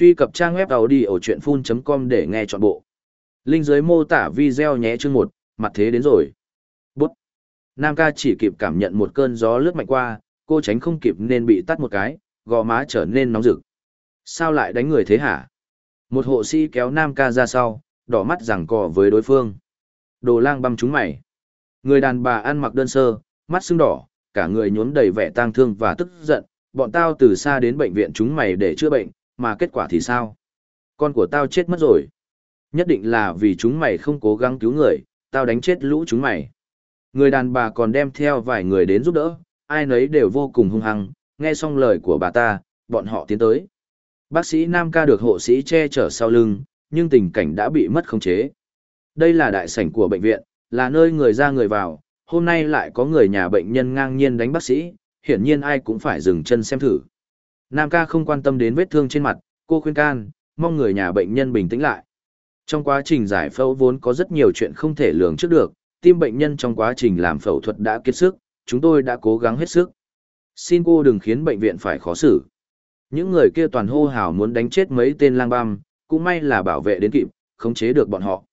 Truy cập trang web đầu đi ở chuyện full.com để nghe trọn bộ. Linh dưới mô tả video nhé chương một, mặt thế đến rồi. Bút. Nam ca chỉ kịp cảm nhận một cơn gió lướt mạnh qua, cô tránh không kịp nên bị tắt một cái, gò má trở nên nóng rực. Sao lại đánh người thế hả? Một hộ sĩ kéo Nam ca ra sau, đỏ mắt rằng cò với đối phương. Đồ lang băm chúng mày. Người đàn bà ăn mặc đơn sơ, mắt sưng đỏ, cả người nhốn đầy vẻ tang thương và tức giận, bọn tao từ xa đến bệnh viện chúng mày để chữa bệnh, mà kết quả thì sao? Con của tao chết mất rồi. Nhất định là vì chúng mày không cố gắng cứu người, tao đánh chết lũ chúng mày. Người đàn bà còn đem theo vài người đến giúp đỡ, ai nấy đều vô cùng hung hăng, nghe xong lời của bà ta, bọn họ tiến tới. Bác sĩ Nam ca được hộ sĩ che chở sau lưng, nhưng tình cảnh đã bị mất khống chế. Đây là đại sảnh của bệnh viện, là nơi người ra người vào, hôm nay lại có người nhà bệnh nhân ngang nhiên đánh bác sĩ, hiển nhiên ai cũng phải dừng chân xem thử. Nam ca không quan tâm đến vết thương trên mặt, cô khuyên can, mong người nhà bệnh nhân bình tĩnh lại. Trong quá trình giải phẫu vốn có rất nhiều chuyện không thể lường trước được, tim bệnh nhân trong quá trình làm phẫu thuật đã kiệt sức, chúng tôi đã cố gắng hết sức. Xin cô đừng khiến bệnh viện phải khó xử. Những người kia toàn hô hào muốn đánh chết mấy tên lang băm, cũng may là bảo vệ đến kịp, khống chế được bọn họ.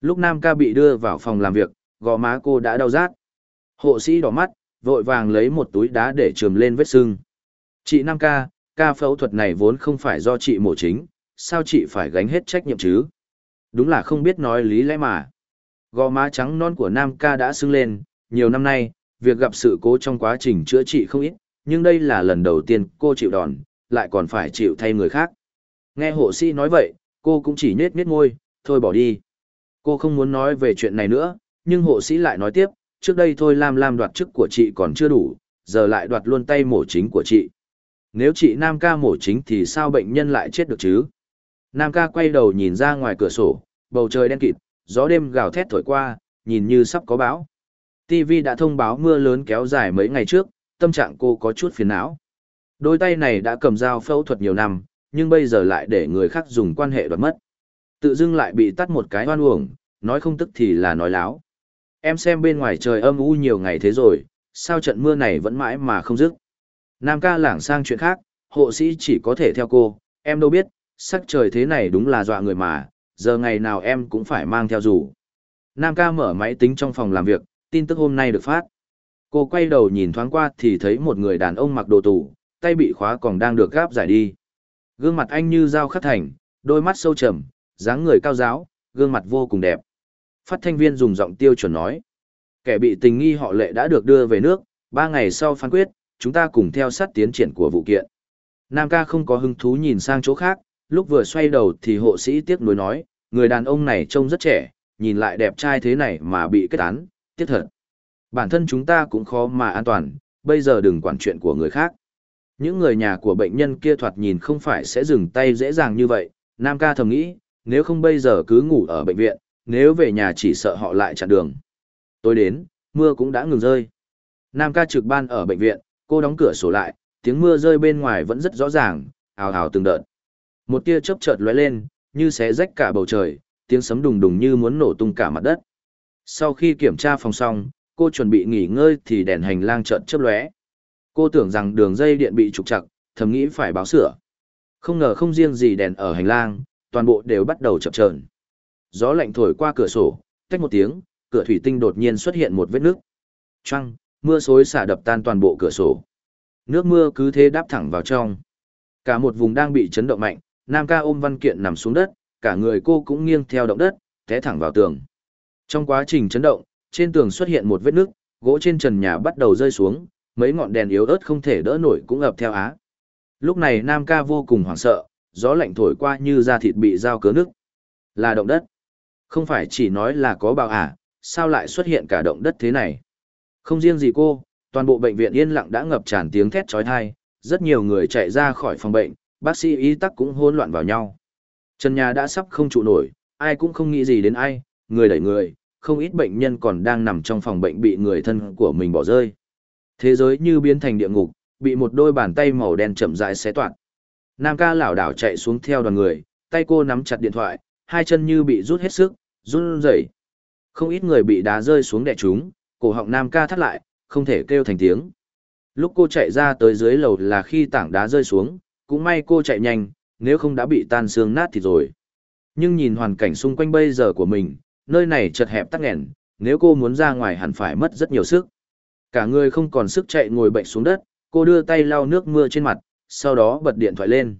Lúc Nam ca bị đưa vào phòng làm việc, gò má cô đã đau rát. Hộ sĩ đỏ mắt, vội vàng lấy một túi đá để trườm lên vết sưng. Chị Nam ca, ca phẫu thuật này vốn không phải do chị mổ chính, sao chị phải gánh hết trách nhiệm chứ? Đúng là không biết nói lý lẽ mà. Gò má trắng non của Nam ca đã sưng lên, nhiều năm nay, việc gặp sự cố trong quá trình chữa trị không ít, nhưng đây là lần đầu tiên cô chịu đòn, lại còn phải chịu thay người khác. Nghe hộ sĩ nói vậy, cô cũng chỉ nết nết ngôi, thôi bỏ đi. Cô không muốn nói về chuyện này nữa, nhưng hộ sĩ lại nói tiếp, trước đây thôi Lam Lam đoạt chức của chị còn chưa đủ, giờ lại đoạt luôn tay mổ chính của chị. Nếu chị Nam ca mổ chính thì sao bệnh nhân lại chết được chứ? Nam ca quay đầu nhìn ra ngoài cửa sổ, bầu trời đen kịt, gió đêm gào thét thổi qua, nhìn như sắp có bão. TV đã thông báo mưa lớn kéo dài mấy ngày trước, tâm trạng cô có chút phiền não. Đôi tay này đã cầm dao phẫu thuật nhiều năm, nhưng bây giờ lại để người khác dùng quan hệ đoạt mất. Tự dưng lại bị tắt một cái oan uổng, nói không tức thì là nói láo. Em xem bên ngoài trời âm u nhiều ngày thế rồi, sao trận mưa này vẫn mãi mà không dứt. Nam ca lảng sang chuyện khác, hộ sĩ chỉ có thể theo cô, em đâu biết, sắc trời thế này đúng là dọa người mà, giờ ngày nào em cũng phải mang theo dù. Nam ca mở máy tính trong phòng làm việc, tin tức hôm nay được phát. Cô quay đầu nhìn thoáng qua thì thấy một người đàn ông mặc đồ tù, tay bị khóa còn đang được gáp giải đi. Gương mặt anh như dao khắc thành, đôi mắt sâu trầm, dáng người cao giáo, gương mặt vô cùng đẹp. Phát thanh viên dùng giọng tiêu chuẩn nói. Kẻ bị tình nghi họ lệ đã được đưa về nước, ba ngày sau phán quyết, chúng ta cùng theo sát tiến triển của vụ kiện. Nam ca không có hứng thú nhìn sang chỗ khác, lúc vừa xoay đầu thì hộ sĩ tiếc nuối nói, người đàn ông này trông rất trẻ, nhìn lại đẹp trai thế này mà bị kết án, tiếc thật. Bản thân chúng ta cũng khó mà an toàn, bây giờ đừng quản chuyện của người khác. Những người nhà của bệnh nhân kia thoạt nhìn không phải sẽ dừng tay dễ dàng như vậy, Nam ca thầm nghĩ, nếu không bây giờ cứ ngủ ở bệnh viện, nếu về nhà chỉ sợ họ lại chặn đường. Tối đến, mưa cũng đã ngừng rơi. Nam ca trực ban ở bệnh viện, cô đóng cửa sổ lại, tiếng mưa rơi bên ngoài vẫn rất rõ ràng, ào ào từng đợt. Một tia chớp chợt lóe lên, như xé rách cả bầu trời, tiếng sấm đùng đùng như muốn nổ tung cả mặt đất. Sau khi kiểm tra phòng xong, cô chuẩn bị nghỉ ngơi thì đèn hành lang chợt chớp lóe. Cô tưởng rằng đường dây điện bị trục trặc, thầm nghĩ phải báo sửa. Không ngờ không riêng gì đèn ở hành lang, toàn bộ đều bắt đầu chập chờn. Gió lạnh thổi qua cửa sổ, cách một tiếng, cửa thủy tinh đột nhiên xuất hiện một vết nước. Trăng, mưa xối xả đập tan toàn bộ cửa sổ. Nước mưa cứ thế đáp thẳng vào trong. Cả một vùng đang bị chấn động mạnh, Nam ca ôm văn kiện nằm xuống đất, cả người cô cũng nghiêng theo động đất, té thẳng vào tường. Trong quá trình chấn động, trên tường xuất hiện một vết nước, gỗ trên trần nhà bắt đầu rơi xuống, mấy ngọn đèn yếu ớt không thể đỡ nổi cũng ập theo á. Lúc này Nam ca vô cùng hoảng sợ, gió lạnh thổi qua như da thịt bị dao cớ nước. Là động đất. Không phải chỉ nói là có bào ả, à, sao lại xuất hiện cả động đất thế này. Không riêng gì cô, toàn bộ bệnh viện yên lặng đã ngập tràn tiếng thét trói thai, rất nhiều người chạy ra khỏi phòng bệnh, bác sĩ y tắc cũng hỗn loạn vào nhau. Trần nhà đã sắp không trụ nổi, ai cũng không nghĩ gì đến ai, người đẩy người, không ít bệnh nhân còn đang nằm trong phòng bệnh bị người thân của mình bỏ rơi. Thế giới như biến thành địa ngục, bị một đôi bàn tay màu đen chậm rãi xé toạc. Nam ca lảo đảo chạy xuống theo đoàn người, tay cô nắm chặt điện thoại, hai chân như bị rút hết sức, run rẩy. Không ít người bị đá rơi xuống đè chúng, cổ họng Nam ca thắt lại, không thể kêu thành tiếng. Lúc cô chạy ra tới dưới lầu là khi tảng đá rơi xuống, cũng may cô chạy nhanh, nếu không đã bị tan xương nát thì rồi. Nhưng nhìn hoàn cảnh xung quanh bây giờ của mình, nơi này chật hẹp tắc nghẽn, nếu cô muốn ra ngoài hẳn phải mất rất nhiều sức. Cả người không còn sức chạy ngồi bệnh xuống đất, cô đưa tay lau nước mưa trên mặt, sau đó bật điện thoại lên.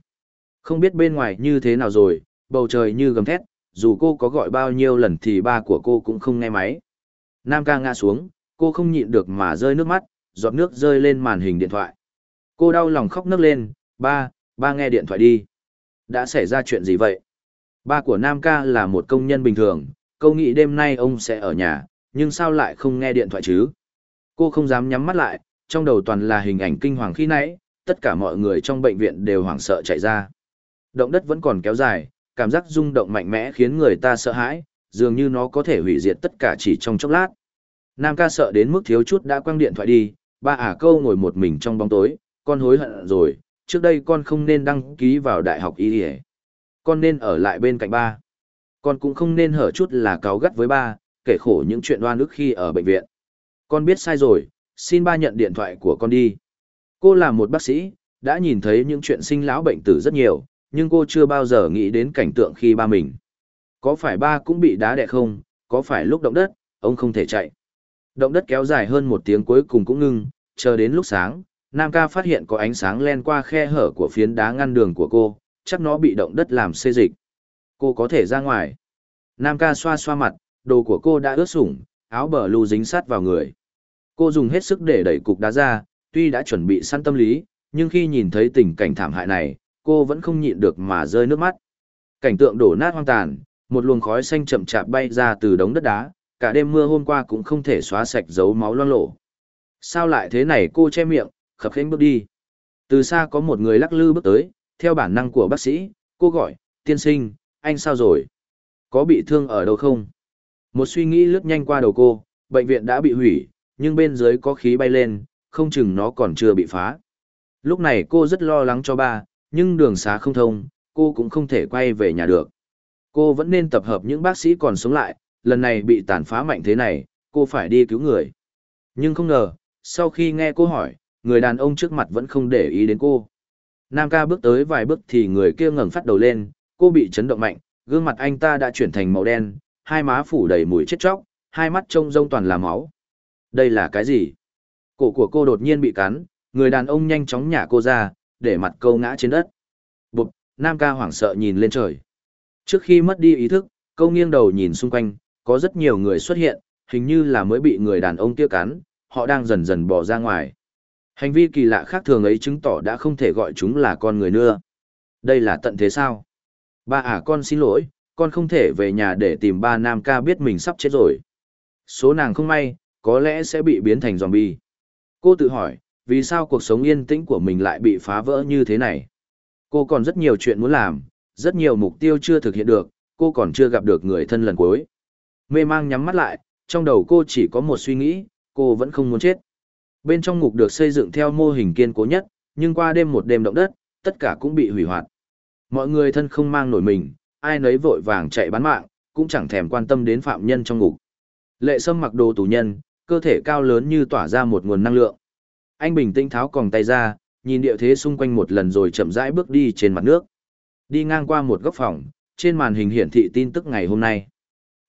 Không biết bên ngoài như thế nào rồi, bầu trời như gầm thét, dù cô có gọi bao nhiêu lần thì ba của cô cũng không nghe máy. Nam ca ngã xuống, cô không nhịn được mà rơi nước mắt, giọt nước rơi lên màn hình điện thoại. Cô đau lòng khóc nức lên, ba, ba nghe điện thoại đi. Đã xảy ra chuyện gì vậy? Ba của Nam ca là một công nhân bình thường, câu nghĩ đêm nay ông sẽ ở nhà, nhưng sao lại không nghe điện thoại chứ? Cô không dám nhắm mắt lại, trong đầu toàn là hình ảnh kinh hoàng khi nãy, tất cả mọi người trong bệnh viện đều hoảng sợ chạy ra. Động đất vẫn còn kéo dài, cảm giác rung động mạnh mẽ khiến người ta sợ hãi, dường như nó có thể hủy diệt tất cả chỉ trong chốc lát. Nam ca sợ đến mức thiếu chút đã quăng điện thoại đi, ba ả câu ngồi một mình trong bóng tối, con hối hận rồi, trước đây con không nên đăng ký vào đại học y hề. Con nên ở lại bên cạnh ba. Con cũng không nên hở chút là cáo gắt với ba, kể khổ những chuyện oan ức khi ở bệnh viện. Con biết sai rồi, xin ba nhận điện thoại của con đi. Cô là một bác sĩ, đã nhìn thấy những chuyện sinh lão bệnh tử rất nhiều, nhưng cô chưa bao giờ nghĩ đến cảnh tượng khi ba mình. Có phải ba cũng bị đá đẻ không, có phải lúc động đất, ông không thể chạy. Động đất kéo dài hơn một tiếng cuối cùng cũng ngưng, chờ đến lúc sáng, Nam ca phát hiện có ánh sáng len qua khe hở của phiến đá ngăn đường của cô, chắc nó bị động đất làm xê dịch. Cô có thể ra ngoài. Nam ca xoa xoa mặt, đồ của cô đã ướt sũng, áo bờ lưu dính sát vào người. Cô dùng hết sức để đẩy cục đá ra, tuy đã chuẩn bị săn tâm lý, nhưng khi nhìn thấy tình cảnh thảm hại này, cô vẫn không nhịn được mà rơi nước mắt. Cảnh tượng đổ nát hoang tàn, một luồng khói xanh chậm chạp bay ra từ đống đất đá, cả đêm mưa hôm qua cũng không thể xóa sạch dấu máu loang lổ. Sao lại thế này cô che miệng, khập khiễng bước đi. Từ xa có một người lắc lư bước tới, theo bản năng của bác sĩ, cô gọi, tiên sinh, anh sao rồi? Có bị thương ở đâu không? Một suy nghĩ lướt nhanh qua đầu cô, bệnh viện đã bị hủy, nhưng bên dưới có khí bay lên, không chừng nó còn chưa bị phá. Lúc này cô rất lo lắng cho ba, nhưng đường xá không thông, cô cũng không thể quay về nhà được. Cô vẫn nên tập hợp những bác sĩ còn sống lại, lần này bị tàn phá mạnh thế này, cô phải đi cứu người. Nhưng không ngờ, sau khi nghe cô hỏi, người đàn ông trước mặt vẫn không để ý đến cô. Nam ca bước tới vài bước thì người kia ngẩng phát đầu lên, cô bị chấn động mạnh, gương mặt anh ta đã chuyển thành màu đen, hai má phủ đầy mùi chết chóc, hai mắt trông rông toàn là máu. Đây là cái gì? Cổ của cô đột nhiên bị cắn, người đàn ông nhanh chóng nhả cô ra, để mặt câu ngã trên đất. Bụp, Nam ca hoảng sợ nhìn lên trời. Trước khi mất đi ý thức, câu nghiêng đầu nhìn xung quanh, có rất nhiều người xuất hiện, hình như là mới bị người đàn ông kia cắn, họ đang dần dần bỏ ra ngoài. Hành vi kỳ lạ khác thường ấy chứng tỏ đã không thể gọi chúng là con người nữa. Đây là tận thế sao? Ba à con xin lỗi, con không thể về nhà để tìm ba nam ca biết mình sắp chết rồi. Số nàng không may, có lẽ sẽ bị biến thành zombie. Cô tự hỏi, vì sao cuộc sống yên tĩnh của mình lại bị phá vỡ như thế này? Cô còn rất nhiều chuyện muốn làm, rất nhiều mục tiêu chưa thực hiện được, cô còn chưa gặp được người thân lần cuối. Mê mang nhắm mắt lại, trong đầu cô chỉ có một suy nghĩ, cô vẫn không muốn chết. Bên trong ngục được xây dựng theo mô hình kiên cố nhất, nhưng qua đêm một đêm động đất, tất cả cũng bị hủy hoại. Mọi người thân không mang nổi mình, ai nấy vội vàng chạy bán mạng, cũng chẳng thèm quan tâm đến phạm nhân trong ngục. Lệ Sâm mặc đồ tù nhân, cơ thể cao lớn như tỏa ra một nguồn năng lượng. Anh bình tĩnh tháo còng tay ra, nhìn địa thế xung quanh một lần rồi chậm rãi bước đi trên mặt nước. Đi ngang qua một góc phòng, trên màn hình hiển thị tin tức ngày hôm nay.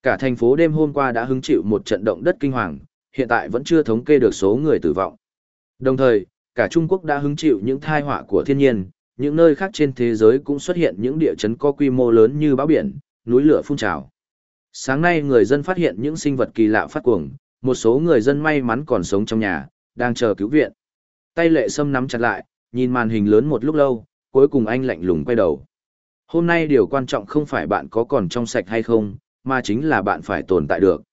Cả thành phố đêm hôm qua đã hứng chịu một trận động đất kinh hoàng, hiện tại vẫn chưa thống kê được số người tử vong. Đồng thời, cả Trung Quốc đã hứng chịu những tai họa của thiên nhiên, những nơi khác trên thế giới cũng xuất hiện những địa chấn có quy mô lớn như bão biển, núi lửa phun trào. Sáng nay người dân phát hiện những sinh vật kỳ lạ phát cuồng, một số người dân may mắn còn sống trong nhà, đang chờ cứu viện. Tay lệ sâm nắm chặt lại, nhìn màn hình lớn một lúc lâu, cuối cùng anh lạnh lùng quay đầu. Hôm nay điều quan trọng không phải bạn có còn trong sạch hay không, mà chính là bạn phải tồn tại được.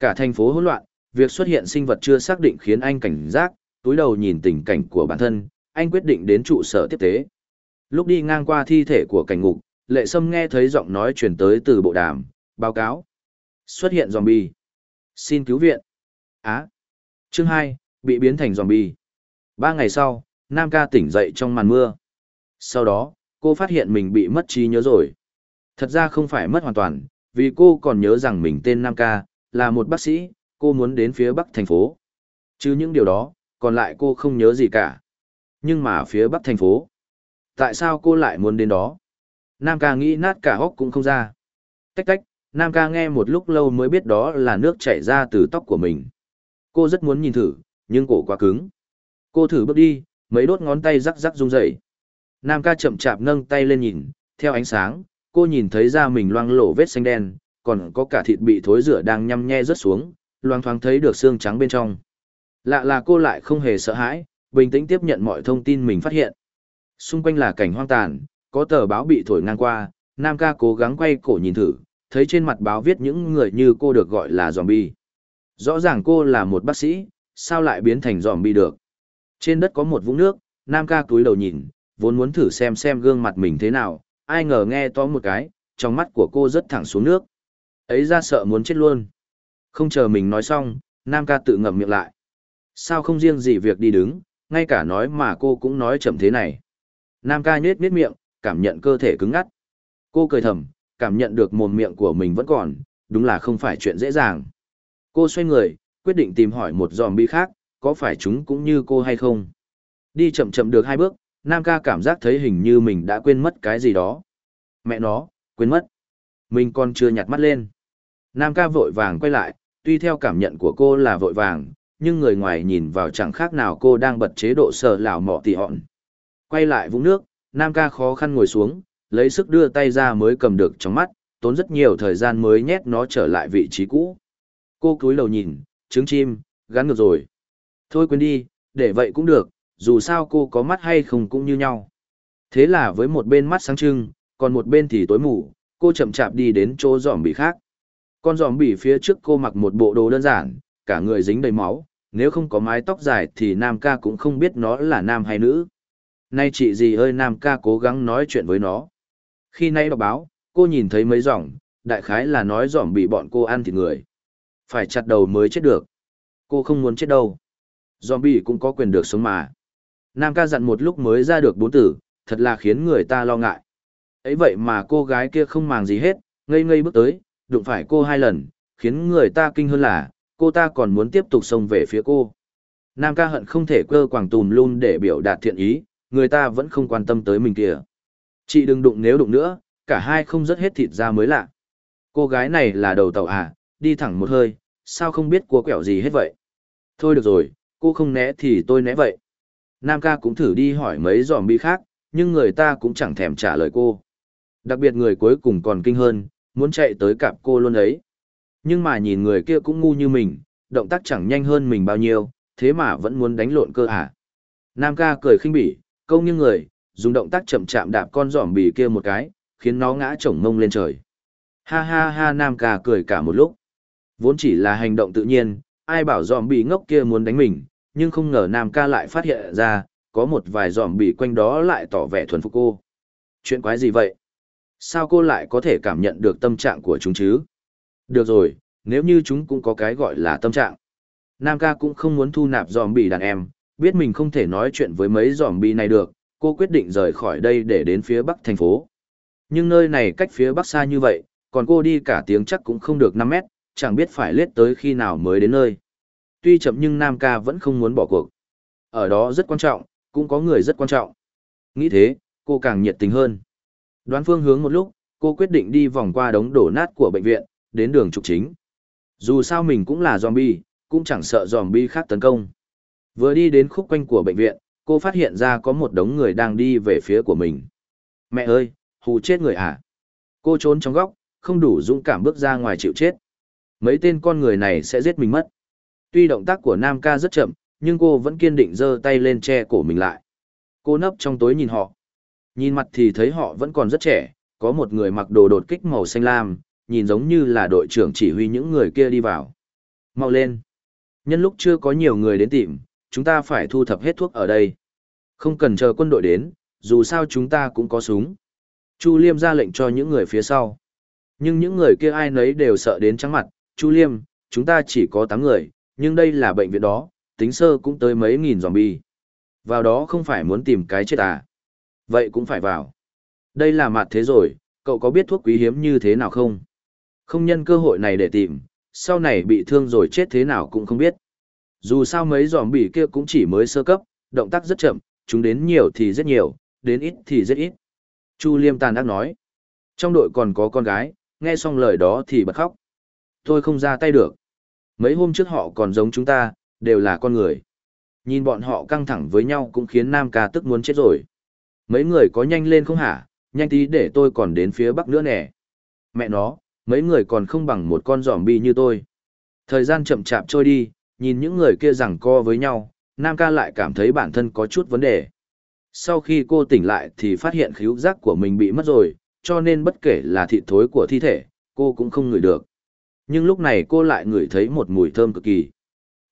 Cả thành phố hỗn loạn, việc xuất hiện sinh vật chưa xác định khiến anh cảnh giác, túi đầu nhìn tình cảnh của bản thân, anh quyết định đến trụ sở tiếp tế. Lúc đi ngang qua thi thể của cảnh ngục, lệ sâm nghe thấy giọng nói truyền tới từ bộ đàm, báo cáo. Xuất hiện zombie. Xin cứu viện. Á. Chương 2, bị biến thành zombie. Ba ngày sau, Nam ca tỉnh dậy trong màn mưa. Sau đó, cô phát hiện mình bị mất trí nhớ rồi. Thật ra không phải mất hoàn toàn, vì cô còn nhớ rằng mình tên Nam ca, là một bác sĩ, cô muốn đến phía bắc thành phố. Chứ những điều đó, còn lại cô không nhớ gì cả. Nhưng mà phía bắc thành phố, tại sao cô lại muốn đến đó? Nam ca nghĩ nát cả hốc cũng không ra. Tách tách, Nam ca nghe một lúc lâu mới biết đó là nước chảy ra từ tóc của mình. Cô rất muốn nhìn thử, nhưng cổ quá cứng. Cô thử bước đi, mấy đốt ngón tay rắc rắc rung rẩy. Nam ca chậm chạp nâng tay lên nhìn, theo ánh sáng, cô nhìn thấy da mình loang lổ vết xanh đen, còn có cả thịt bị thối rửa đang nhăm nhe rớt xuống, loang thoáng thấy được xương trắng bên trong. Lạ là cô lại không hề sợ hãi, bình tĩnh tiếp nhận mọi thông tin mình phát hiện. Xung quanh là cảnh hoang tàn, có tờ báo bị thổi ngang qua, Nam ca cố gắng quay cổ nhìn thử, thấy trên mặt báo viết những người như cô được gọi là zombie. Rõ ràng cô là một bác sĩ, sao lại biến thành zombie được? Trên đất có một vũng nước, Nam ca túi đầu nhìn, vốn muốn thử xem xem gương mặt mình thế nào, ai ngờ nghe to một cái, trong mắt của cô rất thẳng xuống nước. Ấy ra sợ muốn chết luôn. Không chờ mình nói xong, Nam ca tự ngậm miệng lại. Sao không riêng gì việc đi đứng, ngay cả nói mà cô cũng nói chậm thế này. Nam ca nhết nhết miệng, cảm nhận cơ thể cứng ngắt. Cô cười thầm, cảm nhận được mồm miệng của mình vẫn còn, đúng là không phải chuyện dễ dàng. Cô xoay người, quyết định tìm hỏi một zombie khác, có phải chúng cũng như cô hay không. Đi chậm chậm được hai bước, Nam ca cảm giác thấy hình như mình đã quên mất cái gì đó. Mẹ nó, quên mất. Mình còn chưa nhặt mắt lên. Nam ca vội vàng quay lại, tuy theo cảm nhận của cô là vội vàng, nhưng người ngoài nhìn vào chẳng khác nào cô đang bật chế độ sờ lảo mọ tỉ họn. Quay lại vũng nước, Nam ca khó khăn ngồi xuống, lấy sức đưa tay ra mới cầm được trong mắt, tốn rất nhiều thời gian mới nhét nó trở lại vị trí cũ. Cô cúi đầu nhìn, trứng chim, gắn ngược rồi. Thôi quên đi, để vậy cũng được, dù sao cô có mắt hay không cũng như nhau. Thế là với một bên mắt sáng trưng, còn một bên thì tối mù, cô chậm chạp đi đến chỗ giòm bị khác. Con giòm bị phía trước cô mặc một bộ đồ đơn giản, cả người dính đầy máu, nếu không có mái tóc dài thì nam ca cũng không biết nó là nam hay nữ. Nay chị gì ơi nam ca cố gắng nói chuyện với nó. Khi nay đọc báo, cô nhìn thấy mấy giỏng, đại khái là nói giỏm bị bọn cô ăn thịt người. Phải chặt đầu mới chết được. Cô không muốn chết đâu. Zombie cũng có quyền được sống mà. Nam ca dặn một lúc mới ra được bốn tử, thật là khiến người ta lo ngại. ấy vậy mà cô gái kia không màng gì hết, ngây ngây bước tới, đụng phải cô hai lần, khiến người ta kinh hơn là, cô ta còn muốn tiếp tục xông về phía cô. Nam ca hận không thể cơ quàng tùm luôn để biểu đạt thiện ý, người ta vẫn không quan tâm tới mình kìa. Chị đừng đụng nếu đụng nữa, cả hai không rớt hết thịt ra mới lạ. Cô gái này là đầu tàu à, đi thẳng một hơi, sao không biết cua quẹo gì hết vậy. Thôi được rồi, cô không né thì tôi né vậy. Nam ca cũng thử đi hỏi mấy giòm bi khác, nhưng người ta cũng chẳng thèm trả lời cô. Đặc biệt người cuối cùng còn kinh hơn, muốn chạy tới cặp cô luôn ấy. Nhưng mà nhìn người kia cũng ngu như mình, động tác chẳng nhanh hơn mình bao nhiêu, thế mà vẫn muốn đánh lộn cơ à. Nam ca cười khinh bỉ, câu như người, dùng động tác chậm chạm đạp con giòm bì kia một cái, khiến nó ngã chổng ngông lên trời. Ha ha ha Nam ca cười cả một lúc. Vốn chỉ là hành động tự nhiên, ai bảo giòm bì ngốc kia muốn đánh mình, nhưng không ngờ Nam ca lại phát hiện ra, có một vài giòm bị quanh đó lại tỏ vẻ thuần phục cô. Chuyện quái gì vậy? Sao cô lại có thể cảm nhận được tâm trạng của chúng chứ? Được rồi, nếu như chúng cũng có cái gọi là tâm trạng. Nam ca cũng không muốn thu nạp giòm bị đàn em, biết mình không thể nói chuyện với mấy giòm bị này được, cô quyết định rời khỏi đây để đến phía bắc thành phố. Nhưng nơi này cách phía bắc xa như vậy, còn cô đi cả tiếng chắc cũng không được 5 mét, chẳng biết phải lết tới khi nào mới đến nơi. Tuy chậm nhưng Nam ca vẫn không muốn bỏ cuộc. Ở đó rất quan trọng, cũng có người rất quan trọng. Nghĩ thế, cô càng nhiệt tình hơn. Đoán phương hướng một lúc, cô quyết định đi vòng qua đống đổ nát của bệnh viện, đến đường trục chính. Dù sao mình cũng là zombie, cũng chẳng sợ zombie khác tấn công. Vừa đi đến khúc quanh của bệnh viện, cô phát hiện ra có một đống người đang đi về phía của mình. Mẹ ơi, hù chết người à? Cô trốn trong góc, không đủ dũng cảm bước ra ngoài chịu chết. Mấy tên con người này sẽ giết mình mất. Tuy động tác của Nam ca rất chậm, nhưng cô vẫn kiên định giơ tay lên che cổ mình lại. Cô nấp trong tối nhìn họ. Nhìn mặt thì thấy họ vẫn còn rất trẻ, có một người mặc đồ đột kích màu xanh lam, nhìn giống như là đội trưởng chỉ huy những người kia đi vào. Mau lên. Nhân lúc chưa có nhiều người đến tìm, chúng ta phải thu thập hết thuốc ở đây. Không cần chờ quân đội đến, dù sao chúng ta cũng có súng. Chu Liêm ra lệnh cho những người phía sau. Nhưng những người kia ai nấy đều sợ đến trắng mặt, Chu Liêm, chúng ta chỉ có 8 người, nhưng đây là bệnh viện đó, tính sơ cũng tới mấy nghìn zombie. Vào đó không phải muốn tìm cái chết à. Vậy cũng phải vào. Đây là mặt thế rồi, cậu có biết thuốc quý hiếm như thế nào không? Không nhân cơ hội này để tìm, sau này bị thương rồi chết thế nào cũng không biết. Dù sao mấy giòm bỉ kia cũng chỉ mới sơ cấp, động tác rất chậm, chúng đến nhiều thì rất nhiều, đến ít thì rất ít. Chu Liêm tàn ác nói. Trong đội còn có con gái, nghe xong lời đó thì bật khóc. Tôi không ra tay được. Mấy hôm trước họ còn giống chúng ta, đều là con người. Nhìn bọn họ căng thẳng với nhau cũng khiến Nam ca tức muốn chết rồi. Mấy người có nhanh lên không hả, nhanh tí để tôi còn đến phía bắc nữa nè. Mẹ nó, mấy người còn không bằng một con giỏm bi như tôi. Thời gian chậm chạp trôi đi, nhìn những người kia rằng co với nhau, Nam ca lại cảm thấy bản thân có chút vấn đề. Sau khi cô tỉnh lại thì phát hiện khíu giác của mình bị mất rồi, cho nên bất kể là thịt thối của thi thể, cô cũng không ngửi được. Nhưng lúc này cô lại ngửi thấy một mùi thơm cực kỳ.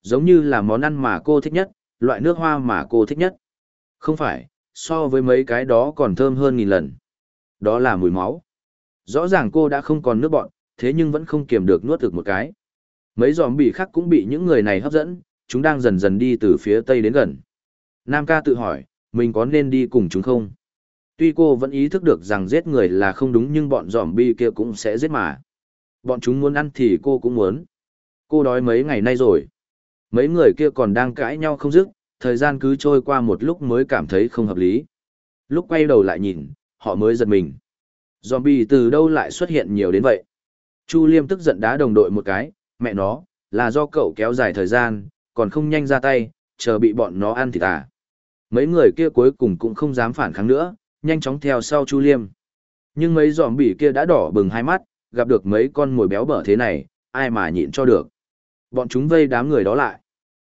Giống như là món ăn mà cô thích nhất, loại nước hoa mà cô thích nhất. Không phải, so với mấy cái đó còn thơm hơn nghìn lần. Đó là mùi máu. Rõ ràng cô đã không còn nước bọn, thế nhưng vẫn không kiềm được nuốt được một cái. Mấy giòm bị khác cũng bị những người này hấp dẫn, chúng đang dần dần đi từ phía tây đến gần. Nam ca tự hỏi, mình có nên đi cùng chúng không? Tuy cô vẫn ý thức được rằng giết người là không đúng nhưng bọn giòm bi kia cũng sẽ giết mà. Bọn chúng muốn ăn thì cô cũng muốn. Cô đói mấy ngày nay rồi. Mấy người kia còn đang cãi nhau không dứt, thời gian cứ trôi qua một lúc mới cảm thấy không hợp lý. Lúc quay đầu lại nhìn, họ mới giật mình. Zombie từ đâu lại xuất hiện nhiều đến vậy? Chu Liêm tức giận đá đồng đội một cái, mẹ nó, là do cậu kéo dài thời gian, còn không nhanh ra tay, chờ bị bọn nó ăn thì tà. Mấy người kia cuối cùng cũng không dám phản kháng nữa, nhanh chóng theo sau Chu Liêm. Nhưng mấy giòm bỉ kia đã đỏ bừng hai mắt, gặp được mấy con mồi béo bở thế này, ai mà nhịn cho được. Bọn chúng vây đám người đó lại.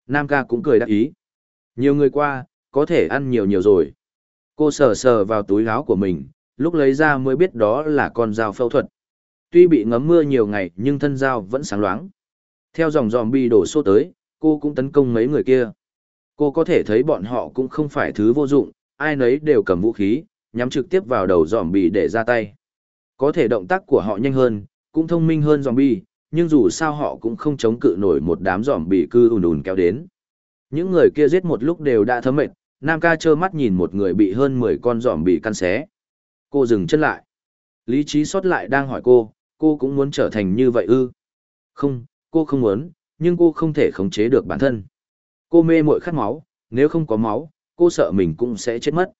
Nam ca cũng cười đắc ý. Nhiều người qua, có thể ăn nhiều nhiều rồi. Cô sờ sờ vào túi áo của mình, lúc lấy ra mới biết đó là con dao phẫu thuật. Tuy bị ngấm mưa nhiều ngày nhưng thân dao vẫn sáng loáng. Theo dòng dòm bi đổ xô tới, cô cũng tấn công mấy người kia. Cô có thể thấy bọn họ cũng không phải thứ vô dụng, ai nấy đều cầm vũ khí, nhắm trực tiếp vào đầu dòm bi để ra tay. Có thể động tác của họ nhanh hơn, cũng thông minh hơn zombie, bi, nhưng dù sao họ cũng không chống cự nổi một đám zombie cư ùn ùn kéo đến. Những người kia giết một lúc đều đã thấm mệt, Nam ca trơ mắt nhìn một người bị hơn 10 con zombie căn xé. Cô dừng chân lại. Lý trí sót lại đang hỏi cô, cô cũng muốn trở thành như vậy ư? Không, cô không muốn, nhưng cô không thể khống chế được bản thân. Cô mê muội khát máu, nếu không có máu, cô sợ mình cũng sẽ chết mất.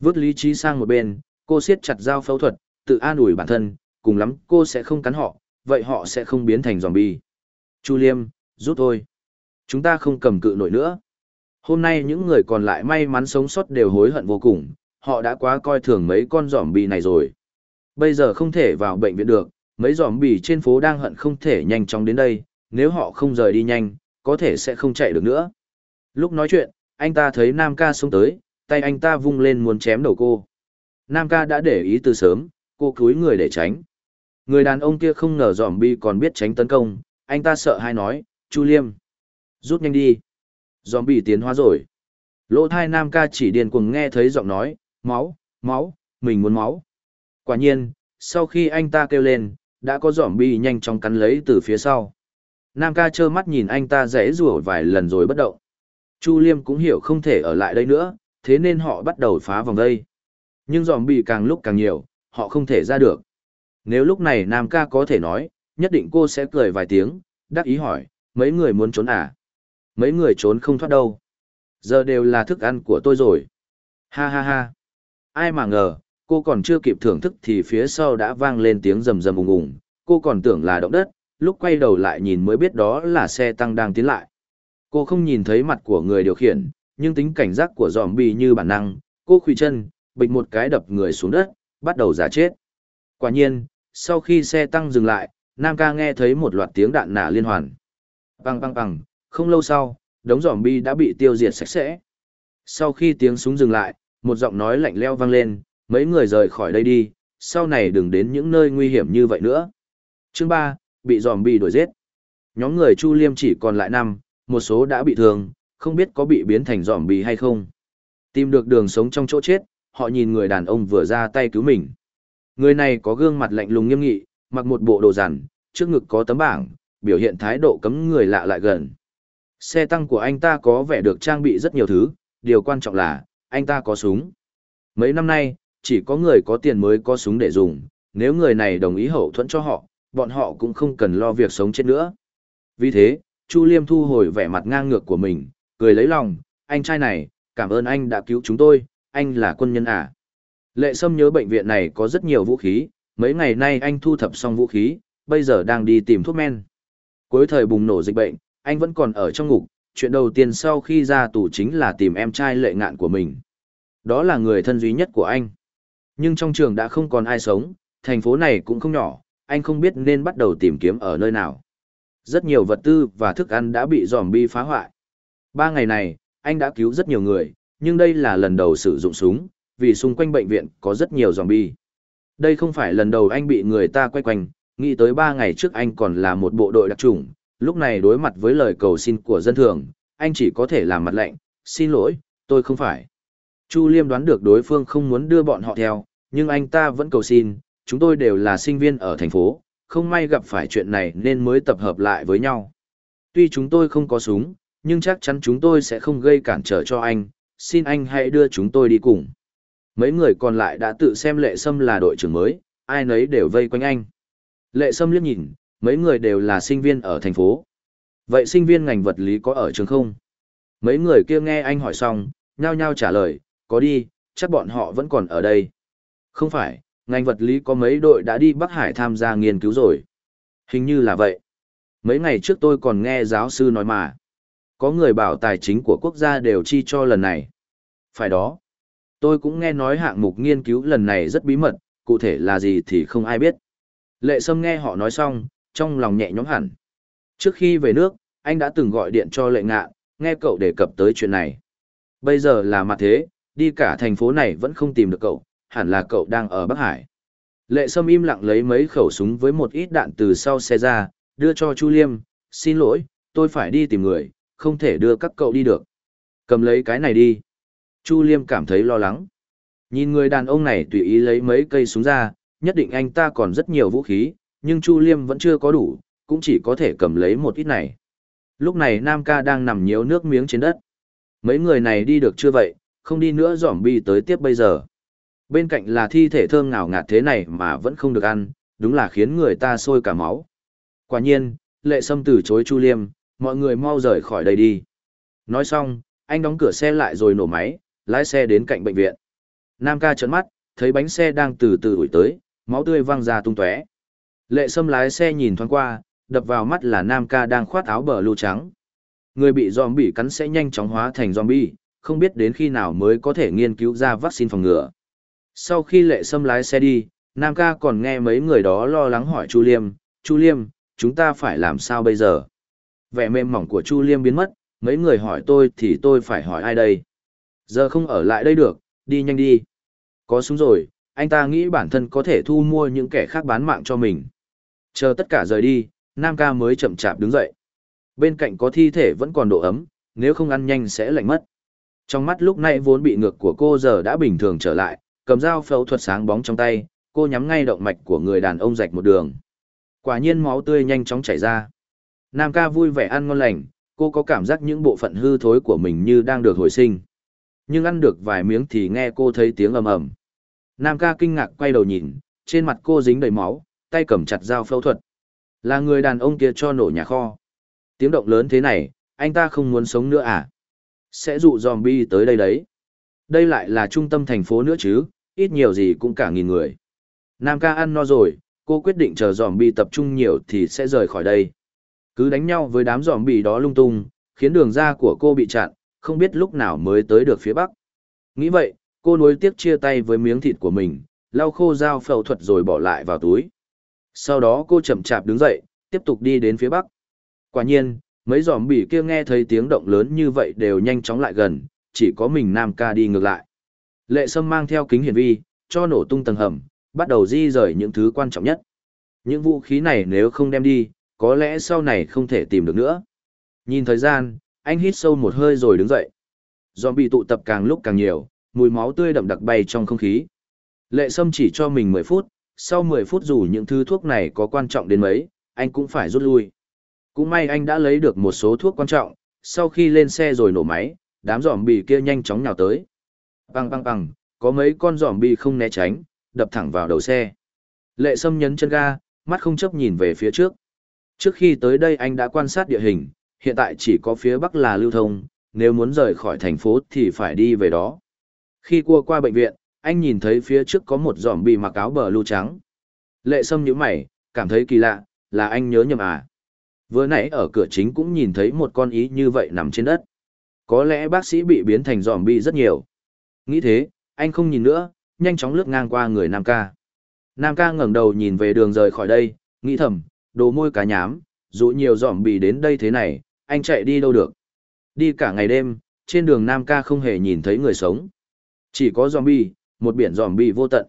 Vứt lý trí sang một bên, cô siết chặt dao phẫu thuật, tự an ủi bản thân, cùng lắm cô sẽ không cắn họ, vậy họ sẽ không biến thành zombie. Chu Liêm, rút thôi. Chúng ta không cầm cự nổi nữa. Hôm nay những người còn lại may mắn sống sót đều hối hận vô cùng, họ đã quá coi thường mấy con zombie này rồi. Bây giờ không thể vào bệnh viện được, mấy zombie trên phố đang hận không thể nhanh chóng đến đây, nếu họ không rời đi nhanh, có thể sẽ không chạy được nữa. Lúc nói chuyện, anh ta thấy Nam ca xuống tới, tay anh ta vung lên muốn chém đầu cô. Nam ca đã để ý từ sớm, cô cúi người để tránh. Người đàn ông kia không ngờ giòm bi còn biết tránh tấn công, anh ta sợ hay nói, Chu Liêm. Rút nhanh đi. Giòm bi tiến hóa rồi. Lỗ thai nam ca chỉ điền cuồng nghe thấy giọng nói, máu, máu, mình muốn máu. Quả nhiên, sau khi anh ta kêu lên, đã có giòm bi nhanh chóng cắn lấy từ phía sau. Nam ca trơ mắt nhìn anh ta rẽ rủa vài lần rồi bất động. Chu Liêm cũng hiểu không thể ở lại đây nữa, thế nên họ bắt đầu phá vòng đây. Nhưng giòm bị càng lúc càng nhiều, họ không thể ra được. Nếu lúc này Nam ca có thể nói, nhất định cô sẽ cười vài tiếng, đắc ý hỏi, mấy người muốn trốn à? Mấy người trốn không thoát đâu. Giờ đều là thức ăn của tôi rồi. Ha ha ha. Ai mà ngờ, cô còn chưa kịp thưởng thức thì phía sau đã vang lên tiếng rầm rầm ùng ùng, cô còn tưởng là động đất, lúc quay đầu lại nhìn mới biết đó là xe tăng đang tiến lại. Cô không nhìn thấy mặt của người điều khiển, nhưng tính cảnh giác của giòm bì như bản năng, cô khuỵu chân, bịch một cái đập người xuống đất, bắt đầu giả chết. Quả nhiên, sau khi xe tăng dừng lại, Nam ca nghe thấy một loạt tiếng đạn nả liên hoàn. Băng băng băng, không lâu sau, đống giỏm bi đã bị tiêu diệt sạch sẽ. Sau khi tiếng súng dừng lại, một giọng nói lạnh leo vang lên, mấy người rời khỏi đây đi, sau này đừng đến những nơi nguy hiểm như vậy nữa. Chương 3, bị giòm bi đuổi giết. Nhóm người Chu Liêm chỉ còn lại năm, một số đã bị thương, không biết có bị biến thành giòm bi hay không. Tìm được đường sống trong chỗ chết, họ nhìn người đàn ông vừa ra tay cứu mình. Người này có gương mặt lạnh lùng nghiêm nghị, mặc một bộ đồ rằn, trước ngực có tấm bảng, biểu hiện thái độ cấm người lạ lại gần. Xe tăng của anh ta có vẻ được trang bị rất nhiều thứ, điều quan trọng là, anh ta có súng. Mấy năm nay, chỉ có người có tiền mới có súng để dùng, nếu người này đồng ý hậu thuẫn cho họ, bọn họ cũng không cần lo việc sống chết nữa. Vì thế, Chu Liêm thu hồi vẻ mặt ngang ngược của mình, cười lấy lòng, anh trai này, cảm ơn anh đã cứu chúng tôi, anh là quân nhân à. Lệ Sâm nhớ bệnh viện này có rất nhiều vũ khí, mấy ngày nay anh thu thập xong vũ khí, bây giờ đang đi tìm thuốc men. Cuối thời bùng nổ dịch bệnh, anh vẫn còn ở trong ngục, chuyện đầu tiên sau khi ra tù chính là tìm em trai lệ ngạn của mình. Đó là người thân duy nhất của anh. Nhưng trong trường đã không còn ai sống, thành phố này cũng không nhỏ, anh không biết nên bắt đầu tìm kiếm ở nơi nào. Rất nhiều vật tư và thức ăn đã bị bi phá hoại. Ba ngày này, anh đã cứu rất nhiều người, nhưng đây là lần đầu sử dụng súng, vì xung quanh bệnh viện có rất nhiều bi. Đây không phải lần đầu anh bị người ta quay quanh, nghĩ tới ba ngày trước anh còn là một bộ đội đặc chủng, lúc này đối mặt với lời cầu xin của dân thường, anh chỉ có thể làm mặt lạnh, xin lỗi, tôi không phải. Chu Liêm đoán được đối phương không muốn đưa bọn họ theo, nhưng anh ta vẫn cầu xin, chúng tôi đều là sinh viên ở thành phố, không may gặp phải chuyện này nên mới tập hợp lại với nhau. Tuy chúng tôi không có súng, nhưng chắc chắn chúng tôi sẽ không gây cản trở cho anh, xin anh hãy đưa chúng tôi đi cùng. Mấy người còn lại đã tự xem Lệ Sâm là đội trưởng mới, ai nấy đều vây quanh anh. Lệ Sâm liếc nhìn, mấy người đều là sinh viên ở thành phố. Vậy sinh viên ngành vật lý có ở trường không? Mấy người kia nghe anh hỏi xong, nhao nhao trả lời, có đi, chắc bọn họ vẫn còn ở đây. Không phải, ngành vật lý có mấy đội đã đi Bắc Hải tham gia nghiên cứu rồi. Hình như là vậy. Mấy ngày trước tôi còn nghe giáo sư nói mà. Có người bảo tài chính của quốc gia đều chi cho lần này. Phải đó. Tôi cũng nghe nói hạng mục nghiên cứu lần này rất bí mật, cụ thể là gì thì không ai biết. Lệ Sâm nghe họ nói xong, trong lòng nhẹ nhõm hẳn. Trước khi về nước, anh đã từng gọi điện cho lệ ngạ, nghe cậu đề cập tới chuyện này. Bây giờ là mặt thế, đi cả thành phố này vẫn không tìm được cậu, hẳn là cậu đang ở Bắc Hải. Lệ Sâm im lặng lấy mấy khẩu súng với một ít đạn từ sau xe ra, đưa cho Chu Liêm, xin lỗi, tôi phải đi tìm người, không thể đưa các cậu đi được. Cầm lấy cái này đi. Chu Liêm cảm thấy lo lắng. Nhìn người đàn ông này tùy ý lấy mấy cây súng ra, nhất định anh ta còn rất nhiều vũ khí, nhưng Chu Liêm vẫn chưa có đủ, cũng chỉ có thể cầm lấy một ít này. Lúc này Nam ca đang nằm nhiều nước miếng trên đất. Mấy người này đi được chưa vậy, không đi nữa giỏm bi tới tiếp bây giờ. Bên cạnh là thi thể thơm ngào ngạt thế này mà vẫn không được ăn, đúng là khiến người ta sôi cả máu. Quả nhiên, lệ sâm từ chối Chu Liêm, mọi người mau rời khỏi đây đi. Nói xong, anh đóng cửa xe lại rồi nổ máy, lái xe đến cạnh bệnh viện. Nam ca trợn mắt, thấy bánh xe đang từ từ ủi tới, máu tươi văng ra tung tóe. Lệ Sâm lái xe nhìn thoáng qua, đập vào mắt là Nam ca đang khoát áo bờ lưu trắng. Người bị zombie cắn sẽ nhanh chóng hóa thành zombie, không biết đến khi nào mới có thể nghiên cứu ra vaccine phòng ngừa. Sau khi Lệ Sâm lái xe đi, Nam ca còn nghe mấy người đó lo lắng hỏi Chu Liêm, Chu Liêm, chúng ta phải làm sao bây giờ? Vẻ mềm mỏng của Chu Liêm biến mất, mấy người hỏi tôi thì tôi phải hỏi ai đây? Giờ không ở lại đây được, đi nhanh đi. Có súng rồi, anh ta nghĩ bản thân có thể thu mua những kẻ khác bán mạng cho mình. Chờ tất cả rời đi, Nam ca mới chậm chạp đứng dậy. Bên cạnh có thi thể vẫn còn độ ấm, nếu không ăn nhanh sẽ lạnh mất. Trong mắt lúc nãy vốn bị ngược của cô giờ đã bình thường trở lại, cầm dao phẫu thuật sáng bóng trong tay, cô nhắm ngay động mạch của người đàn ông rạch một đường. Quả nhiên máu tươi nhanh chóng chảy ra. Nam ca vui vẻ ăn ngon lành, cô có cảm giác những bộ phận hư thối của mình như đang được hồi sinh. Nhưng ăn được vài miếng thì nghe cô thấy tiếng ầm ầm. Nam ca kinh ngạc quay đầu nhìn, trên mặt cô dính đầy máu, tay cầm chặt dao phẫu thuật. Là người đàn ông kia cho nổ nhà kho. Tiếng động lớn thế này, anh ta không muốn sống nữa à? Sẽ dụ zombie tới đây đấy. Đây lại là trung tâm thành phố nữa chứ, ít nhiều gì cũng cả nghìn người. Nam ca ăn no rồi, cô quyết định chờ zombie tập trung nhiều thì sẽ rời khỏi đây. Cứ đánh nhau với đám giòm zombie đó lung tung, khiến đường ra của cô bị chặn, không biết lúc nào mới tới được phía bắc. Nghĩ vậy, cô nuối tiếc chia tay với miếng thịt của mình, lau khô dao phẫu thuật rồi bỏ lại vào túi. Sau đó cô chậm chạp đứng dậy, tiếp tục đi đến phía bắc. Quả nhiên, mấy giòm bỉ kia nghe thấy tiếng động lớn như vậy đều nhanh chóng lại gần, chỉ có mình Nam ca đi ngược lại. Lệ Sâm mang theo kính hiển vi, cho nổ tung tầng hầm, bắt đầu di rời những thứ quan trọng nhất. Những vũ khí này nếu không đem đi, có lẽ sau này không thể tìm được nữa. Nhìn thời gian, anh hít sâu một hơi rồi đứng dậy. Zombie tụ tập càng lúc càng nhiều, mùi máu tươi đậm đặc bay trong không khí. Lệ Sâm chỉ cho mình 10 phút, sau 10 phút dù những thứ thuốc này có quan trọng đến mấy, anh cũng phải rút lui. Cũng may anh đã lấy được một số thuốc quan trọng, sau khi lên xe rồi nổ máy, đám zombie bì kia nhanh chóng nhào tới. Băng băng băng, có mấy con zombie bì không né tránh, đập thẳng vào đầu xe. Lệ Sâm nhấn chân ga, mắt không chấp nhìn về phía trước. Trước khi tới đây anh đã quan sát địa hình, hiện tại chỉ có phía bắc là lưu thông, nếu muốn rời khỏi thành phố thì phải đi về đó. Khi cua qua bệnh viện, anh nhìn thấy phía trước có một giỏm bị mặc áo bờ lưu trắng. Lệ sâm nhíu mày, cảm thấy kỳ lạ, là anh nhớ nhầm à. Vừa nãy ở cửa chính cũng nhìn thấy một con ý như vậy nằm trên đất. Có lẽ bác sĩ bị biến thành giỏm bị rất nhiều. Nghĩ thế, anh không nhìn nữa, nhanh chóng lướt ngang qua người Nam ca. Nam ca ngẩng đầu nhìn về đường rời khỏi đây, nghĩ thầm, đồ môi cá nhám, dụ nhiều dòm bị đến đây thế này, anh chạy đi đâu được. Đi cả ngày đêm, trên đường Nam ca không hề nhìn thấy người sống. Chỉ có zombie, một biển zombie vô tận.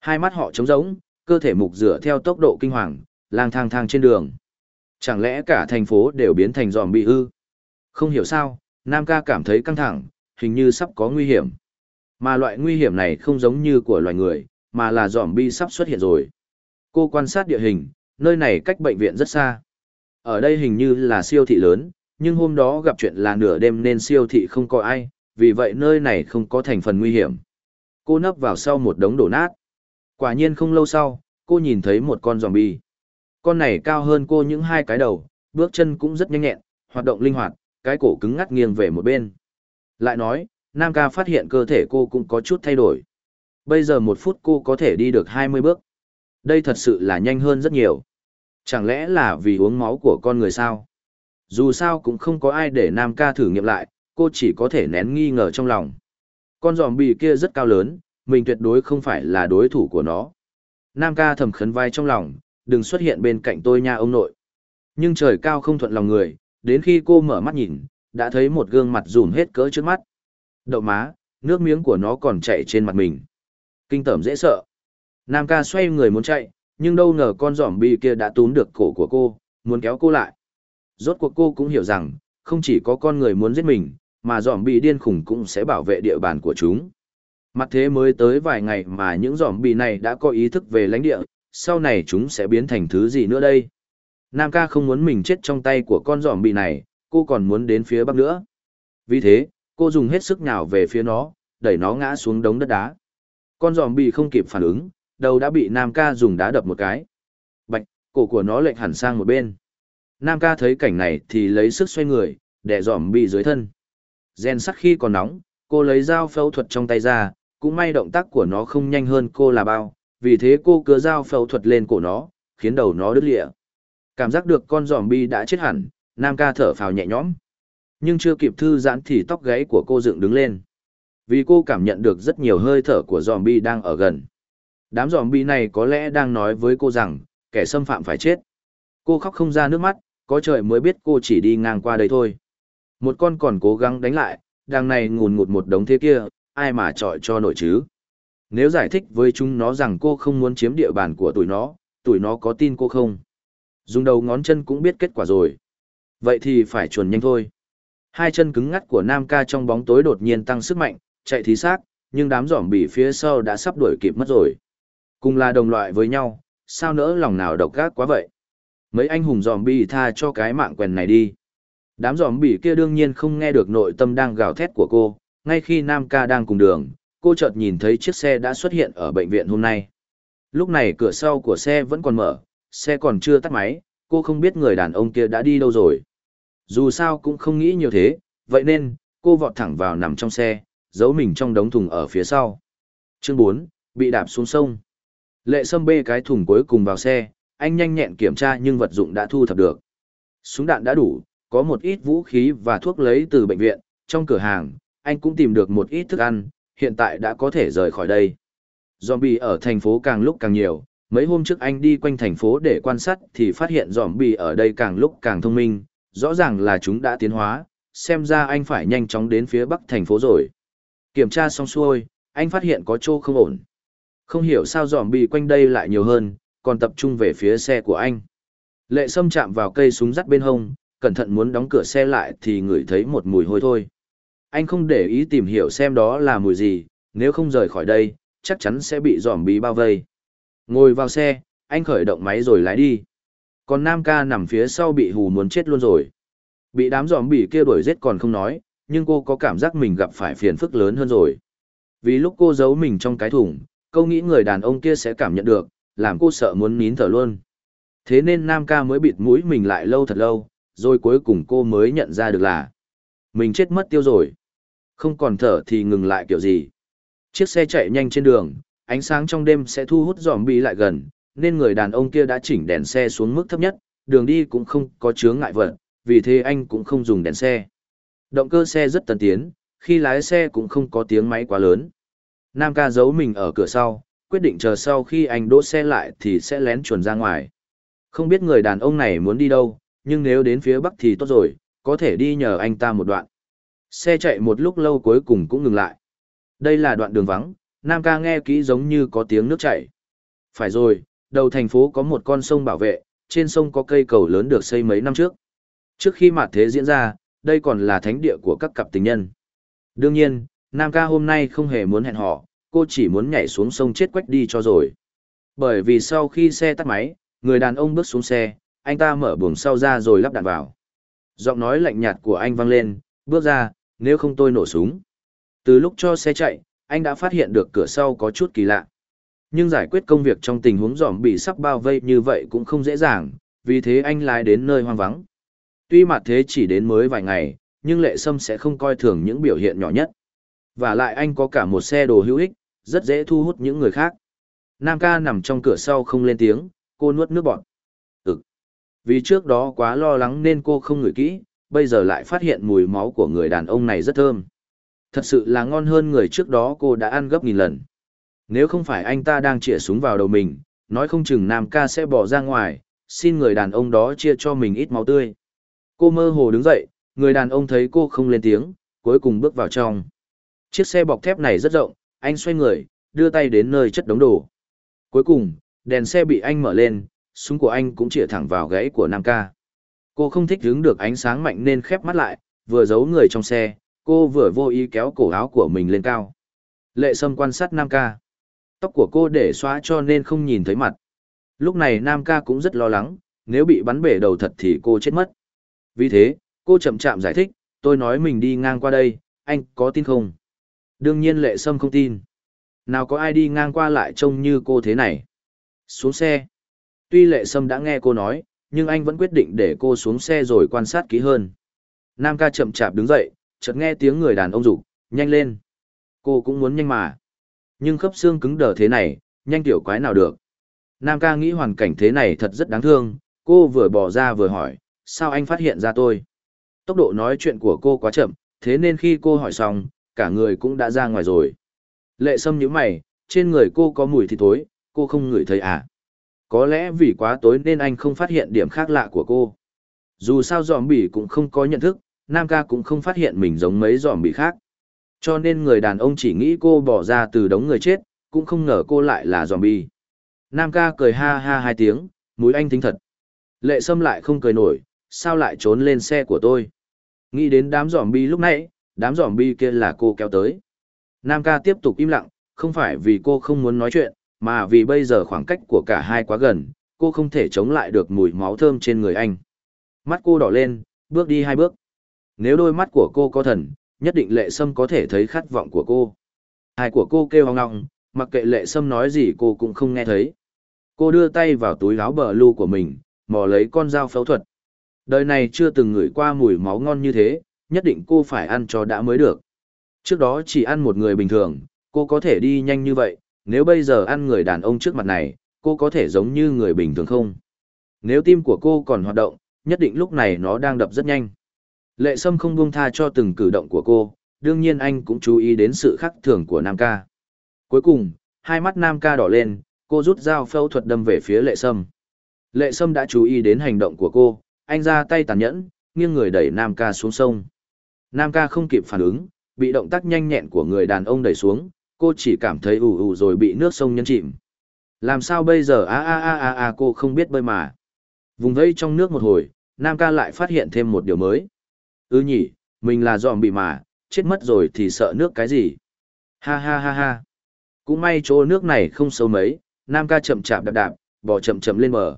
Hai mắt họ trống rỗng, cơ thể mục rửa theo tốc độ kinh hoàng, lang thang thang trên đường. Chẳng lẽ cả thành phố đều biến thành zombie ư? Không hiểu sao, Nam ca cảm thấy căng thẳng, hình như sắp có nguy hiểm. Mà loại nguy hiểm này không giống như của loài người, mà là zombie sắp xuất hiện rồi. Cô quan sát địa hình, nơi này cách bệnh viện rất xa. Ở đây hình như là siêu thị lớn, nhưng hôm đó gặp chuyện là nửa đêm nên siêu thị không có ai, vì vậy nơi này không có thành phần nguy hiểm. Cô nấp vào sau một đống đổ nát. Quả nhiên không lâu sau, cô nhìn thấy một con zombie. Con này cao hơn cô những hai cái đầu, bước chân cũng rất nhanh nhẹn, hoạt động linh hoạt, cái cổ cứng ngắt nghiêng về một bên. Lại nói, Nam ca phát hiện cơ thể cô cũng có chút thay đổi. Bây giờ một phút cô có thể đi được 20 bước. Đây thật sự là nhanh hơn rất nhiều. Chẳng lẽ là vì uống máu của con người sao? Dù sao cũng không có ai để Nam ca thử nghiệm lại, cô chỉ có thể nén nghi ngờ trong lòng. Con giòm bì kia rất cao lớn, mình tuyệt đối không phải là đối thủ của nó. Nam ca thầm khấn vai trong lòng, đừng xuất hiện bên cạnh tôi nha ông nội. Nhưng trời cao không thuận lòng người, đến khi cô mở mắt nhìn, đã thấy một gương mặt rùm hết cỡ trước mắt. Đậu má, nước miếng của nó còn chảy trên mặt mình. Kinh tởm dễ sợ. Nam ca xoay người muốn chạy, nhưng đâu ngờ con giỏm bi kia đã túm được cổ của cô, muốn kéo cô lại. Rốt cuộc cô cũng hiểu rằng, không chỉ có con người muốn giết mình, mà giỏm bi điên khủng cũng sẽ bảo vệ địa bàn của chúng. Mặt thế mới tới vài ngày mà những giỏm bi này đã có ý thức về lãnh địa, sau này chúng sẽ biến thành thứ gì nữa đây? Nam ca không muốn mình chết trong tay của con giỏm bi này, cô còn muốn đến phía bắc nữa. Vì thế, cô dùng hết sức nhào về phía nó, đẩy nó ngã xuống đống đất đá. Con giòm bị không kịp phản ứng, đầu đã bị Nam ca dùng đá đập một cái. Bạch, cổ của nó lệch hẳn sang một bên. Nam ca thấy cảnh này thì lấy sức xoay người, đè dòm bị dưới thân. Gen sắc khi còn nóng, cô lấy dao phẫu thuật trong tay ra, cũng may động tác của nó không nhanh hơn cô là bao, vì thế cô cứa dao phẫu thuật lên cổ nó, khiến đầu nó đứt lịa. Cảm giác được con giòm bi đã chết hẳn, Nam ca thở phào nhẹ nhõm. Nhưng chưa kịp thư giãn thì tóc gáy của cô dựng đứng lên. Vì cô cảm nhận được rất nhiều hơi thở của zombie đang ở gần. Đám giòm zombie này có lẽ đang nói với cô rằng, kẻ xâm phạm phải chết. Cô khóc không ra nước mắt, có trời mới biết cô chỉ đi ngang qua đây thôi. Một con còn cố gắng đánh lại, đằng này ngùn ngụt một đống thế kia, ai mà trọi cho nổi chứ. Nếu giải thích với chúng nó rằng cô không muốn chiếm địa bàn của tụi nó, tụi nó có tin cô không? Dùng đầu ngón chân cũng biết kết quả rồi. Vậy thì phải chuồn nhanh thôi. Hai chân cứng ngắt của Nam ca trong bóng tối đột nhiên tăng sức mạnh, chạy thí xác, nhưng đám giỏm bỉ phía sau đã sắp đuổi kịp mất rồi. Cùng là đồng loại với nhau, sao nỡ lòng nào độc gác quá vậy? Mấy anh hùng giòm bỉ tha cho cái mạng quèn này đi. Đám giòm bỉ kia đương nhiên không nghe được nội tâm đang gào thét của cô, ngay khi Nam ca đang cùng đường, cô chợt nhìn thấy chiếc xe đã xuất hiện ở bệnh viện hôm nay. Lúc này cửa sau của xe vẫn còn mở, xe còn chưa tắt máy, cô không biết người đàn ông kia đã đi đâu rồi. Dù sao cũng không nghĩ nhiều thế, vậy nên, cô vọt thẳng vào nằm trong xe, giấu mình trong đống thùng ở phía sau. Chương 4, bị đạp xuống sông. Lệ sâm bê cái thùng cuối cùng vào xe, anh nhanh nhẹn kiểm tra nhưng vật dụng đã thu thập được. Súng đạn đã đủ, có một ít vũ khí và thuốc lấy từ bệnh viện, trong cửa hàng, anh cũng tìm được một ít thức ăn, hiện tại đã có thể rời khỏi đây. Zombie ở thành phố càng lúc càng nhiều, mấy hôm trước anh đi quanh thành phố để quan sát thì phát hiện zombie ở đây càng lúc càng thông minh, rõ ràng là chúng đã tiến hóa, xem ra anh phải nhanh chóng đến phía bắc thành phố rồi. Kiểm tra xong xuôi, anh phát hiện có chỗ không ổn. Không hiểu sao giòm bị quanh đây lại nhiều hơn, còn tập trung về phía xe của anh. Lệ sâm chạm vào cây súng rắt bên hông, cẩn thận muốn đóng cửa xe lại thì ngửi thấy một mùi hôi thôi. Anh không để ý tìm hiểu xem đó là mùi gì, nếu không rời khỏi đây, chắc chắn sẽ bị giòm bí bao vây. Ngồi vào xe, anh khởi động máy rồi lái đi. Còn Nam ca nằm phía sau bị hù muốn chết luôn rồi. Bị đám giòm bỉ kia đuổi giết còn không nói, nhưng cô có cảm giác mình gặp phải phiền phức lớn hơn rồi. Vì lúc cô giấu mình trong cái thùng, cô nghĩ người đàn ông kia sẽ cảm nhận được, làm cô sợ muốn nín thở luôn. Thế nên Nam ca mới bịt mũi mình lại lâu thật lâu, rồi cuối cùng cô mới nhận ra được là mình chết mất tiêu rồi. Không còn thở thì ngừng lại kiểu gì. Chiếc xe chạy nhanh trên đường, ánh sáng trong đêm sẽ thu hút giòm bỉ lại gần, nên người đàn ông kia đã chỉnh đèn xe xuống mức thấp nhất, đường đi cũng không có chướng ngại vật, vì thế anh cũng không dùng đèn xe. Động cơ xe rất tân tiến, khi lái xe cũng không có tiếng máy quá lớn. Nam ca giấu mình ở cửa sau, quyết định chờ sau khi anh đỗ xe lại thì sẽ lén chuồn ra ngoài. Không biết người đàn ông này muốn đi đâu, nhưng nếu đến phía bắc thì tốt rồi, có thể đi nhờ anh ta một đoạn. Xe chạy một lúc lâu cuối cùng cũng ngừng lại. Đây là đoạn đường vắng, Nam ca nghe kỹ giống như có tiếng nước chảy. Phải rồi, đầu thành phố có một con sông bảo vệ, trên sông có cây cầu lớn được xây mấy năm trước. Trước khi mặt thế diễn ra, đây còn là thánh địa của các cặp tình nhân. Đương nhiên, Nam ca hôm nay không hề muốn hẹn hò, cô chỉ muốn nhảy xuống sông chết quách đi cho rồi. Bởi vì sau khi xe tắt máy, người đàn ông bước xuống xe, anh ta mở buồng sau ra rồi lắp đạn vào. Giọng nói lạnh nhạt của anh vang lên, bước ra, nếu không tôi nổ súng. Từ lúc cho xe chạy, anh đã phát hiện được cửa sau có chút kỳ lạ. Nhưng giải quyết công việc trong tình huống giòm bị sắp bao vây như vậy cũng không dễ dàng, vì thế anh lái đến nơi hoang vắng. Tuy mặt thế chỉ đến mới vài ngày, nhưng lệ sâm sẽ không coi thường những biểu hiện nhỏ nhất. Và lại anh có cả một xe đồ hữu ích, rất dễ thu hút những người khác. Nam ca nằm trong cửa sau không lên tiếng, cô nuốt nước bọt. Ừ. Vì trước đó quá lo lắng nên cô không ngửi kỹ, bây giờ lại phát hiện mùi máu của người đàn ông này rất thơm. Thật sự là ngon hơn người trước đó cô đã ăn gấp nghìn lần. Nếu không phải anh ta đang chĩa súng vào đầu mình, nói không chừng Nam ca sẽ bỏ ra ngoài, xin người đàn ông đó chia cho mình ít máu tươi. Cô mơ hồ đứng dậy, người đàn ông thấy cô không lên tiếng, cuối cùng bước vào trong. Chiếc xe bọc thép này rất rộng, anh xoay người, đưa tay đến nơi chất đống đồ. Cuối cùng, đèn xe bị anh mở lên, súng của anh cũng chĩa thẳng vào gãy của Nam ca. Cô không thích hứng được ánh sáng mạnh nên khép mắt lại, vừa giấu người trong xe, cô vừa vô ý kéo cổ áo của mình lên cao. Lệ Sâm quan sát Nam ca. Tóc của cô để xóa cho nên không nhìn thấy mặt. Lúc này Nam ca cũng rất lo lắng, nếu bị bắn bể đầu thật thì cô chết mất. Vì thế, cô chậm chạm giải thích, tôi nói mình đi ngang qua đây, anh có tin không? Đương nhiên Lệ Sâm không tin. Nào có ai đi ngang qua lại trông như cô thế này? Xuống xe. Tuy Lệ Sâm đã nghe cô nói, nhưng anh vẫn quyết định để cô xuống xe rồi quan sát kỹ hơn. Nam ca chậm chạp đứng dậy, chợt nghe tiếng người đàn ông rục, nhanh lên. Cô cũng muốn nhanh mà. Nhưng khớp xương cứng đờ thế này, nhanh tiểu quái nào được. Nam ca nghĩ hoàn cảnh thế này thật rất đáng thương, cô vừa bỏ ra vừa hỏi, sao anh phát hiện ra tôi? Tốc độ nói chuyện của cô quá chậm, thế nên khi cô hỏi xong, cả người cũng đã ra ngoài rồi. Lệ sâm nhíu mày, trên người cô có mùi thịt tối, cô không ngửi thấy à? Có lẽ vì quá tối nên anh không phát hiện điểm khác lạ của cô. Dù sao giòm bỉ cũng không có nhận thức, Nam ca cũng không phát hiện mình giống mấy giòm bỉ khác. Cho nên người đàn ông chỉ nghĩ cô bỏ ra từ đống người chết, cũng không ngờ cô lại là giòm bỉ. Nam ca cười ha ha hai tiếng, mũi anh thính thật. Lệ sâm lại không cười nổi, sao lại trốn lên xe của tôi. Nghĩ đến đám giòm bỉ lúc nãy, đám giòm bi kia là cô kéo tới. Nam ca tiếp tục im lặng, không phải vì cô không muốn nói chuyện, mà vì bây giờ khoảng cách của cả hai quá gần, cô không thể chống lại được mùi máu thơm trên người anh. Mắt cô đỏ lên, bước đi hai bước. Nếu đôi mắt của cô có thần, nhất định lệ sâm có thể thấy khát vọng của cô. Hai của cô kêu hoang ngọng, mặc kệ lệ sâm nói gì cô cũng không nghe thấy. Cô đưa tay vào túi áo bờ lưu của mình, mò lấy con dao phẫu thuật. Đời này chưa từng ngửi qua mùi máu ngon như thế, nhất định cô phải ăn cho đã mới được. Trước đó chỉ ăn một người bình thường, cô có thể đi nhanh như vậy, nếu bây giờ ăn người đàn ông trước mặt này, cô có thể giống như người bình thường không? Nếu tim của cô còn hoạt động, nhất định lúc này nó đang đập rất nhanh. Lệ Sâm không buông tha cho từng cử động của cô, đương nhiên anh cũng chú ý đến sự khác thường của Nam ca. Cuối cùng, hai mắt Nam ca đỏ lên, cô rút dao phẫu thuật đâm về phía Lệ Sâm. Lệ Sâm đã chú ý đến hành động của cô, anh ra tay tàn nhẫn, nghiêng người đẩy Nam ca xuống sông. Nam ca không kịp phản ứng, bị động tác nhanh nhẹn của người đàn ông đẩy xuống, cô chỉ cảm thấy ù ù rồi bị nước sông nhấn chìm. Làm sao bây giờ a a a a a cô không biết bơi mà. Vùng vây trong nước một hồi, Nam ca lại phát hiện thêm một điều mới. Ư ừ nhỉ, mình là dòm bị mà, chết mất rồi thì sợ nước cái gì. Ha ha ha ha. Cũng may chỗ nước này không sâu mấy, Nam ca chậm chạp đạp đạp, bò chậm chậm lên bờ.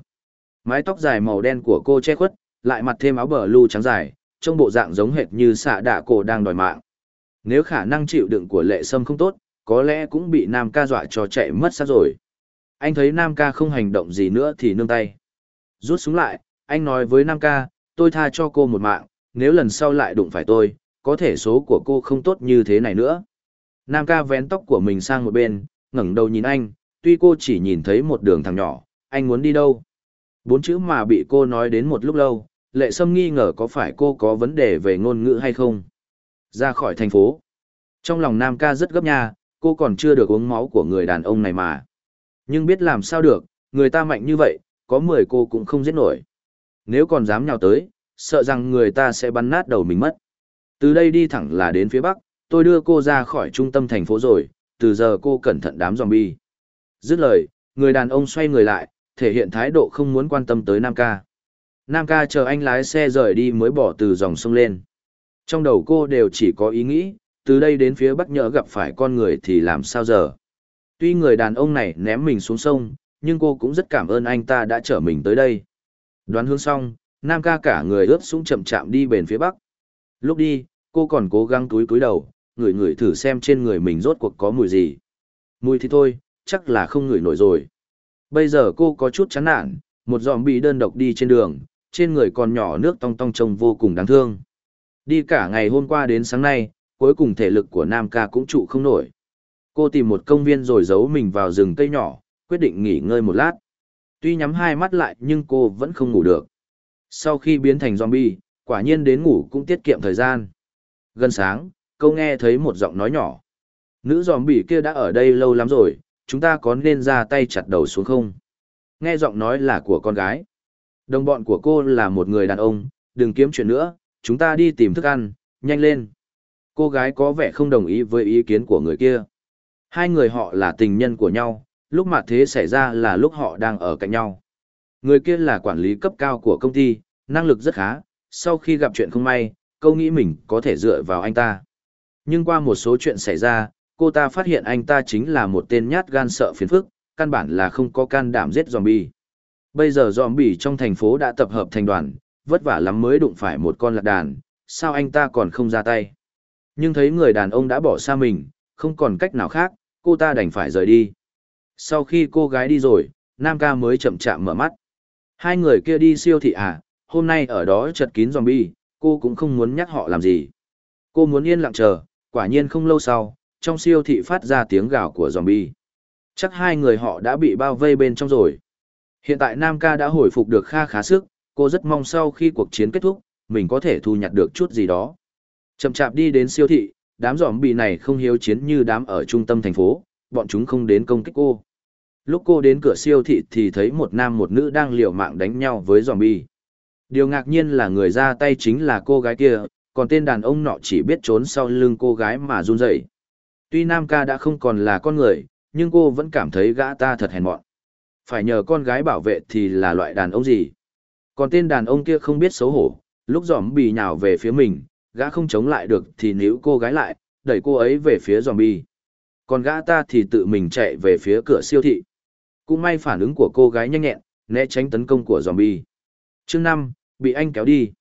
Mái tóc dài màu đen của cô che khuất, lại mặt thêm áo bờ lưu trắng dài, trong bộ dạng giống hệt như xạ đạ cổ đang đòi mạng. Nếu khả năng chịu đựng của lệ sâm không tốt, có lẽ cũng bị Nam ca dọa cho chạy mất xác rồi. Anh thấy Nam ca không hành động gì nữa thì nương tay. Rút súng lại, anh nói với Nam ca, tôi tha cho cô một mạng, nếu lần sau lại đụng phải tôi, có thể số của cô không tốt như thế này nữa. Nam ca vén tóc của mình sang một bên, ngẩng đầu nhìn anh, tuy cô chỉ nhìn thấy một đường thẳng nhỏ, Anh muốn đi đâu? Bốn chữ mà bị cô nói đến một lúc lâu, lệ sâm nghi ngờ có phải cô có vấn đề về ngôn ngữ hay không. Ra khỏi thành phố. Trong lòng Nam ca rất gấp nha, cô còn chưa được uống máu của người đàn ông này mà. Nhưng biết làm sao được, người ta mạnh như vậy, có mười cô cũng không giết nổi. Nếu còn dám nhào tới, sợ rằng người ta sẽ bắn nát đầu mình mất. Từ đây đi thẳng là đến phía bắc, tôi đưa cô ra khỏi trung tâm thành phố rồi, từ giờ cô cẩn thận đám zombie. Dứt lời, người đàn ông xoay người lại, thể hiện thái độ không muốn quan tâm tới Nam ca. Nam ca chờ anh lái xe rời đi mới bỏ từ dòng sông lên. Trong đầu cô đều chỉ có ý nghĩ, từ đây đến phía bắc nhỡ gặp phải con người thì làm sao giờ. Tuy người đàn ông này ném mình xuống sông, nhưng cô cũng rất cảm ơn anh ta đã chở mình tới đây. Đoán hướng xong, Nam ca cả người ướt sũng chậm chạm đi bền phía bắc. Lúc đi, cô còn cố gắng túi túi đầu, ngửi ngửi thử xem trên người mình rốt cuộc có mùi gì. Mùi thì thôi, chắc là không ngửi nổi rồi. Bây giờ cô có chút chán nản, một dòm bị đơn độc đi trên đường, trên người còn nhỏ nước tong tong trông vô cùng đáng thương. Đi cả ngày hôm qua đến sáng nay, cuối cùng thể lực của Nam ca cũng trụ không nổi. Cô tìm một công viên rồi giấu mình vào rừng cây nhỏ, quyết định nghỉ ngơi một lát. Tuy nhắm hai mắt lại nhưng cô vẫn không ngủ được. Sau khi biến thành zombie, quả nhiên đến ngủ cũng tiết kiệm thời gian. Gần sáng, cô nghe thấy một giọng nói nhỏ. Nữ zombie kia đã ở đây lâu lắm rồi, chúng ta có nên ra tay chặt đầu xuống không? Nghe giọng nói là của con gái. Đồng bọn của cô là một người đàn ông, đừng kiếm chuyện nữa, chúng ta đi tìm thức ăn, nhanh lên. Cô gái có vẻ không đồng ý với ý kiến của người kia. Hai người họ là tình nhân của nhau, lúc mà thế xảy ra là lúc họ đang ở cạnh nhau. Người kia là quản lý cấp cao của công ty, năng lực rất khá, sau khi gặp chuyện không may, câu nghĩ mình có thể dựa vào anh ta. Nhưng qua một số chuyện xảy ra, cô ta phát hiện anh ta chính là một tên nhát gan sợ phiền phức, căn bản là không có can đảm giết zombie. Bây giờ zombie trong thành phố đã tập hợp thành đoàn, vất vả lắm mới đụng phải một con lạc đàn, sao anh ta còn không ra tay. Nhưng thấy người đàn ông đã bỏ xa mình, không còn cách nào khác, cô ta đành phải rời đi. Sau khi cô gái đi rồi, Nam ca mới chậm chạm mở mắt. Hai người kia đi siêu thị à, hôm nay ở đó chật kín zombie, cô cũng không muốn nhắc họ làm gì. Cô muốn yên lặng chờ, quả nhiên không lâu sau, trong siêu thị phát ra tiếng gào của zombie. Chắc hai người họ đã bị bao vây bên trong rồi. Hiện tại Nam ca đã hồi phục được kha khá sức, cô rất mong sau khi cuộc chiến kết thúc, mình có thể thu nhặt được chút gì đó. Chậm chạp đi đến siêu thị, đám zombie này không hiếu chiến như đám ở trung tâm thành phố, bọn chúng không đến công kích cô. Lúc cô đến cửa siêu thị thì thấy một nam một nữ đang liều mạng đánh nhau với zombie. Điều ngạc nhiên là người ra tay chính là cô gái kia, còn tên đàn ông nọ chỉ biết trốn sau lưng cô gái mà run rẩy. Tuy Nam ca đã không còn là con người, nhưng cô vẫn cảm thấy gã ta thật hèn mọn. Phải nhờ con gái bảo vệ thì là loại đàn ông gì. Còn tên đàn ông kia không biết xấu hổ, lúc giòm bì nhào về phía mình, gã không chống lại được thì níu cô gái lại, đẩy cô ấy về phía giòm bì. Còn gã ta thì tự mình chạy về phía cửa siêu thị. Cũng may phản ứng của cô gái nhanh nhẹn, né tránh tấn công của zombie. Chương năm bị anh kéo đi.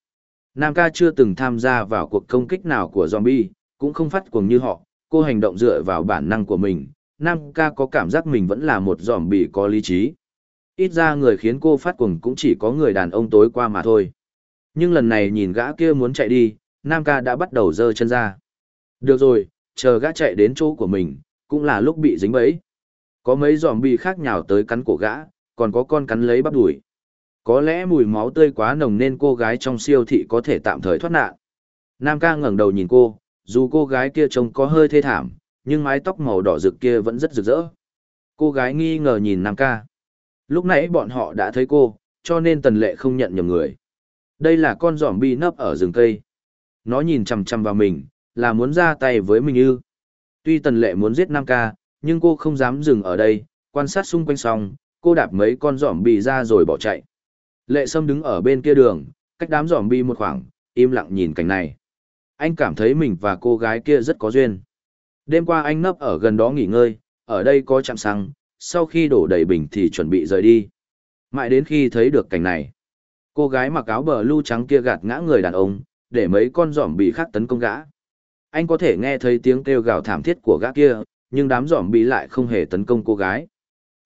Nam ca chưa từng tham gia vào cuộc công kích nào của zombie, cũng không phát cuồng như họ, cô hành động dựa vào bản năng của mình. Nam ca có cảm giác mình vẫn là một giòm bị có lý trí. Ít ra người khiến cô phát cuồng cũng chỉ có người đàn ông tối qua mà thôi. Nhưng lần này nhìn gã kia muốn chạy đi, Nam ca đã bắt đầu giơ chân ra. Được rồi, chờ gã chạy đến chỗ của mình, cũng là lúc bị dính bẫy. Có mấy giòm bị khác nhào tới cắn cổ gã, còn có con cắn lấy bắp đuổi. Có lẽ mùi máu tươi quá nồng nên cô gái trong siêu thị có thể tạm thời thoát nạn. Nam ca ngẩng đầu nhìn cô, dù cô gái kia trông có hơi thê thảm, nhưng mái tóc màu đỏ rực kia vẫn rất rực rỡ. Cô gái nghi ngờ nhìn Nam ca. Lúc nãy bọn họ đã thấy cô, cho nên tần lệ không nhận nhầm người. Đây là con giỏm bi nấp ở rừng cây. Nó nhìn chằm chằm vào mình, là muốn ra tay với mình ư. Tuy tần lệ muốn giết Nam ca, nhưng cô không dám dừng ở đây, quan sát xung quanh xong, cô đạp mấy con giỏm bi ra rồi bỏ chạy. Lệ Sâm đứng ở bên kia đường, cách đám giỏm bi một khoảng, im lặng nhìn cảnh này. Anh cảm thấy mình và cô gái kia rất có duyên. Đêm qua anh nấp ở gần đó nghỉ ngơi, ở đây có chạm xăng, sau khi đổ đầy bình thì chuẩn bị rời đi. Mãi đến khi thấy được cảnh này, cô gái mặc áo bờ lưu trắng kia gạt ngã người đàn ông, để mấy con giỏm bị khác tấn công gã. Anh có thể nghe thấy tiếng kêu gào thảm thiết của gã kia, nhưng đám giỏm bị lại không hề tấn công cô gái.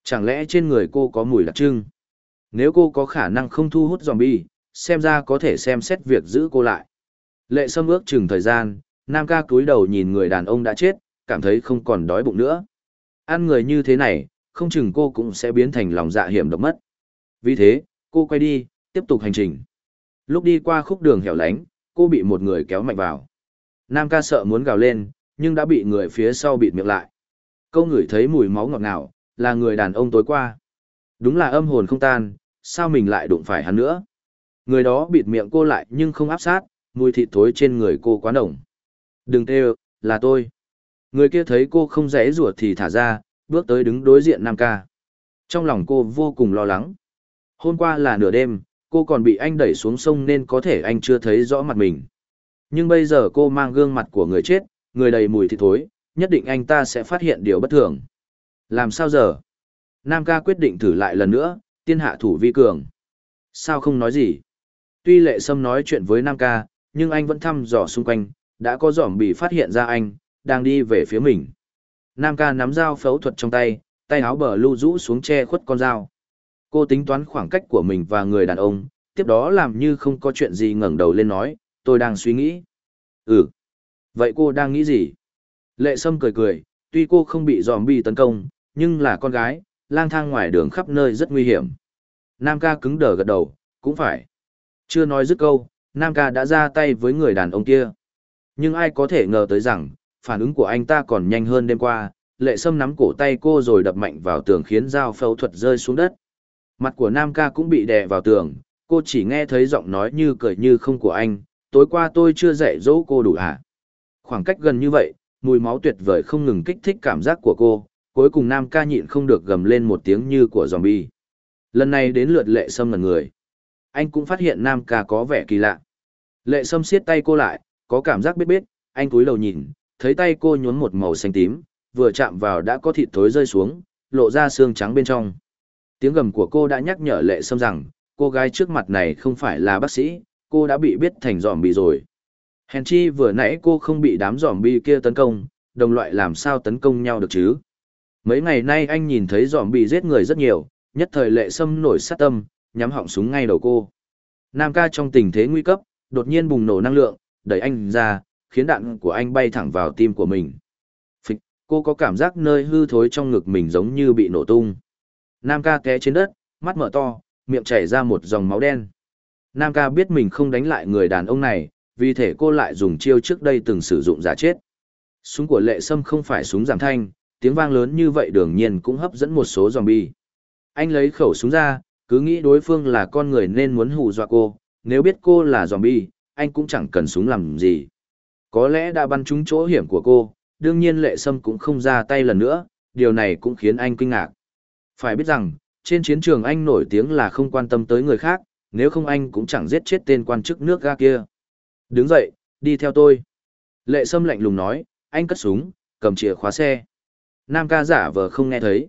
Chẳng lẽ trên người cô có mùi đặc trưng? Nếu cô có khả năng không thu hút zombie, xem ra có thể xem xét việc giữ cô lại. Lệ sâm ước chừng thời gian, Nam ca cúi đầu nhìn người đàn ông đã chết, cảm thấy không còn đói bụng nữa. Ăn người như thế này, không chừng cô cũng sẽ biến thành lòng dạ hiểm độc mất. Vì thế, cô quay đi, tiếp tục hành trình. Lúc đi qua khúc đường hẻo lánh, cô bị một người kéo mạnh vào. Nam ca sợ muốn gào lên, nhưng đã bị người phía sau bịt miệng lại. Câu ngửi thấy mùi máu ngọt ngào, là người đàn ông tối qua. Đúng là âm hồn không tan, sao mình lại đụng phải hắn nữa. Người đó bịt miệng cô lại nhưng không áp sát, mùi thịt thối trên người cô quá nồng. Đừng tê là tôi. Người kia thấy cô không rẽ rủa thì thả ra, bước tới đứng đối diện Nam ca. Trong lòng cô vô cùng lo lắng. Hôm qua là nửa đêm, cô còn bị anh đẩy xuống sông nên có thể anh chưa thấy rõ mặt mình. Nhưng bây giờ cô mang gương mặt của người chết, người đầy mùi thịt thối, nhất định anh ta sẽ phát hiện điều bất thường. Làm sao giờ? Nam ca quyết định thử lại lần nữa, tiên hạ thủ vi cường. Sao không nói gì? Tuy lệ sâm nói chuyện với Nam ca, nhưng anh vẫn thăm dò xung quanh, đã có giỏm bị phát hiện ra anh, đang đi về phía mình. Nam ca nắm dao phẫu thuật trong tay, tay áo bờ lưu rũ xuống che khuất con dao. Cô tính toán khoảng cách của mình và người đàn ông, tiếp đó làm như không có chuyện gì ngẩng đầu lên nói, tôi đang suy nghĩ. Ừ. Vậy cô đang nghĩ gì? Lệ Sâm cười cười, tuy cô không bị giòm bị tấn công, nhưng là con gái, lang thang ngoài đường khắp nơi rất nguy hiểm. Nam ca cứng đờ gật đầu, cũng phải. Chưa nói dứt câu, Nam ca đã ra tay với người đàn ông kia. Nhưng ai có thể ngờ tới rằng, phản ứng của anh ta còn nhanh hơn đêm qua, lệ sâm nắm cổ tay cô rồi đập mạnh vào tường khiến dao phẫu thuật rơi xuống đất. Mặt của Nam ca cũng bị đè vào tường, cô chỉ nghe thấy giọng nói như cười như không của anh, tối qua tôi chưa dạy dỗ cô đủ hả? Khoảng cách gần như vậy, mùi máu tuyệt vời không ngừng kích thích cảm giác của cô, cuối cùng Nam ca nhịn không được gầm lên một tiếng như của zombie. Lần này đến lượt lệ sâm ngần người. Anh cũng phát hiện Nam ca có vẻ kỳ lạ. Lệ sâm siết tay cô lại, có cảm giác biết biết, anh cúi đầu nhìn, thấy tay cô nhuốm một màu xanh tím, vừa chạm vào đã có thịt thối rơi xuống, lộ ra xương trắng bên trong. Tiếng gầm của cô đã nhắc nhở lệ sâm rằng, cô gái trước mặt này không phải là bác sĩ, cô đã bị biết thành giòm bị rồi. Hèn chi vừa nãy cô không bị đám giòm bị kia tấn công, đồng loại làm sao tấn công nhau được chứ. Mấy ngày nay anh nhìn thấy giòm bị giết người rất nhiều, nhất thời lệ sâm nổi sát tâm, nhắm họng súng ngay đầu cô. Nam ca trong tình thế nguy cấp, đột nhiên bùng nổ năng lượng, đẩy anh ra, khiến đạn của anh bay thẳng vào tim của mình. Phịch, cô có cảm giác nơi hư thối trong ngực mình giống như bị nổ tung. Nam ca té trên đất, mắt mở to, miệng chảy ra một dòng máu đen. Nam ca biết mình không đánh lại người đàn ông này, vì thể cô lại dùng chiêu trước đây từng sử dụng giả chết. Súng của lệ sâm không phải súng giảm thanh, tiếng vang lớn như vậy đương nhiên cũng hấp dẫn một số zombie. Anh lấy khẩu súng ra, cứ nghĩ đối phương là con người nên muốn hù dọa cô, nếu biết cô là zombie, anh cũng chẳng cần súng làm gì. Có lẽ đã bắn trúng chỗ hiểm của cô, đương nhiên lệ sâm cũng không ra tay lần nữa, điều này cũng khiến anh kinh ngạc. Phải biết rằng, trên chiến trường anh nổi tiếng là không quan tâm tới người khác, nếu không anh cũng chẳng giết chết tên quan chức nước ga kia. Đứng dậy, đi theo tôi. Lệ sâm lạnh lùng nói, anh cất súng, cầm chìa khóa xe. Nam ca giả vờ không nghe thấy.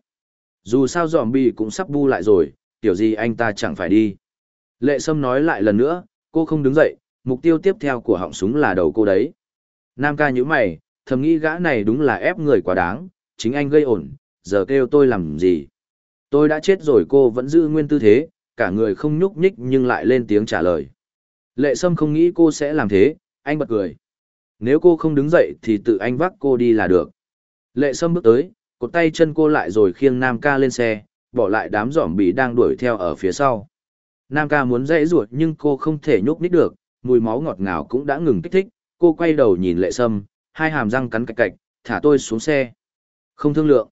Dù sao dòm bi cũng sắp bu lại rồi, tiểu gì anh ta chẳng phải đi. Lệ sâm nói lại lần nữa, cô không đứng dậy, mục tiêu tiếp theo của họng súng là đầu cô đấy. Nam ca như mày, thầm nghĩ gã này đúng là ép người quá đáng, chính anh gây ổn, giờ kêu tôi làm gì. Tôi đã chết rồi cô vẫn giữ nguyên tư thế, cả người không nhúc nhích nhưng lại lên tiếng trả lời. Lệ Sâm không nghĩ cô sẽ làm thế, anh bật cười. Nếu cô không đứng dậy thì tự anh vác cô đi là được. Lệ Sâm bước tới, cột tay chân cô lại rồi khiêng Nam ca lên xe, bỏ lại đám giỏm bị đang đuổi theo ở phía sau. Nam ca muốn dãy ruột nhưng cô không thể nhúc nhích được, mùi máu ngọt ngào cũng đã ngừng kích thích, cô quay đầu nhìn Lệ Sâm, hai hàm răng cắn cạch cạch, thả tôi xuống xe. Không thương lượng.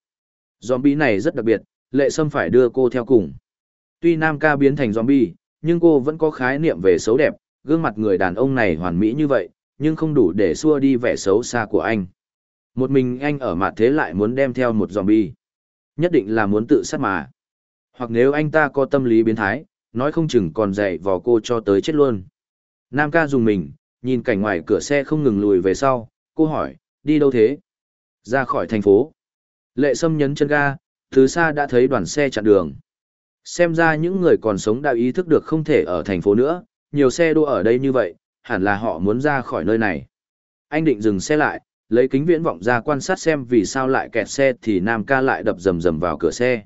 Zombie này rất đặc biệt, Lệ Sâm phải đưa cô theo cùng. Tuy Nam ca biến thành zombie, nhưng cô vẫn có khái niệm về xấu đẹp, gương mặt người đàn ông này hoàn mỹ như vậy, nhưng không đủ để xua đi vẻ xấu xa của anh. Một mình anh ở mặt thế lại muốn đem theo một zombie. Nhất định là muốn tự sát mà. Hoặc nếu anh ta có tâm lý biến thái, nói không chừng còn dạy vò cô cho tới chết luôn. Nam ca dùng mình, nhìn cảnh ngoài cửa xe không ngừng lùi về sau, cô hỏi, đi đâu thế? Ra khỏi thành phố. Lệ Sâm nhấn chân ga, từ xa đã thấy đoàn xe chặn đường. Xem ra những người còn sống đã ý thức được không thể ở thành phố nữa, nhiều xe đua ở đây như vậy, hẳn là họ muốn ra khỏi nơi này. Anh định dừng xe lại, lấy kính viễn vọng ra quan sát xem vì sao lại kẹt xe thì Nam ca lại đập rầm rầm vào cửa xe.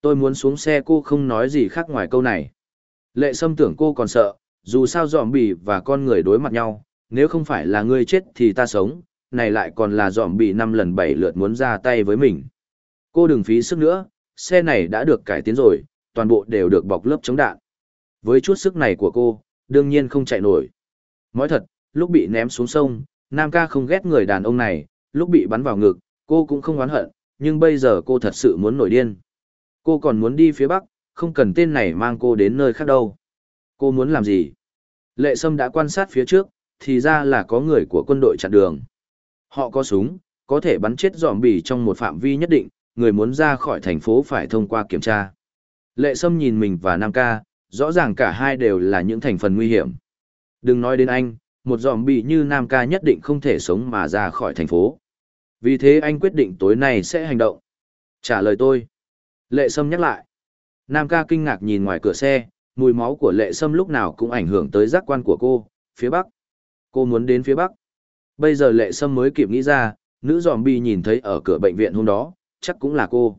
Tôi muốn xuống xe cô không nói gì khác ngoài câu này. Lệ sâm tưởng cô còn sợ, dù sao dòm bì và con người đối mặt nhau, nếu không phải là ngươi chết thì ta sống, này lại còn là dòm bì năm lần bảy lượt muốn ra tay với mình. Cô đừng phí sức nữa, xe này đã được cải tiến rồi, toàn bộ đều được bọc lớp chống đạn. Với chút sức này của cô, đương nhiên không chạy nổi. Nói thật, lúc bị ném xuống sông, Nam ca không ghét người đàn ông này, lúc bị bắn vào ngực, cô cũng không oán hận, nhưng bây giờ cô thật sự muốn nổi điên. Cô còn muốn đi phía Bắc, không cần tên này mang cô đến nơi khác đâu. Cô muốn làm gì? Lệ Sâm đã quan sát phía trước, thì ra là có người của quân đội chặn đường. Họ có súng, có thể bắn chết giòm bì trong một phạm vi nhất định, người muốn ra khỏi thành phố phải thông qua kiểm tra. Lệ Sâm nhìn mình và Nam ca, rõ ràng cả hai đều là những thành phần nguy hiểm. Đừng nói đến anh, một giòm bì như Nam ca nhất định không thể sống mà ra khỏi thành phố. Vì thế anh quyết định tối nay sẽ hành động. Trả lời tôi. Lệ Sâm nhắc lại. Nam ca kinh ngạc nhìn ngoài cửa xe, mùi máu của lệ sâm lúc nào cũng ảnh hưởng tới giác quan của cô, phía bắc. Cô muốn đến phía bắc. Bây giờ lệ sâm mới kịp nghĩ ra, nữ dòm bi nhìn thấy ở cửa bệnh viện hôm đó, chắc cũng là cô.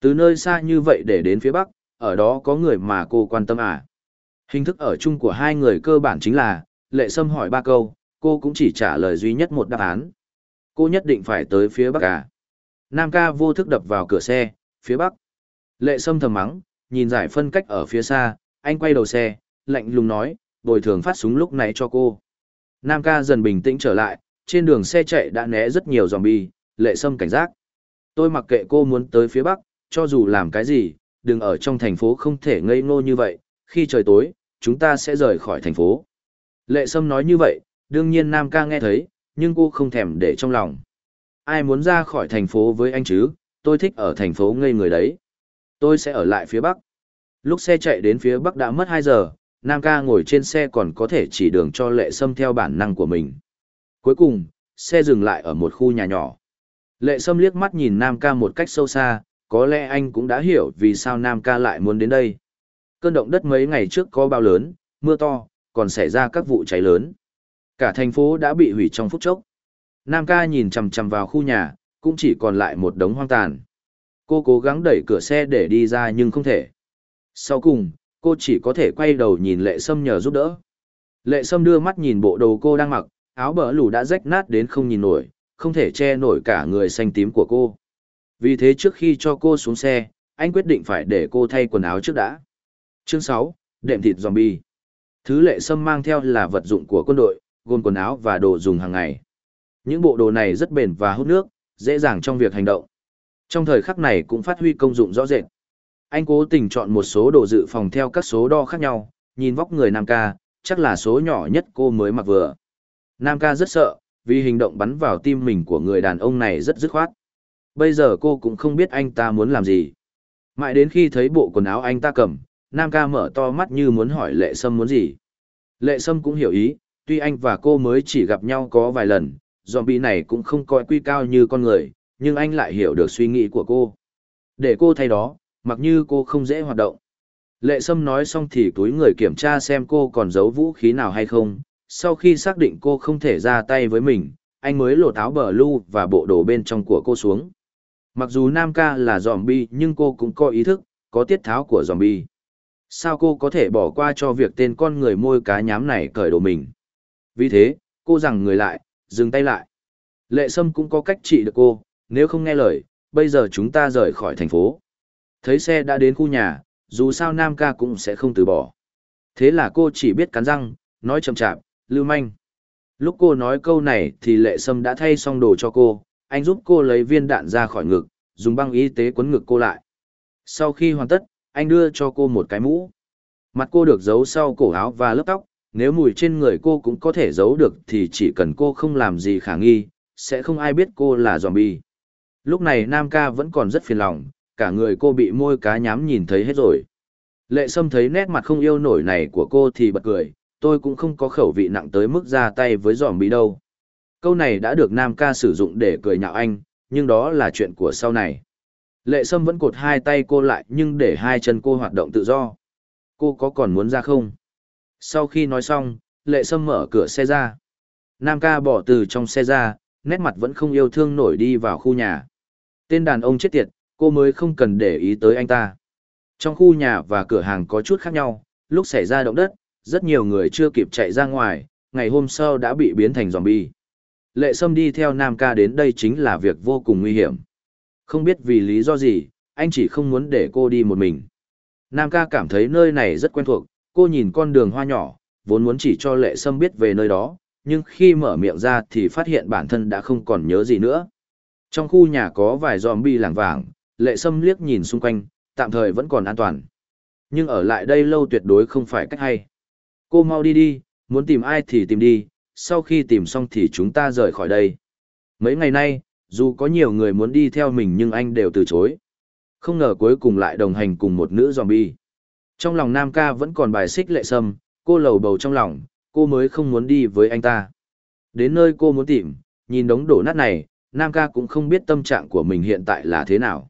Từ nơi xa như vậy để đến phía bắc, ở đó có người mà cô quan tâm à. Hình thức ở chung của hai người cơ bản chính là, lệ sâm hỏi ba câu, cô cũng chỉ trả lời duy nhất một đáp án. Cô nhất định phải tới phía bắc à. Nam ca vô thức đập vào cửa xe, phía bắc. Lệ sâm thầm mắng, nhìn giải phân cách ở phía xa, anh quay đầu xe, lạnh lùng nói, bồi thường phát súng lúc này cho cô. Nam ca dần bình tĩnh trở lại, trên đường xe chạy đã né rất nhiều zombie, lệ sâm cảnh giác. Tôi mặc kệ cô muốn tới phía Bắc, cho dù làm cái gì, đừng ở trong thành phố không thể ngây ngô như vậy, khi trời tối, chúng ta sẽ rời khỏi thành phố. Lệ sâm nói như vậy, đương nhiên Nam ca nghe thấy, nhưng cô không thèm để trong lòng. Ai muốn ra khỏi thành phố với anh chứ, tôi thích ở thành phố ngây người đấy. Tôi sẽ ở lại phía Bắc. Lúc xe chạy đến phía Bắc đã mất 2 giờ, Nam ca ngồi trên xe còn có thể chỉ đường cho lệ sâm theo bản năng của mình. Cuối cùng, xe dừng lại ở một khu nhà nhỏ. Lệ sâm liếc mắt nhìn Nam ca một cách sâu xa, có lẽ anh cũng đã hiểu vì sao Nam ca lại muốn đến đây. Cơn động đất mấy ngày trước có bao lớn, mưa to, còn xảy ra các vụ cháy lớn. Cả thành phố đã bị hủy trong phút chốc. Nam ca nhìn chằm chằm vào khu nhà, cũng chỉ còn lại một đống hoang tàn. Cô cố gắng đẩy cửa xe để đi ra nhưng không thể. Sau cùng, cô chỉ có thể quay đầu nhìn lệ sâm nhờ giúp đỡ. Lệ sâm đưa mắt nhìn bộ đồ cô đang mặc, áo bờ lù đã rách nát đến không nhìn nổi, không thể che nổi cả người xanh tím của cô. Vì thế trước khi cho cô xuống xe, anh quyết định phải để cô thay quần áo trước đã. Chương 6, đệm thịt zombie. Thứ lệ sâm mang theo là vật dụng của quân đội, gồm quần áo và đồ dùng hàng ngày. Những bộ đồ này rất bền và hút nước, dễ dàng trong việc hành động. Trong thời khắc này cũng phát huy công dụng rõ rệt. Anh cố tình chọn một số đồ dự phòng theo các số đo khác nhau, nhìn vóc người Nam ca, chắc là số nhỏ nhất cô mới mặc vừa. Nam ca rất sợ, vì hành động bắn vào tim mình của người đàn ông này rất dứt khoát. Bây giờ cô cũng không biết anh ta muốn làm gì. Mãi đến khi thấy bộ quần áo anh ta cầm, Nam ca mở to mắt như muốn hỏi Lệ Sâm muốn gì. Lệ Sâm cũng hiểu ý, tuy anh và cô mới chỉ gặp nhau có vài lần, zombie này cũng không coi quy cao như con người, nhưng anh lại hiểu được suy nghĩ của cô. Để cô thay đó, mặc như cô không dễ hoạt động. Lệ Sâm nói xong thì túi người kiểm tra xem cô còn giấu vũ khí nào hay không, sau khi xác định cô không thể ra tay với mình, anh mới lột áo bờ lưu và bộ đồ bên trong của cô xuống. Mặc dù Nam ca là zombie nhưng cô cũng có ý thức, có tiết tháo của zombie. Sao cô có thể bỏ qua cho việc tên con người môi cá nhám này cởi đồ mình? Vì thế, cô rằng người lại, dừng tay lại. Lệ Sâm cũng có cách trị được cô, nếu không nghe lời, bây giờ chúng ta rời khỏi thành phố. Thấy xe đã đến khu nhà, dù sao Nam ca cũng sẽ không từ bỏ. Thế là cô chỉ biết cắn răng, nói chậm chạp, lưu manh. Lúc cô nói câu này thì lệ sâm đã thay xong đồ cho cô, anh giúp cô lấy viên đạn ra khỏi ngực, dùng băng y tế quấn ngực cô lại. Sau khi hoàn tất, anh đưa cho cô một cái mũ. Mặt cô được giấu sau cổ áo và lớp tóc, nếu mùi trên người cô cũng có thể giấu được thì chỉ cần cô không làm gì khả nghi, sẽ không ai biết cô là zombie. Lúc này Nam ca vẫn còn rất phiền lòng, cả người cô bị môi cá nhám nhìn thấy hết rồi. Lệ Sâm thấy nét mặt không yêu nổi này của cô thì bật cười, tôi cũng không có khẩu vị nặng tới mức ra tay với giòm bị đâu. Câu này đã được Nam ca sử dụng để cười nhạo anh, nhưng đó là chuyện của sau này. Lệ Sâm vẫn cột hai tay cô lại nhưng để hai chân cô hoạt động tự do. Cô có còn muốn ra không? Sau khi nói xong, Lệ Sâm mở cửa xe ra. Nam ca bỏ từ trong xe ra, nét mặt vẫn không yêu thương nổi đi vào khu nhà. Tên đàn ông chết tiệt, cô mới không cần để ý tới anh ta. Trong khu nhà và cửa hàng có chút khác nhau, lúc xảy ra động đất, rất nhiều người chưa kịp chạy ra ngoài, ngày hôm sau đã bị biến thành zombie. Lệ Sâm đi theo Nam ca đến đây chính là việc vô cùng nguy hiểm. Không biết vì lý do gì, anh chỉ không muốn để cô đi một mình. Nam ca cảm thấy nơi này rất quen thuộc, cô nhìn con đường hoa nhỏ, vốn muốn chỉ cho lệ sâm biết về nơi đó, nhưng khi mở miệng ra thì phát hiện bản thân đã không còn nhớ gì nữa. Trong khu nhà có vài zombie làng vàng, lệ sâm liếc nhìn xung quanh, tạm thời vẫn còn an toàn. Nhưng ở lại đây lâu tuyệt đối không phải cách hay. Cô mau đi đi, muốn tìm ai thì tìm đi, sau khi tìm xong thì chúng ta rời khỏi đây. Mấy ngày nay, dù có nhiều người muốn đi theo mình nhưng anh đều từ chối. Không ngờ cuối cùng lại đồng hành cùng một nữ zombie. Trong lòng Nam ca vẫn còn bài xích lệ sâm, cô lầu bầu trong lòng, cô mới không muốn đi với anh ta. Đến nơi cô muốn tìm, nhìn đống đổ nát này, Nam ca cũng không biết tâm trạng của mình hiện tại là thế nào.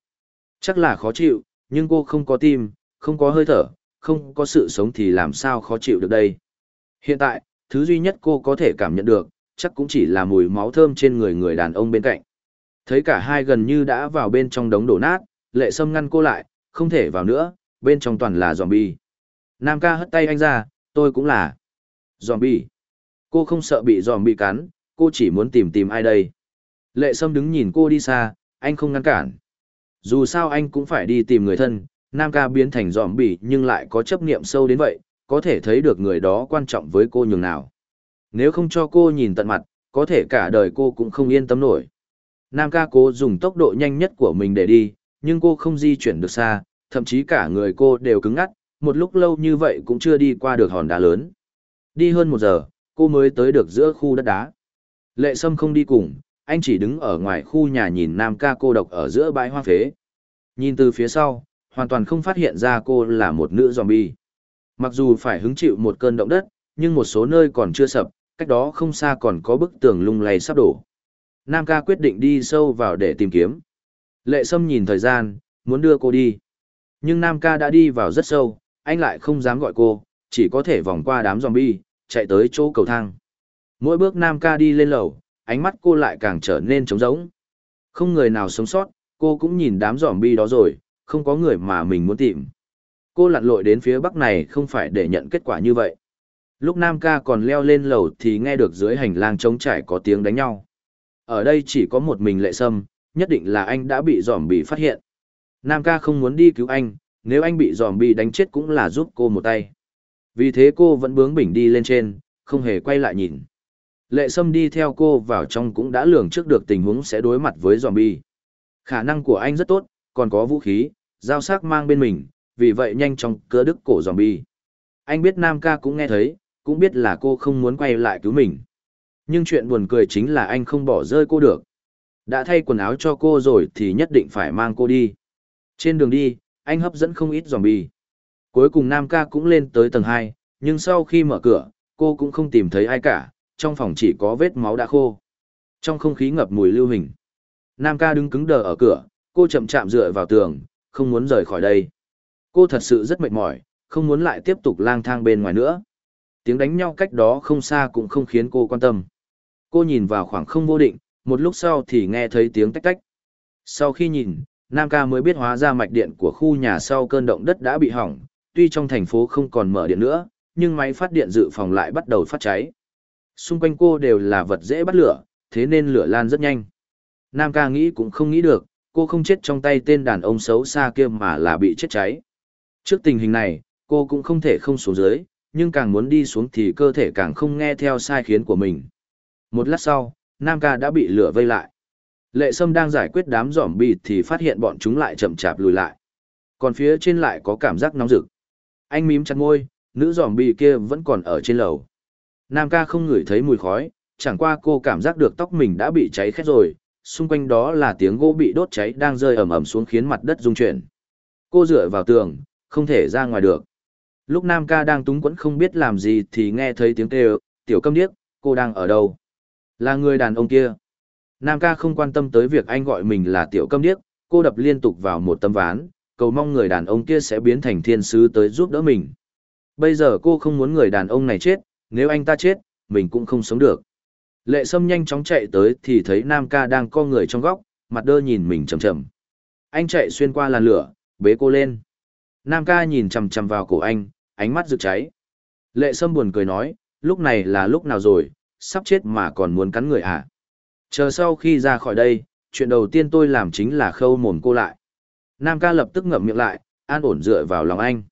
Chắc là khó chịu, nhưng cô không có tim, không có hơi thở, không có sự sống thì làm sao khó chịu được đây. Hiện tại, thứ duy nhất cô có thể cảm nhận được, chắc cũng chỉ là mùi máu thơm trên người người đàn ông bên cạnh. Thấy cả hai gần như đã vào bên trong đống đổ nát, lệ sâm ngăn cô lại, không thể vào nữa, bên trong toàn là zombie. Nam ca hất tay anh ra, tôi cũng là. Zombie. Cô không sợ bị zombie cắn, cô chỉ muốn tìm tìm ai đây. Lệ sâm đứng nhìn cô đi xa, anh không ngăn cản. Dù sao anh cũng phải đi tìm người thân, Nam ca biến thành zombie nhưng lại có chấp niệm sâu đến vậy, có thể thấy được người đó quan trọng với cô nhường nào. Nếu không cho cô nhìn tận mặt, có thể cả đời cô cũng không yên tâm nổi. Nam ca cố dùng tốc độ nhanh nhất của mình để đi, nhưng cô không di chuyển được xa, thậm chí cả người cô đều cứng ngắt, một lúc lâu như vậy cũng chưa đi qua được hòn đá lớn. Đi hơn một giờ, cô mới tới được giữa khu đất đá. Lệ Sâm không đi cùng, anh chỉ đứng ở ngoài khu nhà nhìn Nam ca cô độc ở giữa bãi hoa phế. Nhìn từ phía sau, hoàn toàn không phát hiện ra cô là một nữ zombie. Mặc dù phải hứng chịu một cơn động đất, nhưng một số nơi còn chưa sập, cách đó không xa còn có bức tường lung lay sắp đổ. Nam ca quyết định đi sâu vào để tìm kiếm. Lệ Sâm nhìn thời gian, muốn đưa cô đi. Nhưng Nam ca đã đi vào rất sâu, anh lại không dám gọi cô, chỉ có thể vòng qua đám zombie, chạy tới chỗ cầu thang. Mỗi bước Nam ca đi lên lầu, ánh mắt cô lại càng trở nên trống rỗng. Không người nào sống sót, cô cũng nhìn đám bi đó rồi, không có người mà mình muốn tìm. Cô lặn lội đến phía bắc này không phải để nhận kết quả như vậy. Lúc Nam ca còn leo lên lầu thì nghe được dưới hành lang trống trải có tiếng đánh nhau. Ở đây chỉ có một mình lệ sâm, nhất định là anh đã bị giòm bị phát hiện. Nam ca không muốn đi cứu anh, nếu anh bị giòm bị đánh chết cũng là giúp cô một tay. Vì thế cô vẫn bướng bỉnh đi lên trên, không hề quay lại nhìn. Lệ Sâm đi theo cô vào trong cũng đã lường trước được tình huống sẽ đối mặt với zombie. Khả năng của anh rất tốt, còn có vũ khí, dao sắc mang bên mình, vì vậy nhanh chóng cưa đứt cổ zombie. Anh biết Nam ca cũng nghe thấy, cũng biết là cô không muốn quay lại cứu mình. Nhưng chuyện buồn cười chính là anh không bỏ rơi cô được. Đã thay quần áo cho cô rồi thì nhất định phải mang cô đi. Trên đường đi, anh hấp dẫn không ít zombie. Cuối cùng Nam ca cũng lên tới tầng 2, nhưng sau khi mở cửa, cô cũng không tìm thấy ai cả, trong phòng chỉ có vết máu đã khô. Trong không khí ngập mùi lưu hình. Nam ca đứng cứng đờ ở cửa, cô chậm chạm dựa vào tường, không muốn rời khỏi đây. Cô thật sự rất mệt mỏi, không muốn lại tiếp tục lang thang bên ngoài nữa. Tiếng đánh nhau cách đó không xa cũng không khiến cô quan tâm. Cô nhìn vào khoảng không vô định, một lúc sau thì nghe thấy tiếng tách tách. Sau khi nhìn, Nam ca mới biết hóa ra mạch điện của khu nhà sau cơn động đất đã bị hỏng, tuy trong thành phố không còn mở điện nữa, nhưng máy phát điện dự phòng lại bắt đầu phát cháy. Xung quanh cô đều là vật dễ bắt lửa, thế nên lửa lan rất nhanh. Nam ca nghĩ cũng không nghĩ được, cô không chết trong tay tên đàn ông xấu xa kia mà là bị chết cháy. Trước tình hình này, cô cũng không thể không xuống dưới, nhưng càng muốn đi xuống thì cơ thể càng không nghe theo sai khiến của mình. Một lát sau, Nam ca đã bị lửa vây lại. Lệ Sâm đang giải quyết đám giỏm bì thì phát hiện bọn chúng lại chậm chạp lùi lại. Còn phía trên lại có cảm giác nóng rực. Anh mím chặt môi, nữ giỏm bì kia vẫn còn ở trên lầu. Nam ca không ngửi thấy mùi khói, chẳng qua cô cảm giác được tóc mình đã bị cháy khét rồi, xung quanh đó là tiếng gỗ bị đốt cháy đang rơi ầm ầm xuống khiến mặt đất rung chuyển. Cô dựa vào tường, không thể ra ngoài được. Lúc Nam ca đang túng quẫn không biết làm gì thì nghe thấy tiếng kêu, tiểu câm điếc, cô đang ở đâu? Là người đàn ông kia. Nam ca không quan tâm tới việc anh gọi mình là tiểu câm điếc, cô đập liên tục vào một tấm ván, cầu mong người đàn ông kia sẽ biến thành thiên sứ tới giúp đỡ mình. Bây giờ cô không muốn người đàn ông này chết, nếu anh ta chết, mình cũng không sống được. Lệ Sâm nhanh chóng chạy tới thì thấy Nam ca đang co người trong góc, mặt đơ nhìn mình chầm chầm. Anh chạy xuyên qua làn lửa, bế cô lên. Nam ca nhìn chầm chầm vào cổ anh, ánh mắt rực cháy. Lệ Sâm buồn cười nói, lúc này là lúc nào rồi, sắp chết mà còn muốn cắn người à? Chờ sau khi ra khỏi đây, chuyện đầu tiên tôi làm chính là khâu mồm cô lại. Nam ca lập tức ngậm miệng lại, an ổn dựa vào lòng anh.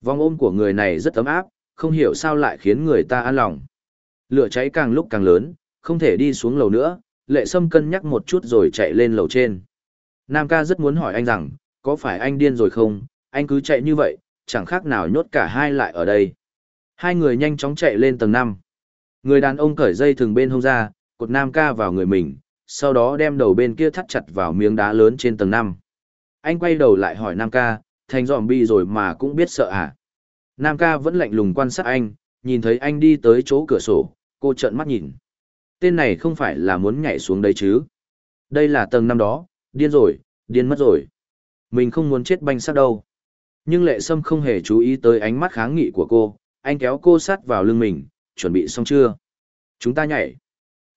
Vòng ôm của người này rất ấm áp, không hiểu sao lại khiến người ta an lòng. Lửa cháy càng lúc càng lớn, không thể đi xuống lầu nữa, lệ sâm cân nhắc một chút rồi chạy lên lầu trên. Nam ca rất muốn hỏi anh rằng, có phải anh điên rồi không, anh cứ chạy như vậy, chẳng khác nào nhốt cả hai lại ở đây. Hai người nhanh chóng chạy lên tầng 5. Người đàn ông cởi dây thừng bên hông ra, cột Nam ca vào người mình, sau đó đem đầu bên kia thắt chặt vào miếng đá lớn trên tầng 5. Anh quay đầu lại hỏi Nam ca, thành giòm bi rồi mà cũng biết sợ à. Nam ca vẫn lạnh lùng quan sát anh, nhìn thấy anh đi tới chỗ cửa sổ, cô trợn mắt nhìn. Tên này không phải là muốn nhảy xuống đây chứ. Đây là tầng năm đó, điên rồi, điên mất rồi. Mình không muốn chết banh sát đâu. Nhưng lệ sâm không hề chú ý tới ánh mắt kháng nghị của cô, anh kéo cô sát vào lưng mình, chuẩn bị xong chưa? Chúng ta nhảy.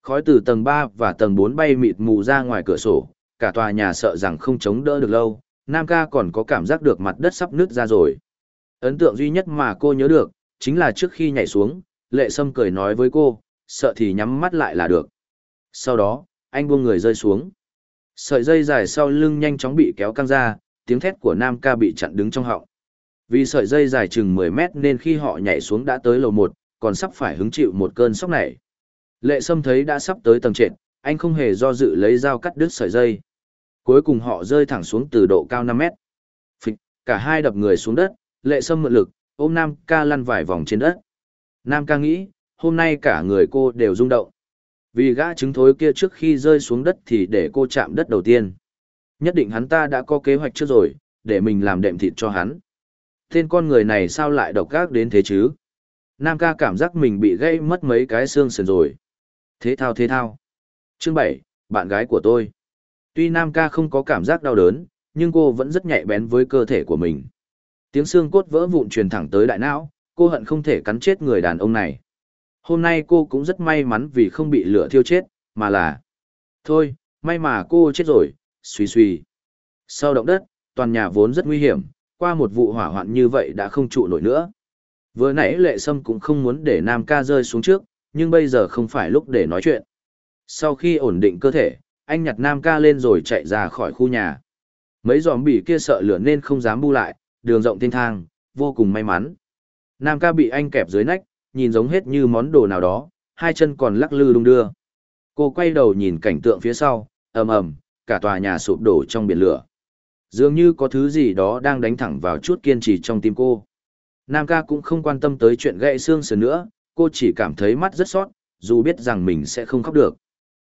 Khói từ tầng 3 và tầng 4 bay mịt mù ra ngoài cửa sổ, cả tòa nhà sợ rằng không chống đỡ được lâu, Nam ca còn có cảm giác được mặt đất sắp nứt ra rồi. Ấn tượng duy nhất mà cô nhớ được, chính là trước khi nhảy xuống, lệ sâm cười nói với cô, sợ thì nhắm mắt lại là được. Sau đó, anh buông người rơi xuống. Sợi dây dài sau lưng nhanh chóng bị kéo căng ra, tiếng thét của Nam ca bị chặn đứng trong họng. Vì sợi dây dài chừng 10 mét nên khi họ nhảy xuống đã tới lầu 1, còn sắp phải hứng chịu một cơn sốc này. Lệ Sâm thấy đã sắp tới tầng trệt, anh không hề do dự lấy dao cắt đứt sợi dây. Cuối cùng họ rơi thẳng xuống từ độ cao 5 mét. Phịch, cả hai đập người xuống đất, Lệ Sâm mượn lực, ôm Nam ca lăn vài vòng trên đất. Nam ca nghĩ, hôm nay cả người cô đều rung động. Vì gã trứng thối kia trước khi rơi xuống đất thì để cô chạm đất đầu tiên. Nhất định hắn ta đã có kế hoạch trước rồi, để mình làm đệm thịt cho hắn. Tên con người này sao lại độc ác đến thế chứ? Nam ca cảm giác mình bị gây mất mấy cái xương sườn rồi. Thế thao thế thao. Chương bảy, bạn gái của tôi. Tuy Nam ca không có cảm giác đau đớn, nhưng cô vẫn rất nhạy bén với cơ thể của mình. Tiếng xương cốt vỡ vụn truyền thẳng tới đại não, cô hận không thể cắn chết người đàn ông này. Hôm nay cô cũng rất may mắn vì không bị lửa thiêu chết, mà là... Thôi, may mà cô chết rồi, suy suy. Sau động đất, toàn nhà vốn rất nguy hiểm, qua một vụ hỏa hoạn như vậy đã không trụ nổi nữa. Vừa nãy lệ sâm cũng không muốn để Nam ca rơi xuống trước, nhưng bây giờ không phải lúc để nói chuyện. Sau khi ổn định cơ thể, anh nhặt Nam ca lên rồi chạy ra khỏi khu nhà. Mấy giòm bỉ kia sợ lửa nên không dám bu lại, đường rộng thênh thang, vô cùng may mắn. Nam ca bị anh kẹp dưới nách, nhìn giống hết như món đồ nào đó, hai chân còn lắc lư đung đưa. Cô quay đầu nhìn cảnh tượng phía sau, ầm ầm, cả tòa nhà sụp đổ trong biển lửa. Dường như có thứ gì đó đang đánh thẳng vào chút kiên trì trong tim cô. Nam ca cũng không quan tâm tới chuyện gãy xương sườn nữa, cô chỉ cảm thấy mắt rất sót, dù biết rằng mình sẽ không khóc được.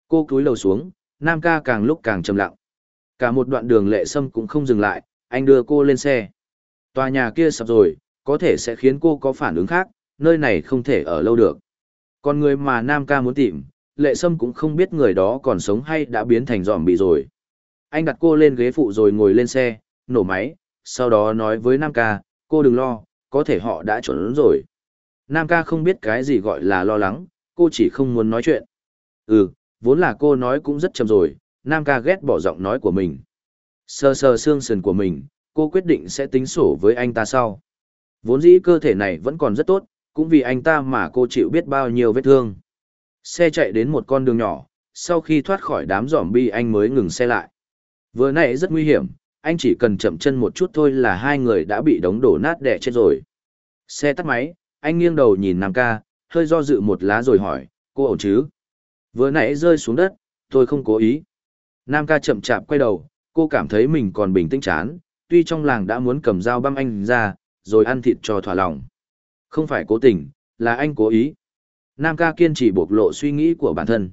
Cô cúi đầu xuống, Nam ca càng lúc càng trầm lặng. Cả một đoạn đường lệ sâm cũng không dừng lại, anh đưa cô lên xe. Tòa nhà kia sập rồi, có thể sẽ khiến cô có phản ứng khác, nơi này không thể ở lâu được. Còn người mà Nam ca muốn tìm, lệ sâm cũng không biết người đó còn sống hay đã biến thành giòm bị rồi. Anh đặt cô lên ghế phụ rồi ngồi lên xe, nổ máy, sau đó nói với Nam ca, cô đừng lo, có thể họ đã chuẩn rồi. Nam ca không biết cái gì gọi là lo lắng, cô chỉ không muốn nói chuyện. Ừ, vốn là cô nói cũng rất chậm rồi, Nam ca ghét bỏ giọng nói của mình. Sờ sờ xương sườn của mình, cô quyết định sẽ tính sổ với anh ta sau. Vốn dĩ cơ thể này vẫn còn rất tốt, cũng vì anh ta mà cô chịu biết bao nhiêu vết thương. Xe chạy đến một con đường nhỏ, sau khi thoát khỏi đám giỏm bi anh mới ngừng xe lại. Vừa nãy rất nguy hiểm, anh chỉ cần chậm chân một chút thôi là hai người đã bị đống đổ nát đẻ chết rồi. Xe tắt máy, anh nghiêng đầu nhìn Nam ca, hơi do dự một lá rồi hỏi, cô ổn chứ? Vừa nãy rơi xuống đất, tôi không cố ý. Nam ca chậm chạp quay đầu, cô cảm thấy mình còn bình tĩnh chán, tuy trong làng đã muốn cầm dao băm anh ra, rồi ăn thịt cho thỏa lòng. Không phải cố tình, là anh cố ý. Nam ca kiên trì bộc lộ suy nghĩ của bản thân.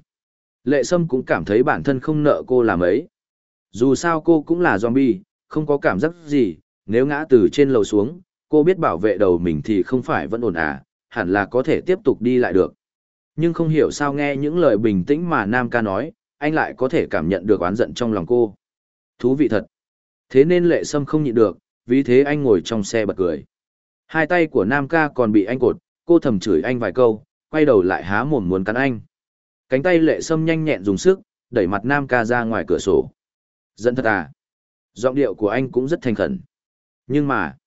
Lệ Sâm cũng cảm thấy bản thân không nợ cô làm ấy. Dù sao cô cũng là zombie, không có cảm giác gì, nếu ngã từ trên lầu xuống, cô biết bảo vệ đầu mình thì không phải vẫn ổn à, hẳn là có thể tiếp tục đi lại được. Nhưng không hiểu sao nghe những lời bình tĩnh mà Nam ca nói, anh lại có thể cảm nhận được oán giận trong lòng cô. Thú vị thật. Thế nên lệ sâm không nhịn được, vì thế anh ngồi trong xe bật cười. Hai tay của Nam ca còn bị anh cột, cô thầm chửi anh vài câu, quay đầu lại há mồm muốn cắn anh. Cánh tay lệ sâm nhanh nhẹn dùng sức, đẩy mặt Nam ca ra ngoài cửa sổ. Dẫn thật à? Giọng điệu của anh cũng rất thành khẩn. Nhưng mà,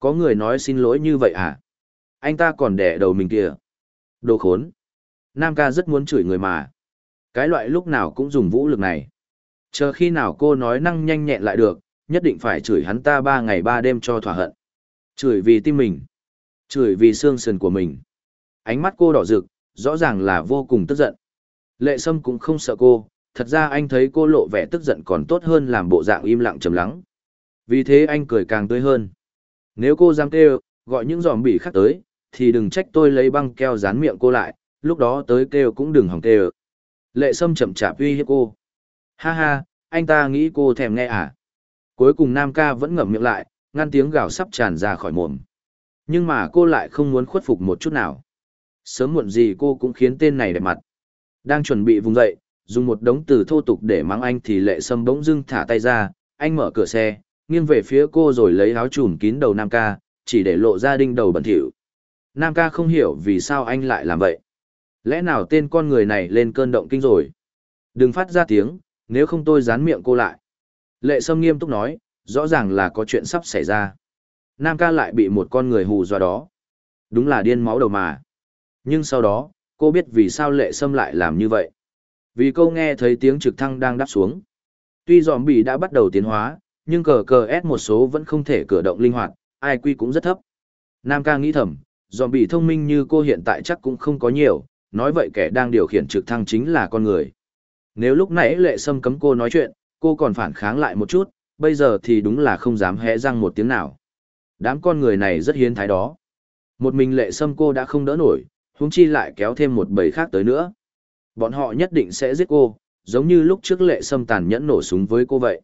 có người nói xin lỗi như vậy à? Anh ta còn đẻ đầu mình kìa. Đồ khốn. Nam ca rất muốn chửi người mà. Cái loại lúc nào cũng dùng vũ lực này. Chờ khi nào cô nói năng nhanh nhẹn lại được, nhất định phải chửi hắn ta ba ngày ba đêm cho thỏa hận. Chửi vì tim mình. Chửi vì xương sườn của mình. Ánh mắt cô đỏ rực, rõ ràng là vô cùng tức giận. Lệ Sâm cũng không sợ cô, thật ra anh thấy cô lộ vẻ tức giận còn tốt hơn làm bộ dạng im lặng trầm lắng. Vì thế anh cười càng tươi hơn. Nếu cô dám kêu, gọi những giòm bỉ khác tới, thì đừng trách tôi lấy băng keo dán miệng cô lại, lúc đó tới kêu cũng đừng hòng kêu. Lệ Sâm chậm chạp uy hiếp cô. Ha ha, anh ta nghĩ cô thèm nghe à? Cuối cùng Nam ca vẫn ngậm miệng lại, ngăn tiếng gào sắp tràn ra khỏi mồm. Nhưng mà cô lại không muốn khuất phục một chút nào. Sớm muộn gì cô cũng khiến tên này đẹp mặt. Đang chuẩn bị vùng dậy, dùng một đống từ thô tục để mắng anh thì lệ sâm bỗng dưng thả tay ra, anh mở cửa xe, nghiêng về phía cô rồi lấy áo trùm kín đầu Nam ca, chỉ để lộ ra đinh đầu bẩn thỉu. Nam ca không hiểu vì sao anh lại làm vậy. Lẽ nào tên con người này lên cơn động kinh rồi? Đừng phát ra tiếng, nếu không tôi dán miệng cô lại. Lệ Sâm nghiêm túc nói, rõ ràng là có chuyện sắp xảy ra. Nam ca lại bị một con người hù dọa đó. Đúng là điên máu đầu mà. Nhưng sau đó, cô biết vì sao Lệ Sâm lại làm như vậy. Vì cô nghe thấy tiếng trực thăng đang đáp xuống. Tuy giòm bị đã bắt đầu tiến hóa, nhưng cờ cờ S một số vẫn không thể cử động linh hoạt, ai quy cũng rất thấp. Nam ca nghĩ thầm, giòm bị thông minh như cô hiện tại chắc cũng không có nhiều, nói vậy kẻ đang điều khiển trực thăng chính là con người. Nếu lúc nãy lệ sâm cấm cô nói chuyện, cô còn phản kháng lại một chút, bây giờ thì đúng là không dám hẽ răng một tiếng nào. Đám con người này rất hiến thái đó. Một mình lệ sâm cô đã không đỡ nổi, huống chi lại kéo thêm một bầy khác tới nữa. Bọn họ nhất định sẽ giết cô, giống như lúc trước lệ sâm tàn nhẫn nổ súng với cô vậy.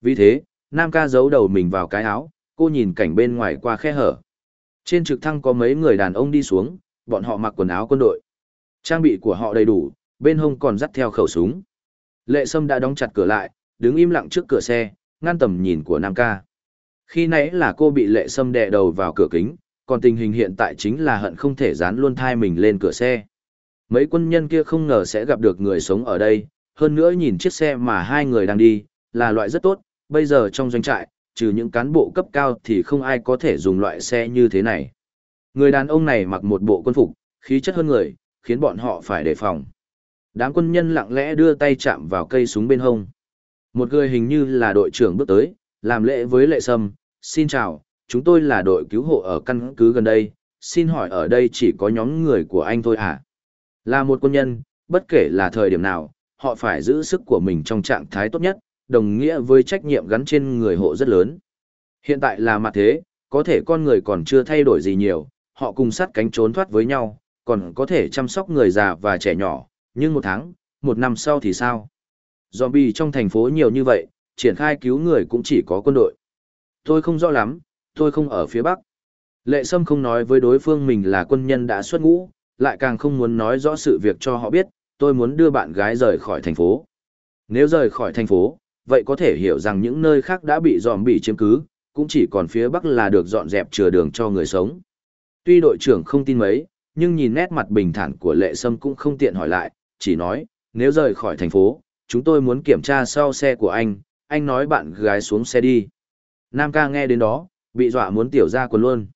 Vì thế, Nam ca giấu đầu mình vào cái áo, cô nhìn cảnh bên ngoài qua khe hở. Trên trực thăng có mấy người đàn ông đi xuống, bọn họ mặc quần áo quân đội. Trang bị của họ đầy đủ, bên hông còn dắt theo khẩu súng. Lệ Sâm đã đóng chặt cửa lại, đứng im lặng trước cửa xe, ngăn tầm nhìn của Nam ca. Khi nãy là cô bị Lệ Sâm đè đầu vào cửa kính, còn tình hình hiện tại chính là hận không thể dán luôn thai mình lên cửa xe. Mấy quân nhân kia không ngờ sẽ gặp được người sống ở đây, hơn nữa nhìn chiếc xe mà hai người đang đi, là loại rất tốt, bây giờ trong doanh trại, trừ những cán bộ cấp cao thì không ai có thể dùng loại xe như thế này. Người đàn ông này mặc một bộ quân phục, khí chất hơn người, khiến bọn họ phải đề phòng. Đám quân nhân lặng lẽ đưa tay chạm vào cây súng bên hông. Một người hình như là đội trưởng bước tới, làm lễ với lệ sâm, xin chào, chúng tôi là đội cứu hộ ở căn cứ gần đây, xin hỏi ở đây chỉ có nhóm người của anh thôi à? Là một quân nhân, bất kể là thời điểm nào, họ phải giữ sức của mình trong trạng thái tốt nhất, đồng nghĩa với trách nhiệm gắn trên người hộ rất lớn. Hiện tại là mặt thế, có thể con người còn chưa thay đổi gì nhiều, họ cùng sát cánh trốn thoát với nhau, còn có thể chăm sóc người già và trẻ nhỏ, nhưng một tháng, một năm sau thì sao? Zombie trong thành phố nhiều như vậy, triển khai cứu người cũng chỉ có quân đội. Tôi không rõ lắm, tôi không ở phía Bắc. Lệ Sâm không nói với đối phương mình là quân nhân đã xuất ngũ, lại càng không muốn nói rõ sự việc cho họ biết, tôi muốn đưa bạn gái rời khỏi thành phố. Nếu rời khỏi thành phố, vậy có thể hiểu rằng những nơi khác đã bị dòm bị chiếm cứ, cũng chỉ còn phía Bắc là được dọn dẹp chừa đường cho người sống. Tuy đội trưởng không tin mấy, nhưng nhìn nét mặt bình thản của lệ sâm cũng không tiện hỏi lại, chỉ nói, nếu rời khỏi thành phố, chúng tôi muốn kiểm tra sau xe của anh, anh nói bạn gái xuống xe đi. Nam ca nghe đến đó, bị dọa muốn tiểu ra quần luôn.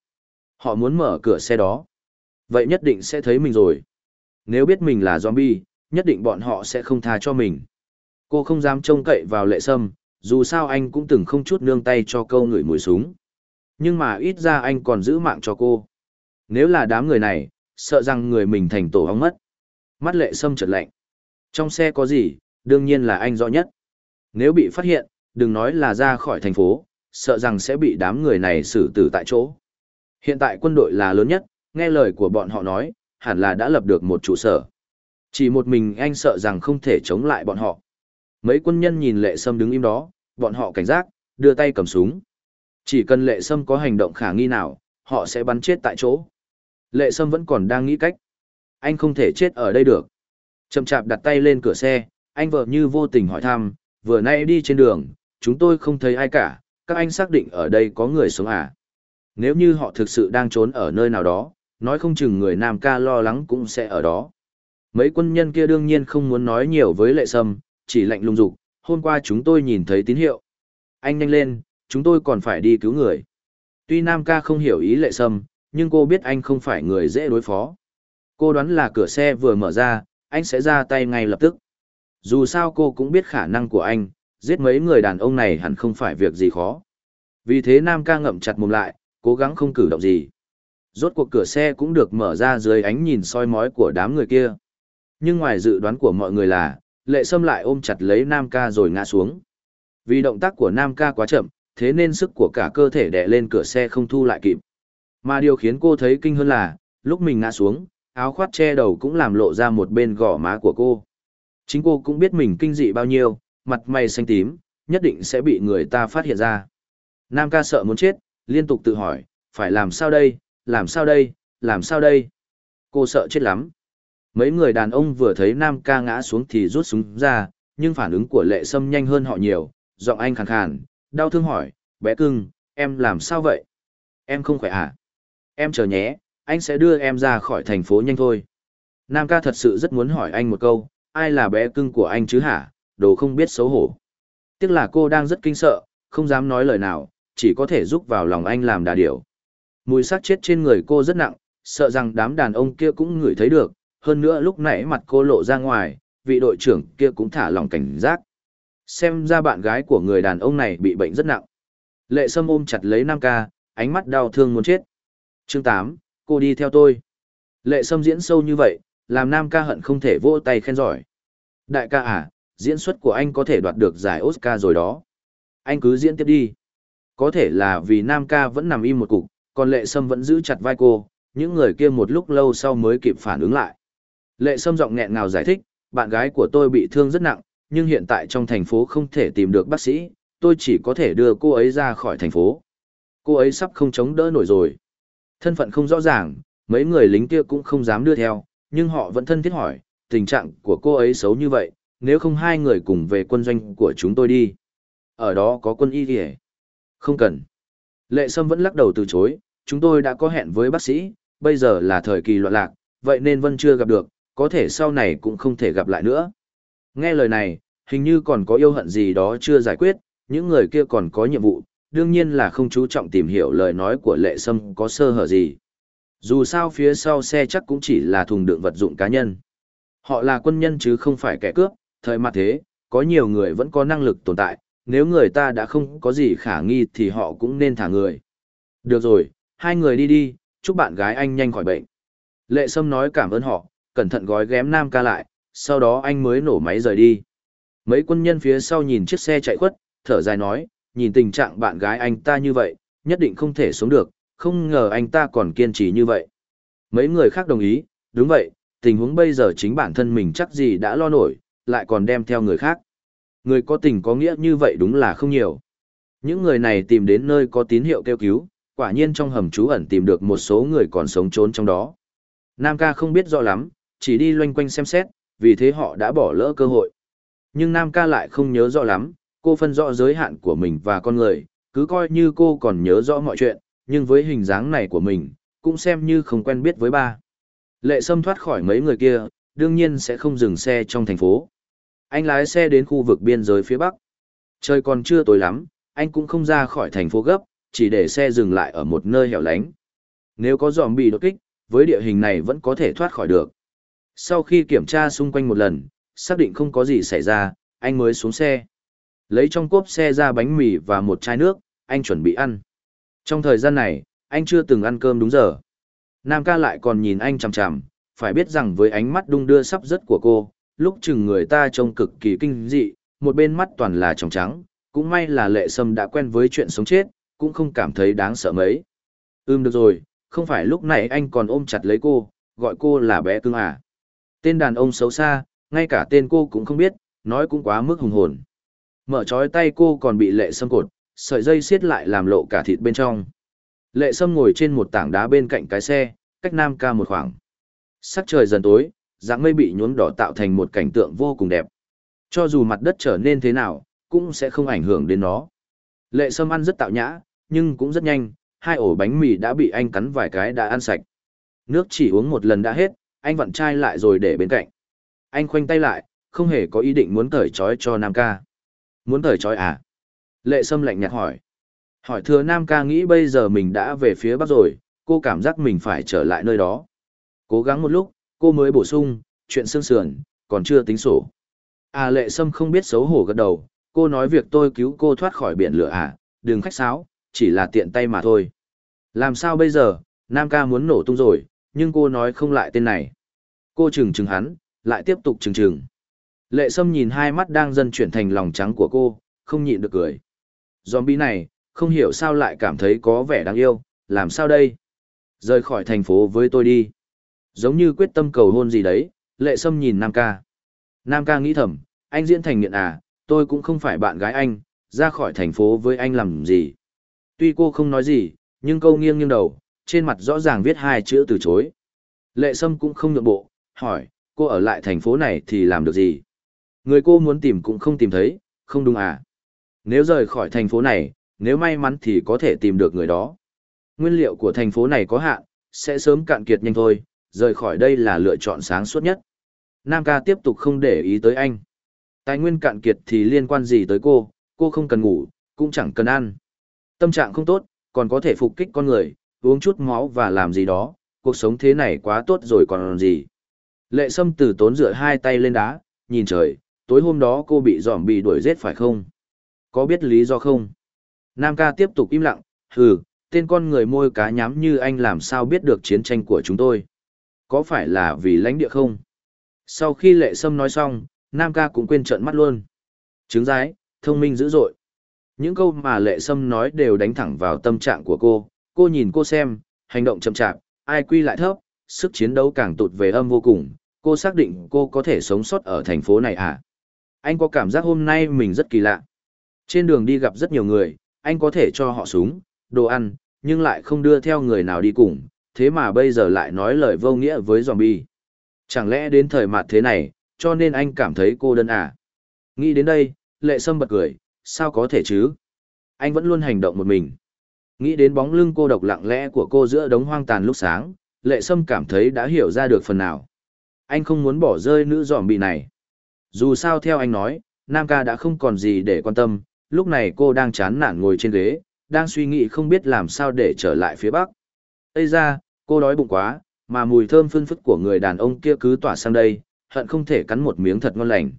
Họ muốn mở cửa xe đó. Vậy nhất định sẽ thấy mình rồi. Nếu biết mình là zombie, nhất định bọn họ sẽ không tha cho mình. Cô không dám trông cậy vào lệ sâm, dù sao anh cũng từng không chút nương tay cho câu người mùi súng. Nhưng mà ít ra anh còn giữ mạng cho cô. Nếu là đám người này, sợ rằng người mình thành tổ hóng mất. Mắt lệ sâm chợt lạnh. Trong xe có gì, đương nhiên là anh rõ nhất. Nếu bị phát hiện, đừng nói là ra khỏi thành phố, sợ rằng sẽ bị đám người này xử tử tại chỗ. Hiện tại quân đội là lớn nhất, nghe lời của bọn họ nói, hẳn là đã lập được một trụ sở. Chỉ một mình anh sợ rằng không thể chống lại bọn họ. Mấy quân nhân nhìn lệ sâm đứng im đó, bọn họ cảnh giác, đưa tay cầm súng. Chỉ cần lệ sâm có hành động khả nghi nào, họ sẽ bắn chết tại chỗ. Lệ Sâm vẫn còn đang nghĩ cách. Anh không thể chết ở đây được. Chậm chạp đặt tay lên cửa xe, anh vợ như vô tình hỏi thăm, vừa nay đi trên đường, chúng tôi không thấy ai cả, các anh xác định ở đây có người sống à. Nếu như họ thực sự đang trốn ở nơi nào đó, nói không chừng người Nam ca lo lắng cũng sẽ ở đó. Mấy quân nhân kia đương nhiên không muốn nói nhiều với lệ sâm, chỉ lạnh lùng dục hôm qua chúng tôi nhìn thấy tín hiệu. Anh nhanh lên, chúng tôi còn phải đi cứu người. Tuy Nam ca không hiểu ý lệ sâm, nhưng cô biết anh không phải người dễ đối phó. Cô đoán là cửa xe vừa mở ra, anh sẽ ra tay ngay lập tức. Dù sao cô cũng biết khả năng của anh, giết mấy người đàn ông này hẳn không phải việc gì khó. Vì thế Nam ca ngậm chặt mồm lại, Cố gắng không cử động gì. Rốt cuộc cửa xe cũng được mở ra dưới ánh nhìn soi mói của đám người kia. Nhưng ngoài dự đoán của mọi người là, lệ sâm lại ôm chặt lấy Nam ca rồi ngã xuống. Vì động tác của Nam ca quá chậm, thế nên sức của cả cơ thể đè lên cửa xe không thu lại kịp. Mà điều khiến cô thấy kinh hơn là, lúc mình ngã xuống, áo khoác che đầu cũng làm lộ ra một bên gò má của cô. Chính cô cũng biết mình kinh dị bao nhiêu, mặt mày xanh tím, nhất định sẽ bị người ta phát hiện ra. Nam ca sợ muốn chết, liên tục tự hỏi, phải làm sao đây, làm sao đây, làm sao đây. Cô sợ chết lắm. Mấy người đàn ông vừa thấy Nam ca ngã xuống thì rút súng ra, nhưng phản ứng của lệ sâm nhanh hơn họ nhiều, giọng anh khàn khàn, đau thương hỏi, bé cưng, em làm sao vậy? Em không khỏe à? Em chờ nhé, anh sẽ đưa em ra khỏi thành phố nhanh thôi. Nam ca thật sự rất muốn hỏi anh một câu, ai là bé cưng của anh chứ hả, đồ không biết xấu hổ. Tiếc là cô đang rất kinh sợ, không dám nói lời nào, chỉ có thể giúp vào lòng anh làm đà điểu. Mùi xác chết trên người cô rất nặng, sợ rằng đám đàn ông kia cũng ngửi thấy được, hơn nữa lúc nãy mặt cô lộ ra ngoài, vị đội trưởng kia cũng thả lòng cảnh giác. Xem ra bạn gái của người đàn ông này bị bệnh rất nặng. Lệ Sâm ôm chặt lấy Nam ca, ánh mắt đau thương muốn chết. Chương 8, cô đi theo tôi. Lệ Sâm diễn sâu như vậy, làm Nam ca hận không thể vỗ tay khen giỏi. Đại ca à, diễn xuất của anh có thể đoạt được giải Oscar rồi đó. Anh cứ diễn tiếp đi. Có thể là vì Nam ca vẫn nằm im một cục, còn Lệ Sâm vẫn giữ chặt vai cô, những người kia một lúc lâu sau mới kịp phản ứng lại. Lệ Sâm giọng nghẹn ngào giải thích, bạn gái của tôi bị thương rất nặng, nhưng hiện tại trong thành phố không thể tìm được bác sĩ, tôi chỉ có thể đưa cô ấy ra khỏi thành phố. Cô ấy sắp không chống đỡ nổi rồi. Thân phận không rõ ràng, mấy người lính kia cũng không dám đưa theo, nhưng họ vẫn thân thiết hỏi, tình trạng của cô ấy xấu như vậy, nếu không hai người cùng về quân doanh của chúng tôi đi. Ở đó có quân y kìa. Không cần. Lệ Sâm vẫn lắc đầu từ chối, chúng tôi đã có hẹn với bác sĩ, bây giờ là thời kỳ loạn lạc, vậy nên vân chưa gặp được, có thể sau này cũng không thể gặp lại nữa. Nghe lời này, hình như còn có yêu hận gì đó chưa giải quyết, những người kia còn có nhiệm vụ, đương nhiên là không chú trọng tìm hiểu lời nói của lệ sâm có sơ hở gì. Dù sao phía sau xe chắc cũng chỉ là thùng đựng vật dụng cá nhân. Họ là quân nhân chứ không phải kẻ cướp, thời mặt thế, có nhiều người vẫn có năng lực tồn tại, nếu người ta đã không có gì khả nghi thì họ cũng nên thả người. Được rồi, hai người đi đi, chúc bạn gái anh nhanh khỏi bệnh. Lệ Sâm nói cảm ơn họ, cẩn thận gói ghém Nam ca lại, sau đó anh mới nổ máy rời đi. Mấy quân nhân phía sau nhìn chiếc xe chạy khuất, thở dài nói, nhìn tình trạng bạn gái anh ta như vậy, nhất định không thể sống được, không ngờ anh ta còn kiên trì như vậy. Mấy người khác đồng ý, đúng vậy, tình huống bây giờ chính bản thân mình chắc gì đã lo nổi, lại còn đem theo người khác. Người có tình có nghĩa như vậy đúng là không nhiều. Những người này tìm đến nơi có tín hiệu kêu cứu, quả nhiên trong hầm trú ẩn tìm được một số người còn sống trốn trong đó. Nam ca không biết rõ lắm, chỉ đi loanh quanh xem xét, vì thế họ đã bỏ lỡ cơ hội. Nhưng Nam ca lại không nhớ rõ lắm, cô phân rõ giới hạn của mình và con người, cứ coi như cô còn nhớ rõ mọi chuyện, nhưng với hình dáng này của mình, cũng xem như không quen biết với ba. Lệ Sâm thoát khỏi mấy người kia, đương nhiên sẽ không dừng xe trong thành phố. Anh lái xe đến khu vực biên giới phía Bắc. Trời còn chưa tối lắm, anh cũng không ra khỏi thành phố gấp, chỉ để xe dừng lại ở một nơi hẻo lánh. Nếu có giòm bị đột kích, với địa hình này vẫn có thể thoát khỏi được. Sau khi kiểm tra xung quanh một lần, xác định không có gì xảy ra, anh mới xuống xe. Lấy trong cốp xe ra bánh mì và một chai nước, anh chuẩn bị ăn. Trong thời gian này, anh chưa từng ăn cơm đúng giờ. Nam ca lại còn nhìn anh chằm chằm, phải biết rằng với ánh mắt đung đưa sắp rớt của cô, lúc chừng người ta trông cực kỳ kinh dị, một bên mắt toàn là tròng trắng, cũng may là lệ sâm đã quen với chuyện sống chết, cũng không cảm thấy đáng sợ mấy. Ừm được rồi, không phải lúc này anh còn ôm chặt lấy cô, gọi cô là bé cưng à. Tên đàn ông xấu xa, ngay cả tên cô cũng không biết, nói cũng quá mức hùng hồn. Mở trói tay cô còn bị lệ sâm cột, sợi dây xiết lại làm lộ cả thịt bên trong. Lệ sâm ngồi trên một tảng đá bên cạnh cái xe, cách nam ca một khoảng. Sắc trời dần tối, dạng mây bị nhuốm đỏ tạo thành một cảnh tượng vô cùng đẹp. Cho dù mặt đất trở nên thế nào, cũng sẽ không ảnh hưởng đến nó. Lệ sâm ăn rất tạo nhã, nhưng cũng rất nhanh, hai ổ bánh mì đã bị anh cắn vài cái đã ăn sạch. Nước chỉ uống một lần đã hết, anh vặn chai lại rồi để bên cạnh. Anh khoanh tay lại, không hề có ý định muốn cởi trói cho Nam ca. Muốn cởi trói à? Lệ Sâm lạnh nhạt hỏi. Hỏi thừa Nam ca nghĩ bây giờ mình đã về phía Bắc rồi, cô cảm giác mình phải trở lại nơi đó. Cố gắng một lúc, cô mới bổ sung, chuyện xương sườn, còn chưa tính sổ. À Lệ Sâm không biết xấu hổ gật đầu, cô nói việc tôi cứu cô thoát khỏi biển lửa à, đừng khách sáo, chỉ là tiện tay mà thôi. Làm sao bây giờ, Nam ca muốn nổ tung rồi, nhưng cô nói không lại tên này. Cô chừng chừng hắn, lại tiếp tục chừng chừng. Lệ Sâm nhìn hai mắt đang dần chuyển thành lòng trắng của cô, không nhịn được cười. Zombie này, không hiểu sao lại cảm thấy có vẻ đáng yêu, làm sao đây? Rời khỏi thành phố với tôi đi. Giống như quyết tâm cầu hôn gì đấy, Lệ Sâm nhìn Nam ca. Nam ca nghĩ thầm, anh diễn thành nghiện à, tôi cũng không phải bạn gái anh, ra khỏi thành phố với anh làm gì. Tuy cô không nói gì, nhưng câu nghiêng nghiêng đầu, trên mặt rõ ràng viết hai chữ từ chối. Lệ Sâm cũng không nhượng bộ, hỏi, cô ở lại thành phố này thì làm được gì? Người cô muốn tìm cũng không tìm thấy, không đúng à? Nếu rời khỏi thành phố này, nếu may mắn thì có thể tìm được người đó. Nguyên liệu của thành phố này có hạn, sẽ sớm cạn kiệt nhanh thôi, rời khỏi đây là lựa chọn sáng suốt nhất. Nam ca tiếp tục không để ý tới anh. Tài nguyên cạn kiệt thì liên quan gì tới cô, cô không cần ngủ, cũng chẳng cần ăn. Tâm trạng không tốt, còn có thể phục kích con người, uống chút máu và làm gì đó, cuộc sống thế này quá tốt rồi còn làm gì. Lệ sâm từ tốn rửa hai tay lên đá, nhìn trời, tối hôm đó cô bị giỏm bị đuổi giết phải không? Có biết lý do không? Nam ca tiếp tục im lặng, hừ, tên con người môi cá nhám như anh làm sao biết được chiến tranh của chúng tôi? Có phải là vì lãnh địa không? Sau khi lệ sâm nói xong, Nam ca cũng quên trợn mắt luôn. Trứng rái, thông minh dữ dội. Những câu mà lệ sâm nói đều đánh thẳng vào tâm trạng của cô, cô nhìn cô xem, hành động chậm chạp, ai quy lại thấp, sức chiến đấu càng tụt về âm vô cùng, cô xác định cô có thể sống sót ở thành phố này à? Anh có cảm giác hôm nay mình rất kỳ lạ. Trên đường đi gặp rất nhiều người, anh có thể cho họ súng, đồ ăn, nhưng lại không đưa theo người nào đi cùng, thế mà bây giờ lại nói lời vô nghĩa với zombie. Chẳng lẽ đến thời mạt thế này, cho nên anh cảm thấy cô đơn à? Nghĩ đến đây, lệ sâm bật cười, sao có thể chứ? Anh vẫn luôn hành động một mình. Nghĩ đến bóng lưng cô độc lặng lẽ của cô giữa đống hoang tàn lúc sáng, lệ sâm cảm thấy đã hiểu ra được phần nào. Anh không muốn bỏ rơi nữ giỏm bị này. Dù sao theo anh nói, Nam ca đã không còn gì để quan tâm, lúc này cô đang chán nản ngồi trên ghế, đang suy nghĩ không biết làm sao để trở lại phía Bắc. Ây ra, cô đói bụng quá, mà mùi thơm phun phức của người đàn ông kia cứ tỏa sang đây, hận không thể cắn một miếng thật ngon lành.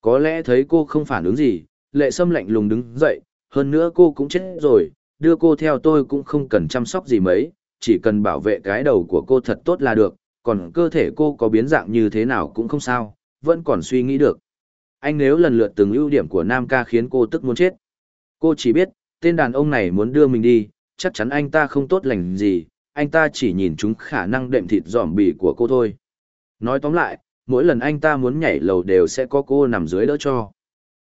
Có lẽ thấy cô không phản ứng gì, lệ sâm lạnh lùng đứng dậy, hơn nữa cô cũng chết rồi, đưa cô theo tôi cũng không cần chăm sóc gì mấy, chỉ cần bảo vệ cái đầu của cô thật tốt là được, còn cơ thể cô có biến dạng như thế nào cũng không sao, vẫn còn suy nghĩ được. Anh nếu lần lượt từng ưu điểm của Nam ca khiến cô tức muốn chết. Cô chỉ biết, tên đàn ông này muốn đưa mình đi, chắc chắn anh ta không tốt lành gì, anh ta chỉ nhìn chúng khả năng đệm thịt dòm bì của cô thôi. Nói tóm lại, mỗi lần anh ta muốn nhảy lầu đều sẽ có cô nằm dưới đỡ cho.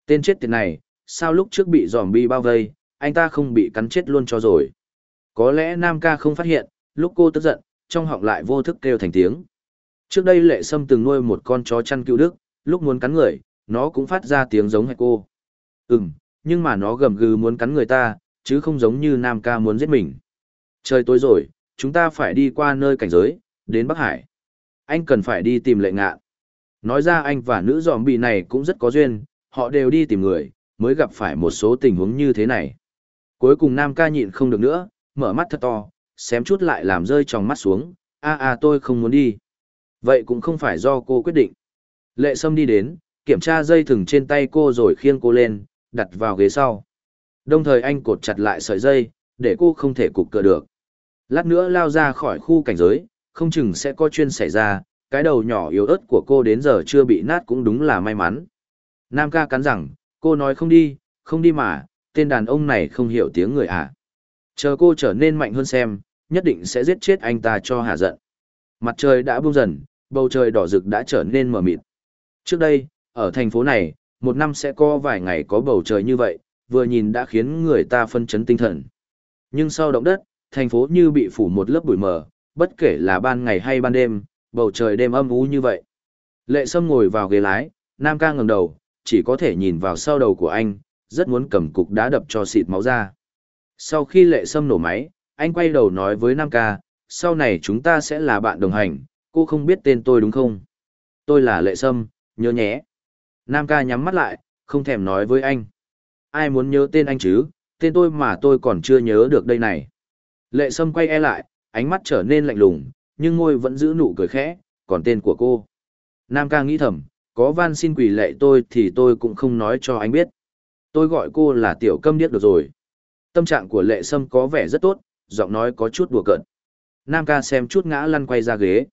Tên chết tiệt này, sao lúc trước bị dòm bì bao vây, anh ta không bị cắn chết luôn cho rồi. Có lẽ Nam ca không phát hiện, lúc cô tức giận, trong họng lại vô thức kêu thành tiếng. Trước đây lệ sâm từng nuôi một con chó chăn cựu đức, lúc muốn cắn người, nó cũng phát ra tiếng giống hệt cô. Ừm, nhưng mà nó gầm gừ muốn cắn người ta, chứ không giống như Nam ca muốn giết mình. Trời tối rồi, chúng ta phải đi qua nơi cảnh giới, đến Bắc Hải. Anh cần phải đi tìm lệ ngạn. Nói ra anh và nữ giòm bị này cũng rất có duyên, họ đều đi tìm người, mới gặp phải một số tình huống như thế này. Cuối cùng Nam ca nhịn không được nữa, mở mắt thật to, xém chút lại làm rơi tròng mắt xuống, a à, a à, tôi không muốn đi. Vậy cũng không phải do cô quyết định. Lệ Sâm đi đến, kiểm tra dây thừng trên tay cô rồi khiêng cô lên, đặt vào ghế sau. Đồng thời anh cột chặt lại sợi dây, để cô không thể cục cựa được. Lát nữa lao ra khỏi khu cảnh giới, không chừng sẽ có chuyên xảy ra, cái đầu nhỏ yếu ớt của cô đến giờ chưa bị nát cũng đúng là may mắn. Nam ca cắn rằng, cô nói không đi, không đi mà, tên đàn ông này không hiểu tiếng người à. Chờ cô trở nên mạnh hơn xem, nhất định sẽ giết chết anh ta cho hạ giận. Mặt trời đã buông dần, bầu trời đỏ rực đã trở nên mờ mịt. Trước đây, ở thành phố này, một năm sẽ có vài ngày có bầu trời như vậy, vừa nhìn đã khiến người ta phân chấn tinh thần. Nhưng sau động đất, thành phố như bị phủ một lớp bụi mờ, bất kể là ban ngày hay ban đêm, bầu trời đêm âm u như vậy. Lệ Sâm ngồi vào ghế lái, Nam ca ngẩng đầu, chỉ có thể nhìn vào sau đầu của anh, rất muốn cầm cục đá đập cho xịt máu ra. Sau khi Lệ Sâm nổ máy, anh quay đầu nói với Nam ca, sau này chúng ta sẽ là bạn đồng hành, cô không biết tên tôi đúng không? Tôi là Lệ Sâm, nhớ nhé. Nam ca nhắm mắt lại, không thèm nói với anh. Ai muốn nhớ tên anh chứ, tên tôi mà tôi còn chưa nhớ được đây này. Lệ Sâm quay e lại, ánh mắt trở nên lạnh lùng, nhưng ngôi vẫn giữ nụ cười khẽ, còn tên của cô. Nam ca nghĩ thầm, có van xin quỷ lệ tôi thì tôi cũng không nói cho anh biết. Tôi gọi cô là tiểu câm điếc được rồi. Tâm trạng của lệ sâm có vẻ rất tốt, giọng nói có chút đùa cợt. Nam ca xem chút ngã lăn quay ra ghế.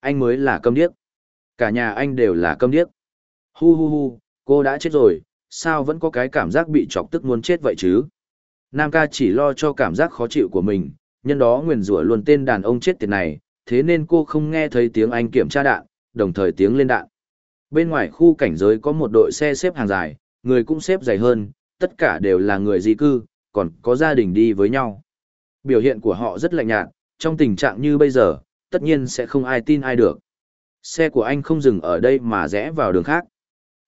Anh mới là câm điếc. Cả nhà anh đều là câm điếc. Hu hu hu, cô đã chết rồi, sao vẫn có cái cảm giác bị chọc tức muốn chết vậy chứ? Nam ca chỉ lo cho cảm giác khó chịu của mình, nhân đó nguyền rủa luôn tên đàn ông chết tiệt này, thế nên cô không nghe thấy tiếng anh kiểm tra đạn, đồng thời tiếng lên đạn. Bên ngoài khu cảnh giới có một đội xe xếp hàng dài, người cũng xếp dày hơn, tất cả đều là người di cư, còn có gia đình đi với nhau. Biểu hiện của họ rất lạnh nhạt, trong tình trạng như bây giờ, tất nhiên sẽ không ai tin ai được. Xe của anh không dừng ở đây mà rẽ vào đường khác.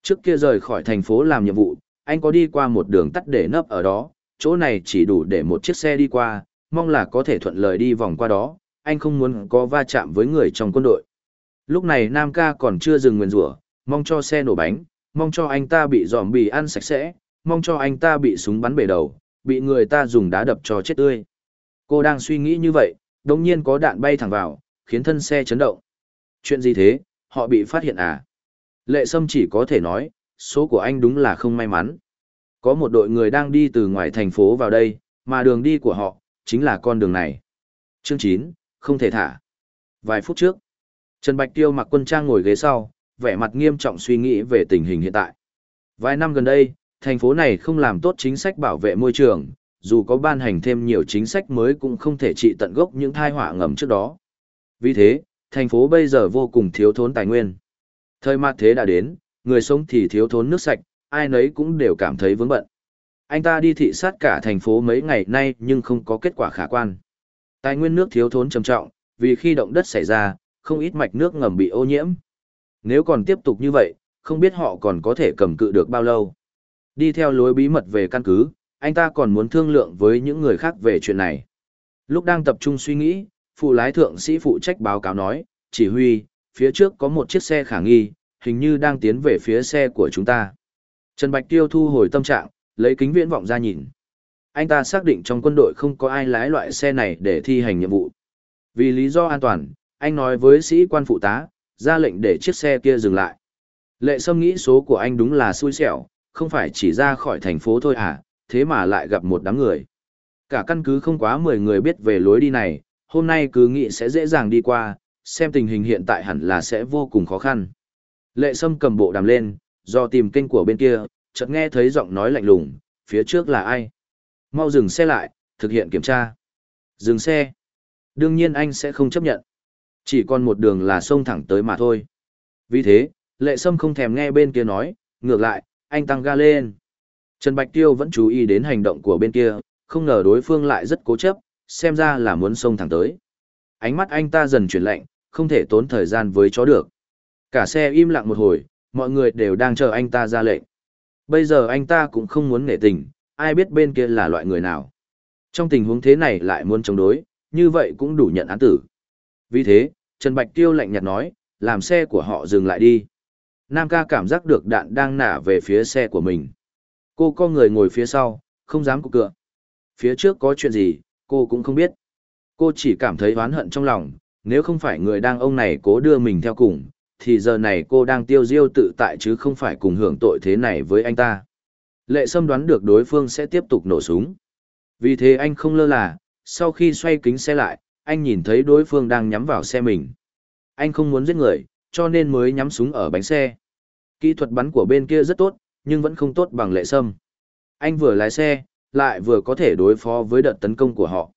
Trước kia rời khỏi thành phố làm nhiệm vụ, anh có đi qua một đường tắt để nấp ở đó, chỗ này chỉ đủ để một chiếc xe đi qua, mong là có thể thuận lợi đi vòng qua đó, anh không muốn có va chạm với người trong quân đội. Lúc này Nam ca còn chưa dừng nguyền rủa, mong cho xe nổ bánh, mong cho anh ta bị giòm bì ăn sạch sẽ, mong cho anh ta bị súng bắn bể đầu, bị người ta dùng đá đập cho chết tươi. Cô đang suy nghĩ như vậy, đồng nhiên có đạn bay thẳng vào, khiến thân xe chấn động. Chuyện gì thế, họ bị phát hiện à? Lệ Sâm chỉ có thể nói, số của anh đúng là không may mắn. Có một đội người đang đi từ ngoài thành phố vào đây, mà đường đi của họ, chính là con đường này. Chương 9, không thể thả. Vài phút trước, Trần Bạch Tiêu mặc quân trang ngồi ghế sau, vẻ mặt nghiêm trọng suy nghĩ về tình hình hiện tại. Vài năm gần đây, thành phố này không làm tốt chính sách bảo vệ môi trường, dù có ban hành thêm nhiều chính sách mới cũng không thể trị tận gốc những thai họa ngầm trước đó. Vì thế, thành phố bây giờ vô cùng thiếu thốn tài nguyên. Thời mặt thế đã đến, người sống thì thiếu thốn nước sạch, ai nấy cũng đều cảm thấy vướng bận. Anh ta đi thị sát cả thành phố mấy ngày nay nhưng không có kết quả khả quan. Tài nguyên nước thiếu thốn trầm trọng, vì khi động đất xảy ra, không ít mạch nước ngầm bị ô nhiễm. Nếu còn tiếp tục như vậy, không biết họ còn có thể cầm cự được bao lâu. Đi theo lối bí mật về căn cứ, anh ta còn muốn thương lượng với những người khác về chuyện này. Lúc đang tập trung suy nghĩ, phụ lái thượng sĩ phụ trách báo cáo nói, chỉ huy, phía trước có một chiếc xe khả nghi, hình như đang tiến về phía xe của chúng ta. Trần Bạch Tiêu thu hồi tâm trạng, lấy kính viễn vọng ra nhìn. Anh ta xác định trong quân đội không có ai lái loại xe này để thi hành nhiệm vụ. Vì lý do an toàn, anh nói với sĩ quan phụ tá, ra lệnh để chiếc xe kia dừng lại. Lệ Sâm nghĩ số của anh đúng là xui xẻo, không phải chỉ ra khỏi thành phố thôi à, thế mà lại gặp một đám người. Cả căn cứ không quá 10 người biết về lối đi này, hôm nay cứ nghĩ sẽ dễ dàng đi qua, xem tình hình hiện tại hẳn là sẽ vô cùng khó khăn. Lệ Sâm cầm bộ đàm lên, do tìm kênh của bên kia, chợt nghe thấy giọng nói lạnh lùng, phía trước là ai? Mau dừng xe lại, thực hiện kiểm tra. Dừng xe. Đương nhiên anh sẽ không chấp nhận. Chỉ còn một đường là sông thẳng tới mà thôi. Vì thế, lệ sâm không thèm nghe bên kia nói, ngược lại, anh tăng ga lên. Trần Bạch Tiêu vẫn chú ý đến hành động của bên kia, không ngờ đối phương lại rất cố chấp, xem ra là muốn sông thẳng tới. Ánh mắt anh ta dần chuyển lạnh, không thể tốn thời gian với chó được. Cả xe im lặng một hồi, mọi người đều đang chờ anh ta ra lệnh. Bây giờ anh ta cũng không muốn nể tình, ai biết bên kia là loại người nào. Trong tình huống thế này lại muốn chống đối, như vậy cũng đủ nhận án tử. Vì thế, Trần Bạch Tiêu lạnh nhạt nói, làm xe của họ dừng lại đi. Nam ca cảm giác được đạn đang nả về phía xe của mình. Cô có người ngồi phía sau, không dám cục cựa. Phía trước có chuyện gì, cô cũng không biết. Cô chỉ cảm thấy oán hận trong lòng, nếu không phải người đang ông này cố đưa mình theo cùng, thì giờ này cô đang tiêu diêu tự tại chứ không phải cùng hưởng tội thế này với anh ta. Lệ Sâm đoán được đối phương sẽ tiếp tục nổ súng. Vì thế anh không lơ là, sau khi xoay kính xe lại, anh nhìn thấy đối phương đang nhắm vào xe mình. Anh không muốn giết người, cho nên mới nhắm súng ở bánh xe. Kỹ thuật bắn của bên kia rất tốt, nhưng vẫn không tốt bằng lệ sâm. Anh vừa lái xe, lại vừa có thể đối phó với đợt tấn công của họ.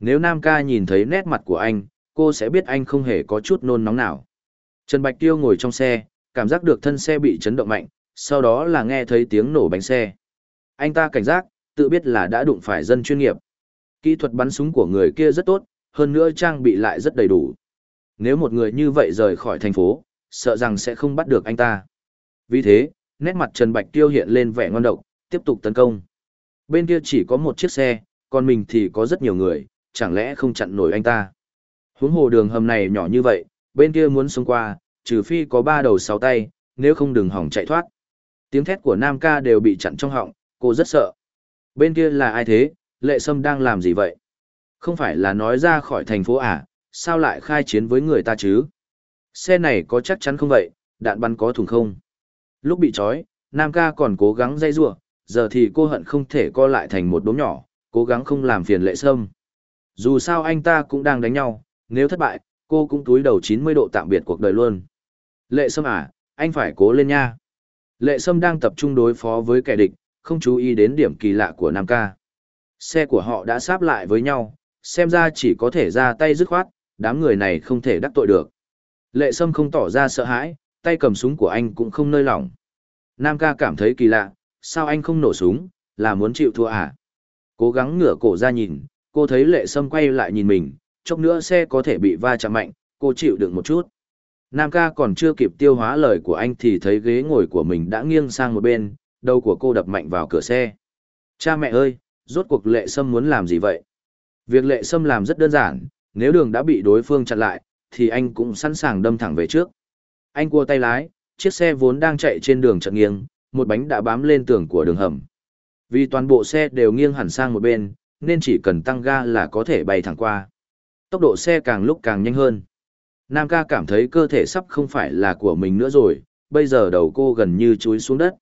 Nếu Nam ca nhìn thấy nét mặt của anh, cô sẽ biết anh không hề có chút nôn nóng nào. Trần Bạch Tiêu ngồi trong xe, cảm giác được thân xe bị chấn động mạnh, sau đó là nghe thấy tiếng nổ bánh xe. Anh ta cảnh giác, tự biết là đã đụng phải dân chuyên nghiệp. Kỹ thuật bắn súng của người kia rất tốt, hơn nữa trang bị lại rất đầy đủ. Nếu một người như vậy rời khỏi thành phố, sợ rằng sẽ không bắt được anh ta. Vì thế, nét mặt Trần Bạch Tiêu hiện lên vẻ ngon độc, tiếp tục tấn công. Bên kia chỉ có một chiếc xe, còn mình thì có rất nhiều người, chẳng lẽ không chặn nổi anh ta. Huống hồ đường hầm này nhỏ như vậy, bên kia muốn xông qua, trừ phi có ba đầu sáu tay, nếu không đừng hỏng chạy thoát. Tiếng thét của Nam ca đều bị chặn trong họng, cô rất sợ. Bên kia là ai thế, lệ sâm đang làm gì vậy? Không phải là nói ra khỏi thành phố à, sao lại khai chiến với người ta chứ? Xe này có chắc chắn không vậy, đạn bắn có thùng không? Lúc bị trói, Nam ca còn cố gắng dây rua, giờ thì cô hận không thể co lại thành một đốm nhỏ, cố gắng không làm phiền lệ sâm. Dù sao anh ta cũng đang đánh nhau, nếu thất bại, cô cũng túi đầu 90 độ tạm biệt cuộc đời luôn. Lệ Sâm à, anh phải cố lên nha. Lệ Sâm đang tập trung đối phó với kẻ địch, không chú ý đến điểm kỳ lạ của Nam ca. Xe của họ đã sáp lại với nhau, xem ra chỉ có thể ra tay dứt khoát, đám người này không thể đắc tội được. Lệ Sâm không tỏ ra sợ hãi, tay cầm súng của anh cũng không nơi lỏng. Nam ca cảm thấy kỳ lạ, sao anh không nổ súng, là muốn chịu thua à? Cố gắng ngửa cổ ra nhìn, cô thấy lệ sâm quay lại nhìn mình, chốc nữa xe có thể bị va chạm mạnh, cô chịu đựng một chút. Nam ca còn chưa kịp tiêu hóa lời của anh thì thấy ghế ngồi của mình đã nghiêng sang một bên, đầu của cô đập mạnh vào cửa xe. Cha mẹ ơi, rốt cuộc lệ sâm muốn làm gì vậy? Việc lệ sâm làm rất đơn giản, nếu đường đã bị đối phương chặn lại, thì anh cũng sẵn sàng đâm thẳng về trước. Anh cua tay lái, chiếc xe vốn đang chạy trên đường chật nghiêng, một bánh đã bám lên tường của đường hầm. Vì toàn bộ xe đều nghiêng hẳn sang một bên, nên chỉ cần tăng ga là có thể bay thẳng qua. Tốc độ xe càng lúc càng nhanh hơn. Nam ca cảm thấy cơ thể sắp không phải là của mình nữa rồi, bây giờ đầu cô gần như chúi xuống đất.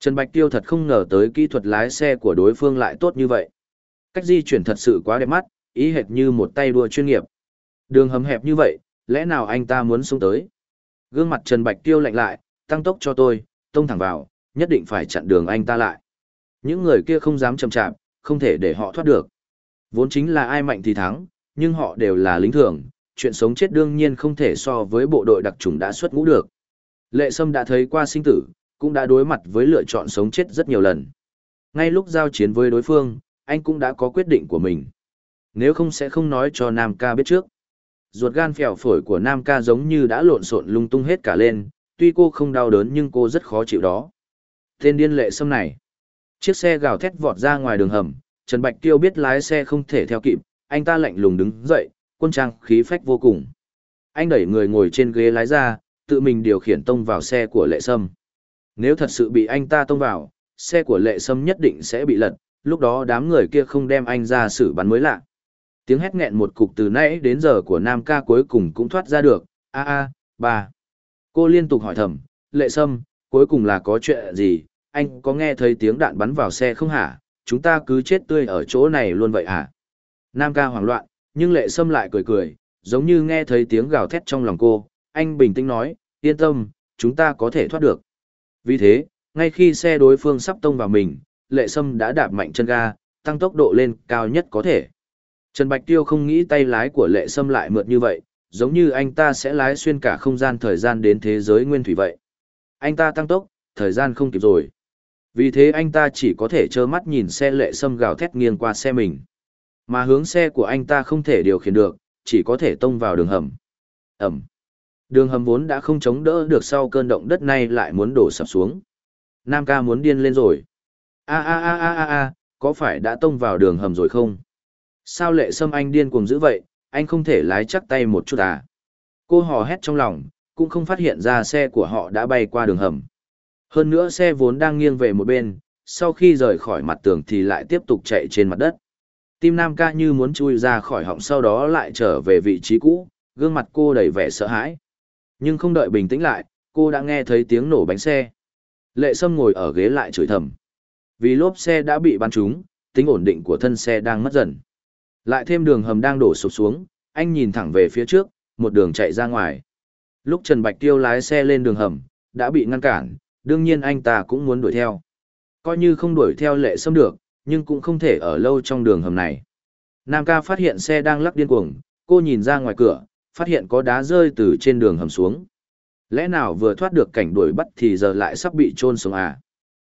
Trần Bạch Tiêu thật không ngờ tới kỹ thuật lái xe của đối phương lại tốt như vậy. Cách di chuyển thật sự quá đẹp mắt, ý hệt như một tay đua chuyên nghiệp. Đường hầm hẹp như vậy, lẽ nào anh ta muốn xuống tới? Gương mặt Trần Bạch Tiêu lạnh lại, tăng tốc cho tôi, tông thẳng vào, nhất định phải chặn đường anh ta lại. Những người kia không dám chậm chạp, không thể để họ thoát được. Vốn chính là ai mạnh thì thắng, nhưng họ đều là lính thường, chuyện sống chết đương nhiên không thể so với bộ đội đặc trùng đã xuất ngũ được. Lệ Sâm đã thấy qua sinh tử, cũng đã đối mặt với lựa chọn sống chết rất nhiều lần. Ngay lúc giao chiến với đối phương, anh cũng đã có quyết định của mình. Nếu không sẽ không nói cho Nam ca biết trước. Ruột gan phèo phổi của Nam ca giống như đã lộn xộn lung tung hết cả lên, tuy cô không đau đớn nhưng cô rất khó chịu đó. Tên điên lệ sâm này. Chiếc xe gào thét vọt ra ngoài đường hầm, Trần Bạch Tiêu biết lái xe không thể theo kịp, anh ta lạnh lùng đứng dậy, quân trang khí phách vô cùng. Anh đẩy người ngồi trên ghế lái ra, tự mình điều khiển tông vào xe của lệ sâm. Nếu thật sự bị anh ta tông vào, xe của lệ sâm nhất định sẽ bị lật, lúc đó đám người kia không đem anh ra xử bắn mới lạ. Tiếng hét nghẹn một cục từ nãy đến giờ của Nam ca cuối cùng cũng thoát ra được, a a, ba. Cô liên tục hỏi thầm, lệ sâm, cuối cùng là có chuyện gì, anh có nghe thấy tiếng đạn bắn vào xe không hả, chúng ta cứ chết tươi ở chỗ này luôn vậy hả? Nam ca hoảng loạn, nhưng lệ sâm lại cười cười, giống như nghe thấy tiếng gào thét trong lòng cô, anh bình tĩnh nói, yên tâm, chúng ta có thể thoát được. Vì thế, ngay khi xe đối phương sắp tông vào mình, lệ sâm đã đạp mạnh chân ga, tăng tốc độ lên cao nhất có thể. Trần Bạch Tiêu không nghĩ tay lái của lệ sâm lại mượt như vậy, giống như anh ta sẽ lái xuyên cả không gian thời gian đến thế giới nguyên thủy vậy. Anh ta tăng tốc, thời gian không kịp rồi. Vì thế anh ta chỉ có thể trơ mắt nhìn xe lệ sâm gào thét nghiêng qua xe mình. Mà hướng xe của anh ta không thể điều khiển được, chỉ có thể tông vào đường hầm. Ẩm. Đường hầm vốn đã không chống đỡ được sau cơn động đất này lại muốn đổ sập xuống. Nam ca muốn điên lên rồi. A a a a a a, có phải đã tông vào đường hầm rồi không? Sao lệ sâm anh điên cuồng dữ vậy, anh không thể lái chắc tay một chút à? Cô hò hét trong lòng, cũng không phát hiện ra xe của họ đã bay qua đường hầm. Hơn nữa xe vốn đang nghiêng về một bên, sau khi rời khỏi mặt tường thì lại tiếp tục chạy trên mặt đất. Tim Nam ca như muốn chui ra khỏi họng sau đó lại trở về vị trí cũ, gương mặt cô đầy vẻ sợ hãi. Nhưng không đợi bình tĩnh lại, cô đã nghe thấy tiếng nổ bánh xe. Lệ Sâm ngồi ở ghế lại chửi thầm. Vì lốp xe đã bị bắn trúng, tính ổn định của thân xe đang mất dần. Lại thêm đường hầm đang đổ sụp xuống, anh nhìn thẳng về phía trước, một đường chạy ra ngoài. Lúc Trần Bạch Tiêu lái xe lên đường hầm, đã bị ngăn cản, đương nhiên anh ta cũng muốn đuổi theo. Coi như không đuổi theo lệ sâm được, nhưng cũng không thể ở lâu trong đường hầm này. Nam ca phát hiện xe đang lắc điên cuồng, cô nhìn ra ngoài cửa, phát hiện có đá rơi từ trên đường hầm xuống. Lẽ nào vừa thoát được cảnh đuổi bắt thì giờ lại sắp bị trôn xuống à?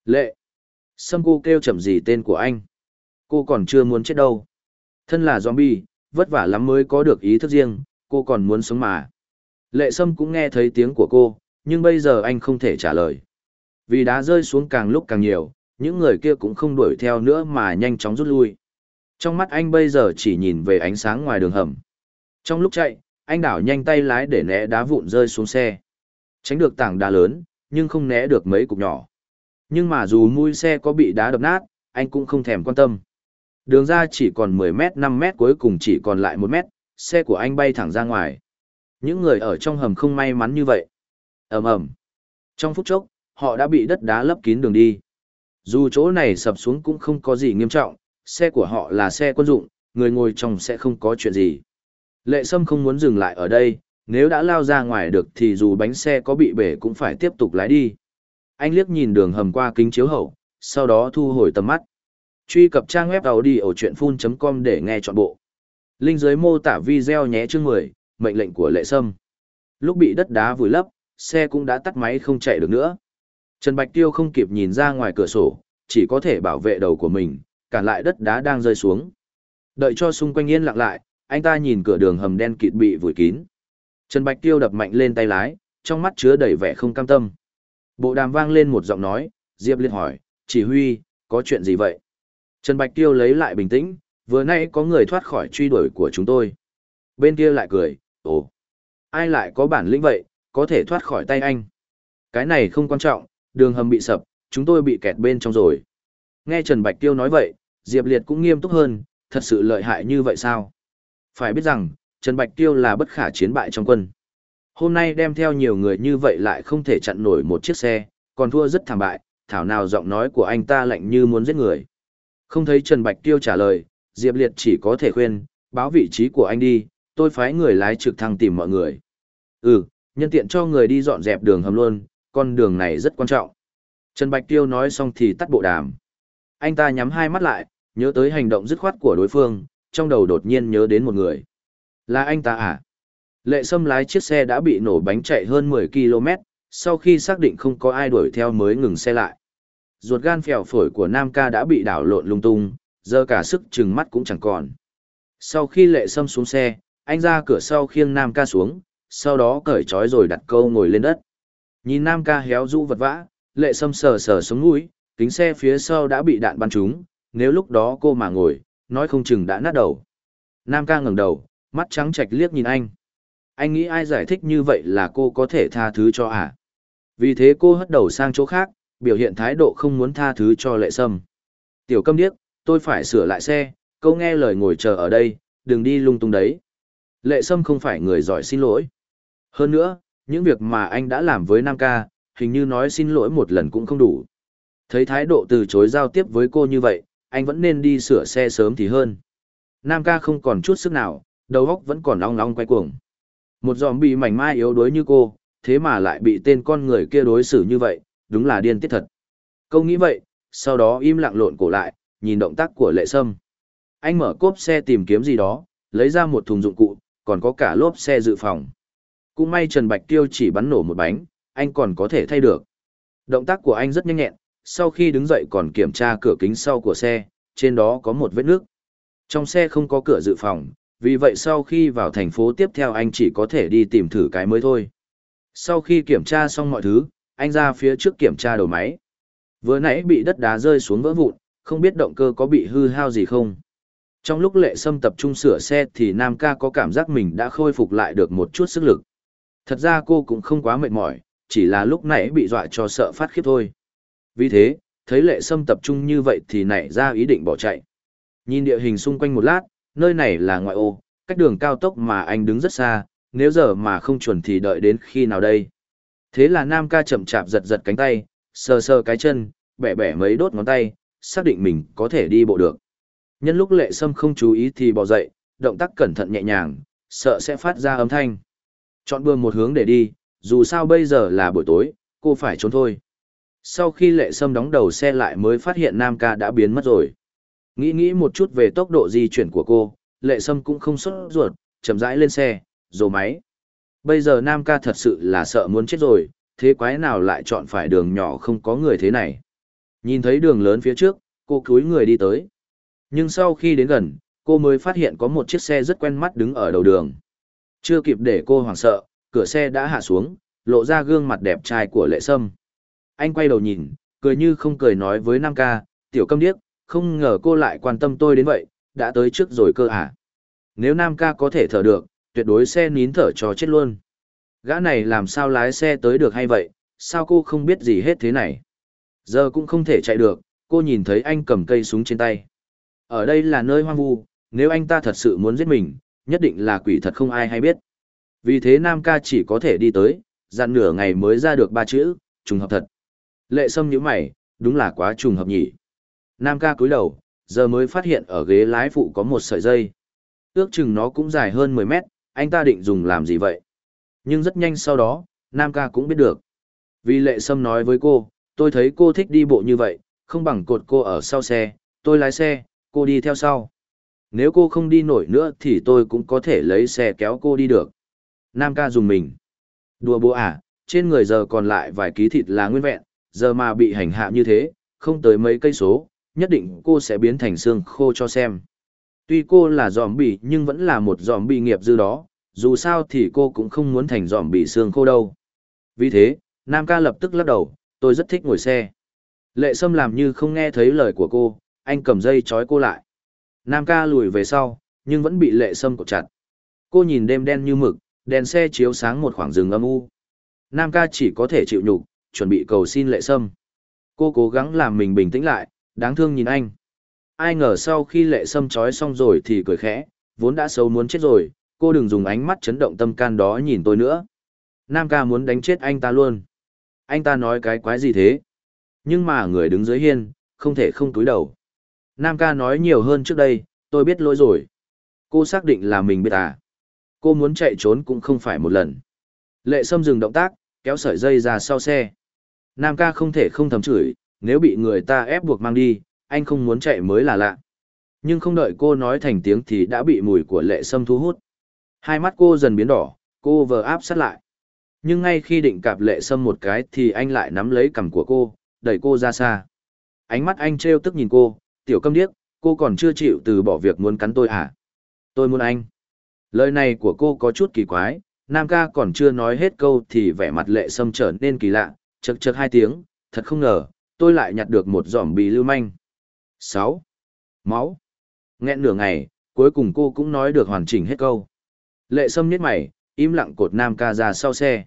Lệ! Sâm cô kêu chậm gì tên của anh? Cô còn chưa muốn chết đâu. Thân là zombie, vất vả lắm mới có được ý thức riêng, cô còn muốn sống mà. Lệ Sâm cũng nghe thấy tiếng của cô, nhưng bây giờ anh không thể trả lời. Vì đá rơi xuống càng lúc càng nhiều, những người kia cũng không đuổi theo nữa mà nhanh chóng rút lui. Trong mắt anh bây giờ chỉ nhìn về ánh sáng ngoài đường hầm. Trong lúc chạy, anh đảo nhanh tay lái để né đá vụn rơi xuống xe. Tránh được tảng đá lớn, nhưng không né được mấy cục nhỏ. Nhưng mà dù mui xe có bị đá đập nát, anh cũng không thèm quan tâm. Đường ra chỉ còn 10 mét 5 mét cuối cùng chỉ còn lại 1 mét, xe của anh bay thẳng ra ngoài. Những người ở trong hầm không may mắn như vậy. ầm ầm Trong phút chốc, họ đã bị đất đá lấp kín đường đi. Dù chỗ này sập xuống cũng không có gì nghiêm trọng, xe của họ là xe quân dụng, người ngồi trong sẽ không có chuyện gì. Lệ Sâm không muốn dừng lại ở đây, nếu đã lao ra ngoài được thì dù bánh xe có bị bể cũng phải tiếp tục lái đi. Anh liếc nhìn đường hầm qua kính chiếu hậu, sau đó thu hồi tầm mắt. Truy cập trang web đầu đi ở chuyệnfun.com để nghe trọn bộ. Linh dưới mô tả video nhé chương 10, mệnh lệnh của Lệ Sâm. Lúc bị đất đá vùi lấp, xe cũng đã tắt máy không chạy được nữa. Trần Bạch Tiêu không kịp nhìn ra ngoài cửa sổ, chỉ có thể bảo vệ đầu của mình, cản lại đất đá đang rơi xuống. Đợi cho xung quanh yên lặng lại, anh ta nhìn cửa đường hầm đen kịt bị vùi kín. Trần Bạch Tiêu đập mạnh lên tay lái, trong mắt chứa đầy vẻ không cam tâm. Bộ đàm vang lên một giọng nói, Diệp Liên hỏi, chỉ huy, có chuyện gì vậy? Trần Bạch Tiêu lấy lại bình tĩnh, vừa nãy có người thoát khỏi truy đuổi của chúng tôi. Bên kia lại cười, ồ, ai lại có bản lĩnh vậy, có thể thoát khỏi tay anh. Cái này không quan trọng, đường hầm bị sập, chúng tôi bị kẹt bên trong rồi. Nghe Trần Bạch Tiêu nói vậy, Diệp Liệt cũng nghiêm túc hơn, thật sự lợi hại như vậy sao? Phải biết rằng, Trần Bạch Tiêu là bất khả chiến bại trong quân. Hôm nay đem theo nhiều người như vậy lại không thể chặn nổi một chiếc xe, còn thua rất thảm bại, thảo nào giọng nói của anh ta lạnh như muốn giết người. Không thấy Trần Bạch Tiêu trả lời, Diệp Liệt chỉ có thể khuyên, báo vị trí của anh đi, tôi phái người lái trực thăng tìm mọi người. Ừ, nhân tiện cho người đi dọn dẹp đường hầm luôn, con đường này rất quan trọng. Trần Bạch Tiêu nói xong thì tắt bộ đàm. Anh ta nhắm hai mắt lại, nhớ tới hành động dứt khoát của đối phương, trong đầu đột nhiên nhớ đến một người. Là anh ta à? Lệ Sâm lái chiếc xe đã bị nổ bánh chạy hơn 10 km, sau khi xác định không có ai đuổi theo mới ngừng xe lại. Ruột gan phèo phổi của Nam ca đã bị đảo lộn lung tung, giờ cả sức chừng mắt cũng chẳng còn. Sau khi Lệ Sâm xuống xe, anh ra cửa sau khiêng Nam ca xuống, sau đó cởi trói rồi đặt câu ngồi lên đất. Nhìn Nam ca héo rũ vật vã, Lệ Sâm sờ sờ sống mũi, kính xe phía sau đã bị đạn bắn trúng, nếu lúc đó cô mà ngồi, nói không chừng đã nát đầu. Nam ca ngẩng đầu, mắt trắng trạch liếc nhìn anh. Anh nghĩ ai giải thích như vậy là cô có thể tha thứ cho à? Vì thế cô hất đầu sang chỗ khác, biểu hiện thái độ không muốn tha thứ cho lệ sâm. Tiểu câm điếc, tôi phải sửa lại xe, câu nghe lời ngồi chờ ở đây, đừng đi lung tung đấy. Lệ sâm không phải người giỏi xin lỗi. Hơn nữa, những việc mà anh đã làm với Nam ca, hình như nói xin lỗi một lần cũng không đủ. Thấy thái độ từ chối giao tiếp với cô như vậy, anh vẫn nên đi sửa xe sớm thì hơn. Nam ca không còn chút sức nào, đầu óc vẫn còn ong ong quay cuồng. Một giòm bị mảnh mai yếu đuối như cô, thế mà lại bị tên con người kia đối xử như vậy, đúng là điên tiết thật. Câu nghĩ vậy, sau đó im lặng lộn cổ lại, nhìn động tác của lệ sâm. Anh mở cốp xe tìm kiếm gì đó, lấy ra một thùng dụng cụ, còn có cả lốp xe dự phòng. Cũng may Trần Bạch Tiêu chỉ bắn nổ một bánh, anh còn có thể thay được. Động tác của anh rất nhanh nhẹn, sau khi đứng dậy còn kiểm tra cửa kính sau của xe, trên đó có một vết nước. Trong xe không có cửa dự phòng, vì vậy sau khi vào thành phố tiếp theo anh chỉ có thể đi tìm thử cái mới thôi. Sau khi kiểm tra xong mọi thứ, anh ra phía trước kiểm tra đầu máy. Vừa nãy bị đất đá rơi xuống vỡ vụn, không biết động cơ có bị hư hao gì không. Trong lúc lệ sâm tập trung sửa xe thì Nam ca có cảm giác mình đã khôi phục lại được một chút sức lực. Thật ra cô cũng không quá mệt mỏi, chỉ là lúc nãy bị dọa cho sợ phát khiếp thôi. Vì thế, thấy lệ sâm tập trung như vậy thì nảy ra ý định bỏ chạy. Nhìn địa hình xung quanh một lát, nơi này là ngoại ô, cách đường cao tốc mà anh đứng rất xa, nếu giờ mà không chuẩn thì đợi đến khi nào đây. Thế là Nam ca chậm chạp giật giật cánh tay, sờ sờ cái chân, bẻ bẻ mấy đốt ngón tay, xác định mình có thể đi bộ được. Nhân lúc lệ sâm không chú ý thì bỏ dậy, động tác cẩn thận nhẹ nhàng, sợ sẽ phát ra âm thanh. Chọn bừa một hướng để đi, dù sao bây giờ là buổi tối, cô phải trốn thôi. Sau khi lệ sâm đóng đầu xe lại mới phát hiện Nam ca đã biến mất rồi. Nghĩ nghĩ một chút về tốc độ di chuyển của cô, lệ sâm cũng không sốt ruột, chậm rãi lên xe, rồ máy. Bây giờ Nam ca thật sự là sợ muốn chết rồi, thế quái nào lại chọn phải đường nhỏ không có người thế này. Nhìn thấy đường lớn phía trước, cô cúi người đi tới. Nhưng sau khi đến gần, cô mới phát hiện có một chiếc xe rất quen mắt đứng ở đầu đường. Chưa kịp để cô hoảng sợ, cửa xe đã hạ xuống, lộ ra gương mặt đẹp trai của lệ sâm. Anh quay đầu nhìn, cười như không cười nói với Nam ca, tiểu câm điếc, không ngờ cô lại quan tâm tôi đến vậy, đã tới trước rồi cơ à. Nếu Nam ca có thể thở được, tuyệt đối xe nín thở cho chết luôn. Gã này làm sao lái xe tới được hay vậy, sao cô không biết gì hết thế này. Giờ cũng không thể chạy được, cô nhìn thấy anh cầm cây súng trên tay. Ở đây là nơi hoang vu, nếu anh ta thật sự muốn giết mình, nhất định là quỷ thật không ai hay biết. Vì thế Nam ca chỉ có thể đi tới, dặn nửa ngày mới ra được ba chữ, trùng hợp thật. Lệ sâm như mày, đúng là quá trùng hợp nhỉ. Nam ca cúi đầu, giờ mới phát hiện ở ghế lái phụ có một sợi dây. Ước chừng nó cũng dài hơn 10 mét, anh ta định dùng làm gì vậy? Nhưng rất nhanh sau đó, Nam ca cũng biết được. Vì lệ sâm nói với cô, tôi thấy cô thích đi bộ như vậy, không bằng cột cô ở sau xe, tôi lái xe, cô đi theo sau. Nếu cô không đi nổi nữa thì tôi cũng có thể lấy xe kéo cô đi được. Nam ca dùng mình. Đùa bố à, trên người giờ còn lại vài ký thịt là nguyên vẹn, giờ mà bị hành hạ như thế, không tới mấy cây số, nhất định cô sẽ biến thành xương khô cho xem. Tuy cô là giòm bì nhưng vẫn là một giòm bì nghiệp dư đó, dù sao thì cô cũng không muốn thành giòm bì xương khô đâu. Vì thế, Nam ca lập tức lắc đầu, tôi rất thích ngồi xe. Lệ Sâm làm như không nghe thấy lời của cô, anh cầm dây trói cô lại. Nam ca lùi về sau, nhưng vẫn bị Lệ Sâm cột chặt. Cô nhìn đêm đen như mực, đèn xe chiếu sáng một khoảng rừng âm u. Nam ca chỉ có thể chịu nhục, chuẩn bị cầu xin Lệ Sâm. Cô cố gắng làm mình bình tĩnh lại, đáng thương nhìn anh. Ai ngờ sau khi Lệ Sâm trói xong rồi thì cười khẽ, vốn đã xấu muốn chết rồi, cô đừng dùng ánh mắt chấn động tâm can đó nhìn tôi nữa. Nam ca muốn đánh chết anh ta luôn. Anh ta nói cái quái gì thế? Nhưng mà người đứng dưới hiên, không thể không túi đầu. Nam ca nói nhiều hơn trước đây, tôi biết lỗi rồi. Cô xác định là mình biết à. Cô muốn chạy trốn cũng không phải một lần. Lệ Sâm dừng động tác, kéo sợi dây ra sau xe. Nam ca không thể không thầm chửi, nếu bị người ta ép buộc mang đi, anh không muốn chạy mới là lạ. Nhưng không đợi cô nói thành tiếng thì đã bị mùi của lệ sâm thu hút. Hai mắt cô dần biến đỏ, cô vờ áp sát lại. Nhưng ngay khi định cạp lệ sâm một cái thì anh lại nắm lấy cằm của cô, đẩy cô ra xa. Ánh mắt anh trêu tức nhìn cô, tiểu câm điếc, cô còn chưa chịu từ bỏ việc muốn cắn tôi à? Tôi muốn anh. Lời này của cô có chút kỳ quái, Nam ca còn chưa nói hết câu thì vẻ mặt lệ sâm trở nên kỳ lạ, chật chật hai tiếng, thật không ngờ, tôi lại nhặt được một giỏm bì lưu manh. 6. Máu. Nghẹn nửa ngày, cuối cùng cô cũng nói được hoàn chỉnh hết câu. Lệ sâm nhếch mày, im lặng cột Nam ca ra sau xe.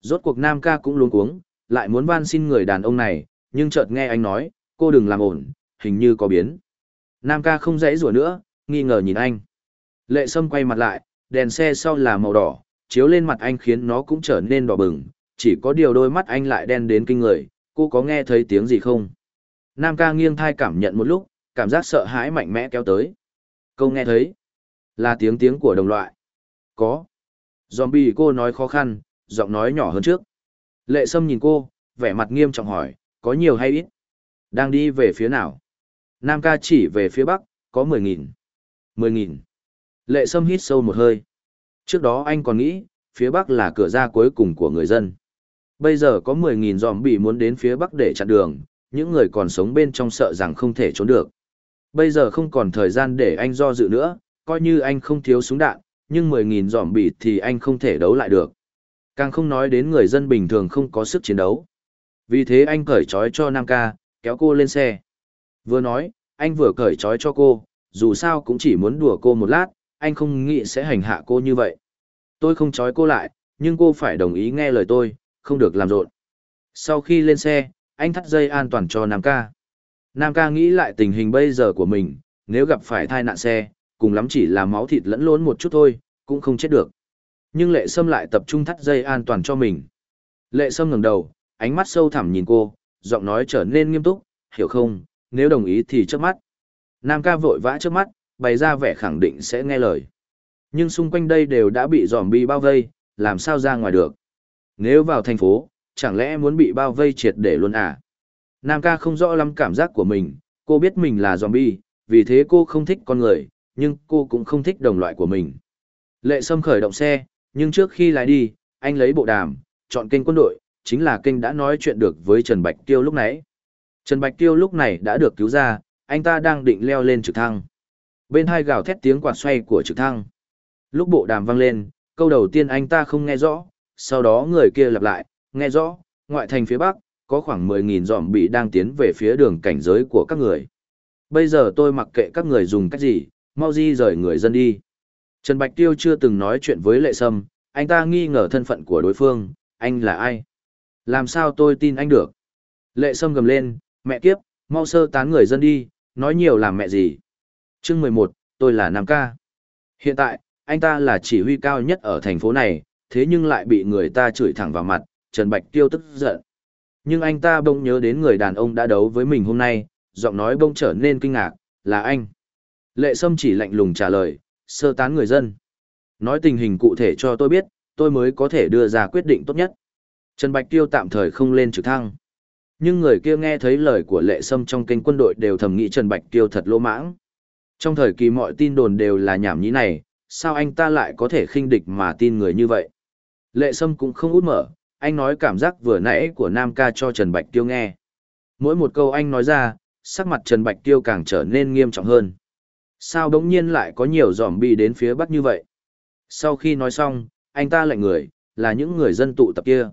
Rốt cuộc Nam ca cũng luống cuống, lại muốn van xin người đàn ông này, nhưng chợt nghe anh nói, cô đừng làm ổn, hình như có biến. Nam ca không dãy rủa nữa, nghi ngờ nhìn anh. Lệ sâm quay mặt lại, đèn xe sau là màu đỏ, chiếu lên mặt anh khiến nó cũng trở nên đỏ bừng, chỉ có điều đôi mắt anh lại đen đến kinh người, cô có nghe thấy tiếng gì không? Nam ca nghiêng thai cảm nhận một lúc, cảm giác sợ hãi mạnh mẽ kéo tới. Câu nghe thấy, là tiếng tiếng của đồng loại. Có. Zombie cô nói khó khăn, giọng nói nhỏ hơn trước. Lệ Sâm nhìn cô, vẻ mặt nghiêm trọng hỏi, có nhiều hay ít? Đang đi về phía nào? Nam ca chỉ về phía bắc, có 10.000. 10.000. Lệ Sâm hít sâu một hơi. Trước đó anh còn nghĩ, phía bắc là cửa ra cuối cùng của người dân. Bây giờ có 10.000 dòm bị muốn đến phía bắc để chặn đường, những người còn sống bên trong sợ rằng không thể trốn được. Bây giờ không còn thời gian để anh do dự nữa, coi như anh không thiếu súng đạn, nhưng 10.000 dòm bị thì anh không thể đấu lại được. Càng không nói đến người dân bình thường không có sức chiến đấu. Vì thế anh cởi trói cho Nam ca, kéo cô lên xe. Vừa nói, anh vừa cởi trói cho cô, dù sao cũng chỉ muốn đùa cô một lát, anh không nghĩ sẽ hành hạ cô như vậy. Tôi không trói cô lại, nhưng cô phải đồng ý nghe lời tôi, không được làm rộn. Sau khi lên xe, anh thắt dây an toàn cho Nam ca. Nam ca nghĩ lại tình hình bây giờ của mình, nếu gặp phải thai nạn xe, cùng lắm chỉ là máu thịt lẫn lốn một chút thôi, cũng không chết được. Nhưng lệ sâm lại tập trung thắt dây an toàn cho mình. Lệ sâm ngẩng đầu, ánh mắt sâu thẳm nhìn cô, giọng nói trở nên nghiêm túc, hiểu không, nếu đồng ý thì trước mắt. Nam ca vội vã trước mắt, bày ra vẻ khẳng định sẽ nghe lời. Nhưng xung quanh đây đều đã bị giòm bi bao vây, làm sao ra ngoài được. Nếu vào thành phố, chẳng lẽ muốn bị bao vây triệt để luôn à? Nam ca không rõ lắm cảm giác của mình, cô biết mình là zombie, vì thế cô không thích con người, nhưng cô cũng không thích đồng loại của mình. Lệ Sâm khởi động xe, nhưng trước khi lái đi, anh lấy bộ đàm, chọn kênh quân đội, chính là kênh đã nói chuyện được với Trần Bạch Tiêu lúc nãy. Trần Bạch Tiêu lúc này đã được cứu ra, anh ta đang định leo lên trực thăng. Bên hai gào thét tiếng quạt xoay của trực thăng. Lúc bộ đàm vang lên, câu đầu tiên anh ta không nghe rõ, sau đó người kia lặp lại, nghe rõ, ngoại thành phía bắc, có khoảng 10.000 dòm bị đang tiến về phía đường cảnh giới của các người. Bây giờ tôi mặc kệ các người dùng cách gì, mau di rời người dân đi. Trần Bạch Tiêu chưa từng nói chuyện với Lệ Sâm, anh ta nghi ngờ thân phận của đối phương, anh là ai? Làm sao tôi tin anh được? Lệ Sâm gầm lên, mẹ kiếp, mau sơ tán người dân đi, nói nhiều làm mẹ gì? Chương 11, tôi là Nam Ca. Hiện tại, anh ta là chỉ huy cao nhất ở thành phố này, thế nhưng lại bị người ta chửi thẳng vào mặt, Trần Bạch Tiêu tức giận. Nhưng anh ta bỗng nhớ đến người đàn ông đã đấu với mình hôm nay, giọng nói bỗng trở nên kinh ngạc, là anh. Lệ Sâm chỉ lạnh lùng trả lời, sơ tán người dân. Nói tình hình cụ thể cho tôi biết, tôi mới có thể đưa ra quyết định tốt nhất. Trần Bạch Tiêu tạm thời không lên trực thăng. Nhưng người kia nghe thấy lời của Lệ Sâm trong kênh quân đội đều thầm nghĩ Trần Bạch Tiêu thật lỗ mãng. Trong thời kỳ mọi tin đồn đều là nhảm nhí này, sao anh ta lại có thể khinh địch mà tin người như vậy? Lệ Sâm cũng không út mở, anh nói cảm giác vừa nãy của Nam ca cho Trần Bạch Tiêu nghe. Mỗi một câu anh nói ra, sắc mặt Trần Bạch Tiêu càng trở nên nghiêm trọng hơn. Sao đống nhiên lại có nhiều giỏm bị đến phía bắc như vậy? Sau khi nói xong, anh ta lạnh người, là những người dân tụ tập kia.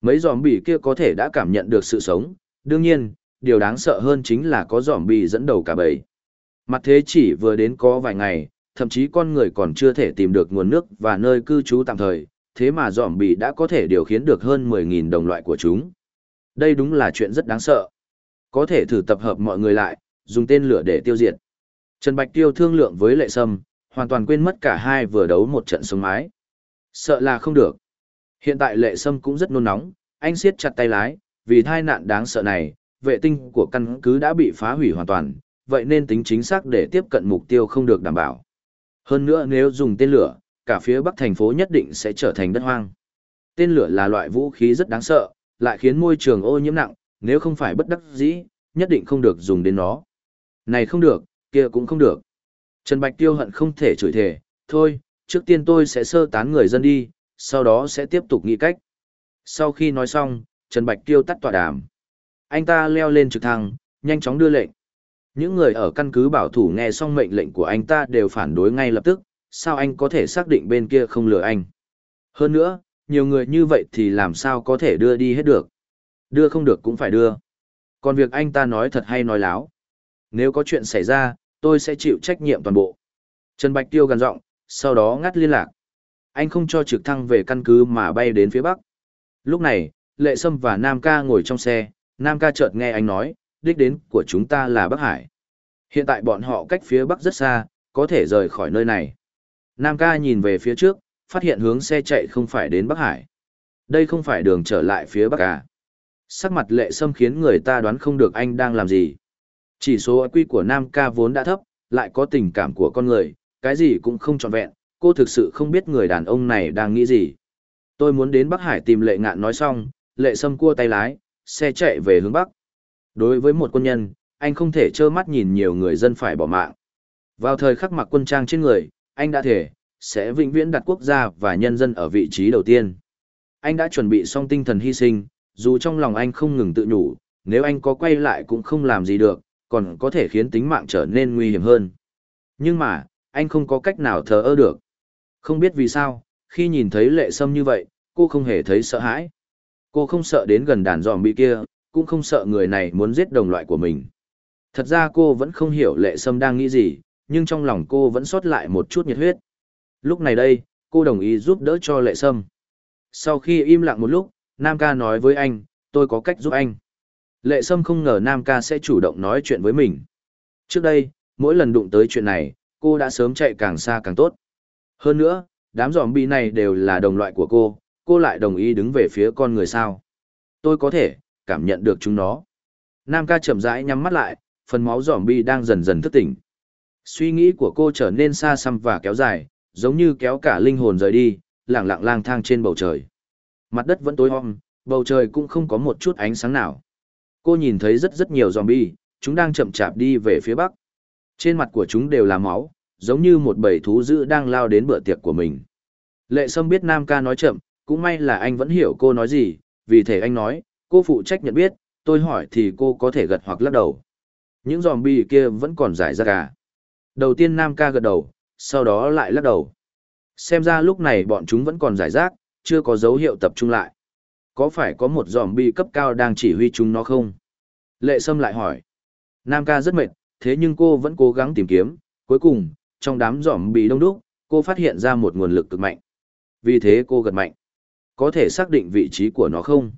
Mấy giòm bì kia có thể đã cảm nhận được sự sống, đương nhiên, điều đáng sợ hơn chính là có giòm bì dẫn đầu cả bầy. Mặt thế chỉ vừa đến có vài ngày, thậm chí con người còn chưa thể tìm được nguồn nước và nơi cư trú tạm thời, thế mà giòm bì đã có thể điều khiển được hơn 10.000 đồng loại của chúng. Đây đúng là chuyện rất đáng sợ. Có thể thử tập hợp mọi người lại, dùng tên lửa để tiêu diệt. Trần Bạch Tiêu thương lượng với Lệ Sâm, hoàn toàn quên mất cả hai vừa đấu một trận sống mái. Sợ là không được. Hiện tại Lệ Sâm cũng rất nôn nóng, anh siết chặt tay lái, vì tai nạn đáng sợ này, vệ tinh của căn cứ đã bị phá hủy hoàn toàn, vậy nên tính chính xác để tiếp cận mục tiêu không được đảm bảo. Hơn nữa nếu dùng tên lửa, cả phía bắc thành phố nhất định sẽ trở thành đất hoang. Tên lửa là loại vũ khí rất đáng sợ, lại khiến môi trường ô nhiễm nặng, nếu không phải bất đắc dĩ, nhất định không được dùng đến nó. Này không được, kia cũng không được. Trần Bạch Tiêu hận không thể chửi thề, thôi, trước tiên tôi sẽ sơ tán người dân đi, sau đó sẽ tiếp tục nghĩ cách. Sau khi nói xong, Trần Bạch Tiêu tắt tọa đàm. Anh ta leo lên trực thăng, nhanh chóng đưa lệnh. Những người ở căn cứ bảo thủ nghe xong mệnh lệnh của anh ta đều phản đối ngay lập tức, sao anh có thể xác định bên kia không lừa anh. Hơn nữa, nhiều người như vậy thì làm sao có thể đưa đi hết được. Đưa không được cũng phải đưa. Còn việc anh ta nói thật hay nói láo. Nếu có chuyện xảy ra, tôi sẽ chịu trách nhiệm toàn bộ. Trần Bạch Tiêu gần giọng, sau đó ngắt liên lạc. Anh không cho trực thăng về căn cứ mà bay đến phía bắc. Lúc này, Lệ Sâm và Nam Ca ngồi trong xe, Nam Ca chợt nghe anh nói, đích đến của chúng ta là Bắc Hải. Hiện tại bọn họ cách phía bắc rất xa, có thể rời khỏi nơi này. Nam Ca nhìn về phía trước, phát hiện hướng xe chạy không phải đến Bắc Hải. Đây không phải đường trở lại phía Bắc à. Sắc mặt lệ sâm khiến người ta đoán không được anh đang làm gì. Chỉ số IQ của Nam Ca vốn đã thấp, lại có tình cảm của con người, cái gì cũng không trọn vẹn, cô thực sự không biết người đàn ông này đang nghĩ gì. Tôi muốn đến Bắc Hải tìm lệ ngạn nói xong, lệ sâm cua tay lái, xe chạy về hướng Bắc. Đối với một quân nhân, anh không thể trơ mắt nhìn nhiều người dân phải bỏ mạng. Vào thời khắc mặc quân trang trên người, anh đã thể, sẽ vĩnh viễn đặt quốc gia và nhân dân ở vị trí đầu tiên. Anh đã chuẩn bị xong tinh thần hy sinh, dù trong lòng anh không ngừng tự nhủ, nếu anh có quay lại cũng không làm gì được, còn có thể khiến tính mạng trở nên nguy hiểm hơn. Nhưng mà, anh không có cách nào thờ ơ được. Không biết vì sao, khi nhìn thấy lệ sâm như vậy, cô không hề thấy sợ hãi. Cô không sợ đến gần đàn giòm bị kia, cũng không sợ người này muốn giết đồng loại của mình. Thật ra cô vẫn không hiểu lệ sâm đang nghĩ gì, nhưng trong lòng cô vẫn sót lại một chút nhiệt huyết. Lúc này đây, cô đồng ý giúp đỡ cho lệ sâm. Sau khi im lặng một lúc, Nam ca nói với anh, tôi có cách giúp anh. Lệ sâm không ngờ Nam ca sẽ chủ động nói chuyện với mình. Trước đây, mỗi lần đụng tới chuyện này, cô đã sớm chạy càng xa càng tốt. Hơn nữa, đám giòm bi này đều là đồng loại của cô, cô lại đồng ý đứng về phía con người sao. Tôi có thể, cảm nhận được chúng nó. Nam ca chậm rãi nhắm mắt lại, phần máu giòm bi đang dần dần thức tỉnh. Suy nghĩ của cô trở nên xa xăm và kéo dài, giống như kéo cả linh hồn rời đi, lẳng lặng lang thang trên bầu trời. Mặt đất vẫn tối om, bầu trời cũng không có một chút ánh sáng nào. Cô nhìn thấy rất rất nhiều zombie, chúng đang chậm chạp đi về phía bắc. Trên mặt của chúng đều là máu, giống như một bầy thú dữ đang lao đến bữa tiệc của mình. Lệ Sâm biết Nam ca nói chậm, cũng may là anh vẫn hiểu cô nói gì, vì thế anh nói, cô phụ trách nhận biết, tôi hỏi thì cô có thể gật hoặc lắc đầu. Những zombie kia vẫn còn giải ra cả. À? Đầu tiên Nam ca gật đầu, sau đó lại lắc đầu. Xem ra lúc này bọn chúng vẫn còn giải rác, chưa có dấu hiệu tập trung lại. Có phải có một zombie cấp cao đang chỉ huy chúng nó không? Lệ Sâm lại hỏi. Nam ca rất mệt, thế nhưng cô vẫn cố gắng tìm kiếm. Cuối cùng, trong đám zombie đông đúc, cô phát hiện ra một nguồn lực cực mạnh. Vì thế cô gật mạnh. Có thể xác định vị trí của nó không?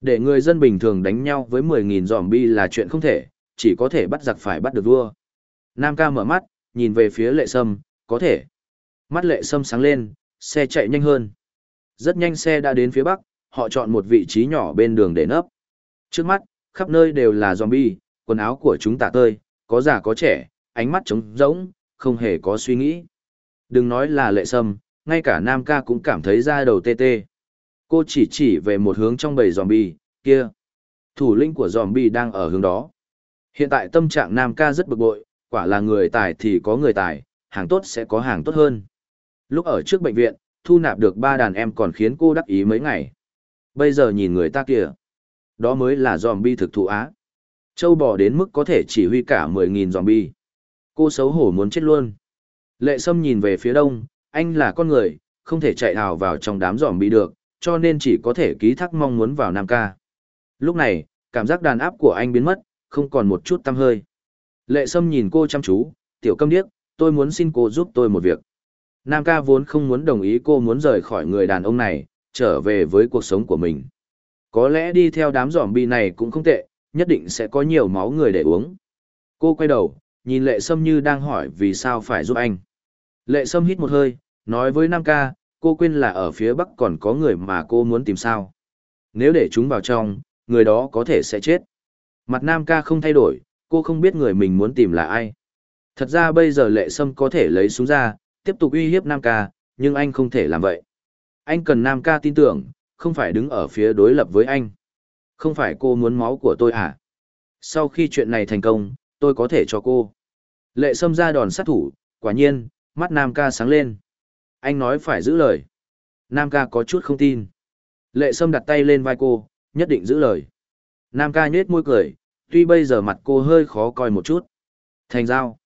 Để người dân bình thường đánh nhau với 10.000 bi là chuyện không thể, chỉ có thể bắt giặc phải bắt được vua. Nam ca mở mắt, nhìn về phía lệ sâm, có thể. Mắt lệ sâm sáng lên, xe chạy nhanh hơn. Rất nhanh xe đã đến phía bắc, họ chọn một vị trí nhỏ bên đường để nấp. Trước mắt, khắp nơi đều là zombie, quần áo của chúng tả tơi, có già có trẻ, ánh mắt trống rỗng, không hề có suy nghĩ. Đừng nói là lệ sâm, ngay cả Nam ca cũng cảm thấy da đầu tê tê. Cô chỉ chỉ về một hướng trong bầy zombie, kia. Thủ lĩnh của zombie đang ở hướng đó. Hiện tại tâm trạng Nam ca rất bực bội, quả là người tài thì có người tài, hàng tốt sẽ có hàng tốt hơn. Lúc ở trước bệnh viện, thu nạp được ba đàn em còn khiến cô đắc ý mấy ngày. Bây giờ nhìn người ta kìa. Đó mới là zombie thực thụ á. Châu bò đến mức có thể chỉ huy cả 10.000 zombie. Cô xấu hổ muốn chết luôn. Lệ Sâm nhìn về phía đông, anh là con người, không thể chạy hào vào trong đám zombie được, cho nên chỉ có thể ký thác mong muốn vào Nam Ca. Lúc này, cảm giác đàn áp của anh biến mất, không còn một chút tâm hơi. Lệ Sâm nhìn cô chăm chú, tiểu câm điếc, tôi muốn xin cô giúp tôi một việc. Nam ca vốn không muốn đồng ý cô muốn rời khỏi người đàn ông này, trở về với cuộc sống của mình. Có lẽ đi theo đám giỏm bị này cũng không tệ, nhất định sẽ có nhiều máu người để uống. Cô quay đầu, nhìn lệ sâm như đang hỏi vì sao phải giúp anh. Lệ sâm hít một hơi, nói với Nam ca, cô quên là ở phía bắc còn có người mà cô muốn tìm sao. Nếu để chúng vào trong, người đó có thể sẽ chết. Mặt Nam ca không thay đổi, cô không biết người mình muốn tìm là ai. Thật ra bây giờ lệ sâm có thể lấy súng ra, tiếp tục uy hiếp Nam ca, nhưng anh không thể làm vậy. Anh cần Nam ca tin tưởng, không phải đứng ở phía đối lập với anh. Không phải cô muốn máu của tôi à? Sau khi chuyện này thành công, tôi có thể cho cô. Lệ sâm ra đòn sát thủ, quả nhiên, mắt Nam ca sáng lên. Anh nói phải giữ lời. Nam ca có chút không tin. Lệ sâm đặt tay lên vai cô, nhất định giữ lời. Nam ca nhếch môi cười, tuy bây giờ mặt cô hơi khó coi một chút. Thành giao.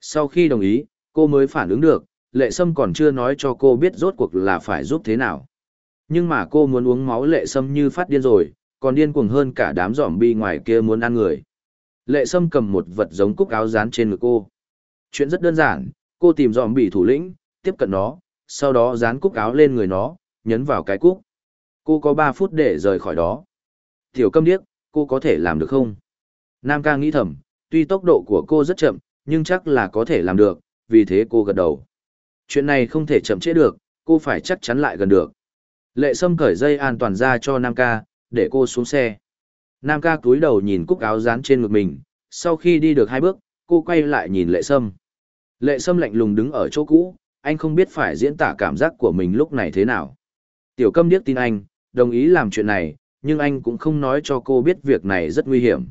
Sau khi đồng ý, cô mới phản ứng được, lệ sâm còn chưa nói cho cô biết rốt cuộc là phải giúp thế nào. Nhưng mà cô muốn uống máu lệ sâm như phát điên rồi, còn điên cuồng hơn cả đám giỏm bi ngoài kia muốn ăn người. Lệ sâm cầm một vật giống cúc áo dán trên ngực cô. Chuyện rất đơn giản, cô tìm dòm bị thủ lĩnh, tiếp cận nó, sau đó dán cúc áo lên người nó, nhấn vào cái cúc. Cô có ba phút để rời khỏi đó. Tiểu câm điếc, cô có thể làm được không? Nam ca nghĩ thầm, tuy tốc độ của cô rất chậm, nhưng chắc là có thể làm được, vì thế cô gật đầu. Chuyện này không thể chậm trễ được, cô phải chắc chắn lại gần được. Lệ Sâm cởi dây an toàn ra cho Nam ca, để cô xuống xe. Nam ca cúi đầu nhìn cúc áo dán trên ngực mình, sau khi đi được hai bước, cô quay lại nhìn Lệ Sâm. Lệ Sâm lạnh lùng đứng ở chỗ cũ, anh không biết phải diễn tả cảm giác của mình lúc này thế nào. Tiểu câm điếc tin anh, đồng ý làm chuyện này, nhưng anh cũng không nói cho cô biết việc này rất nguy hiểm.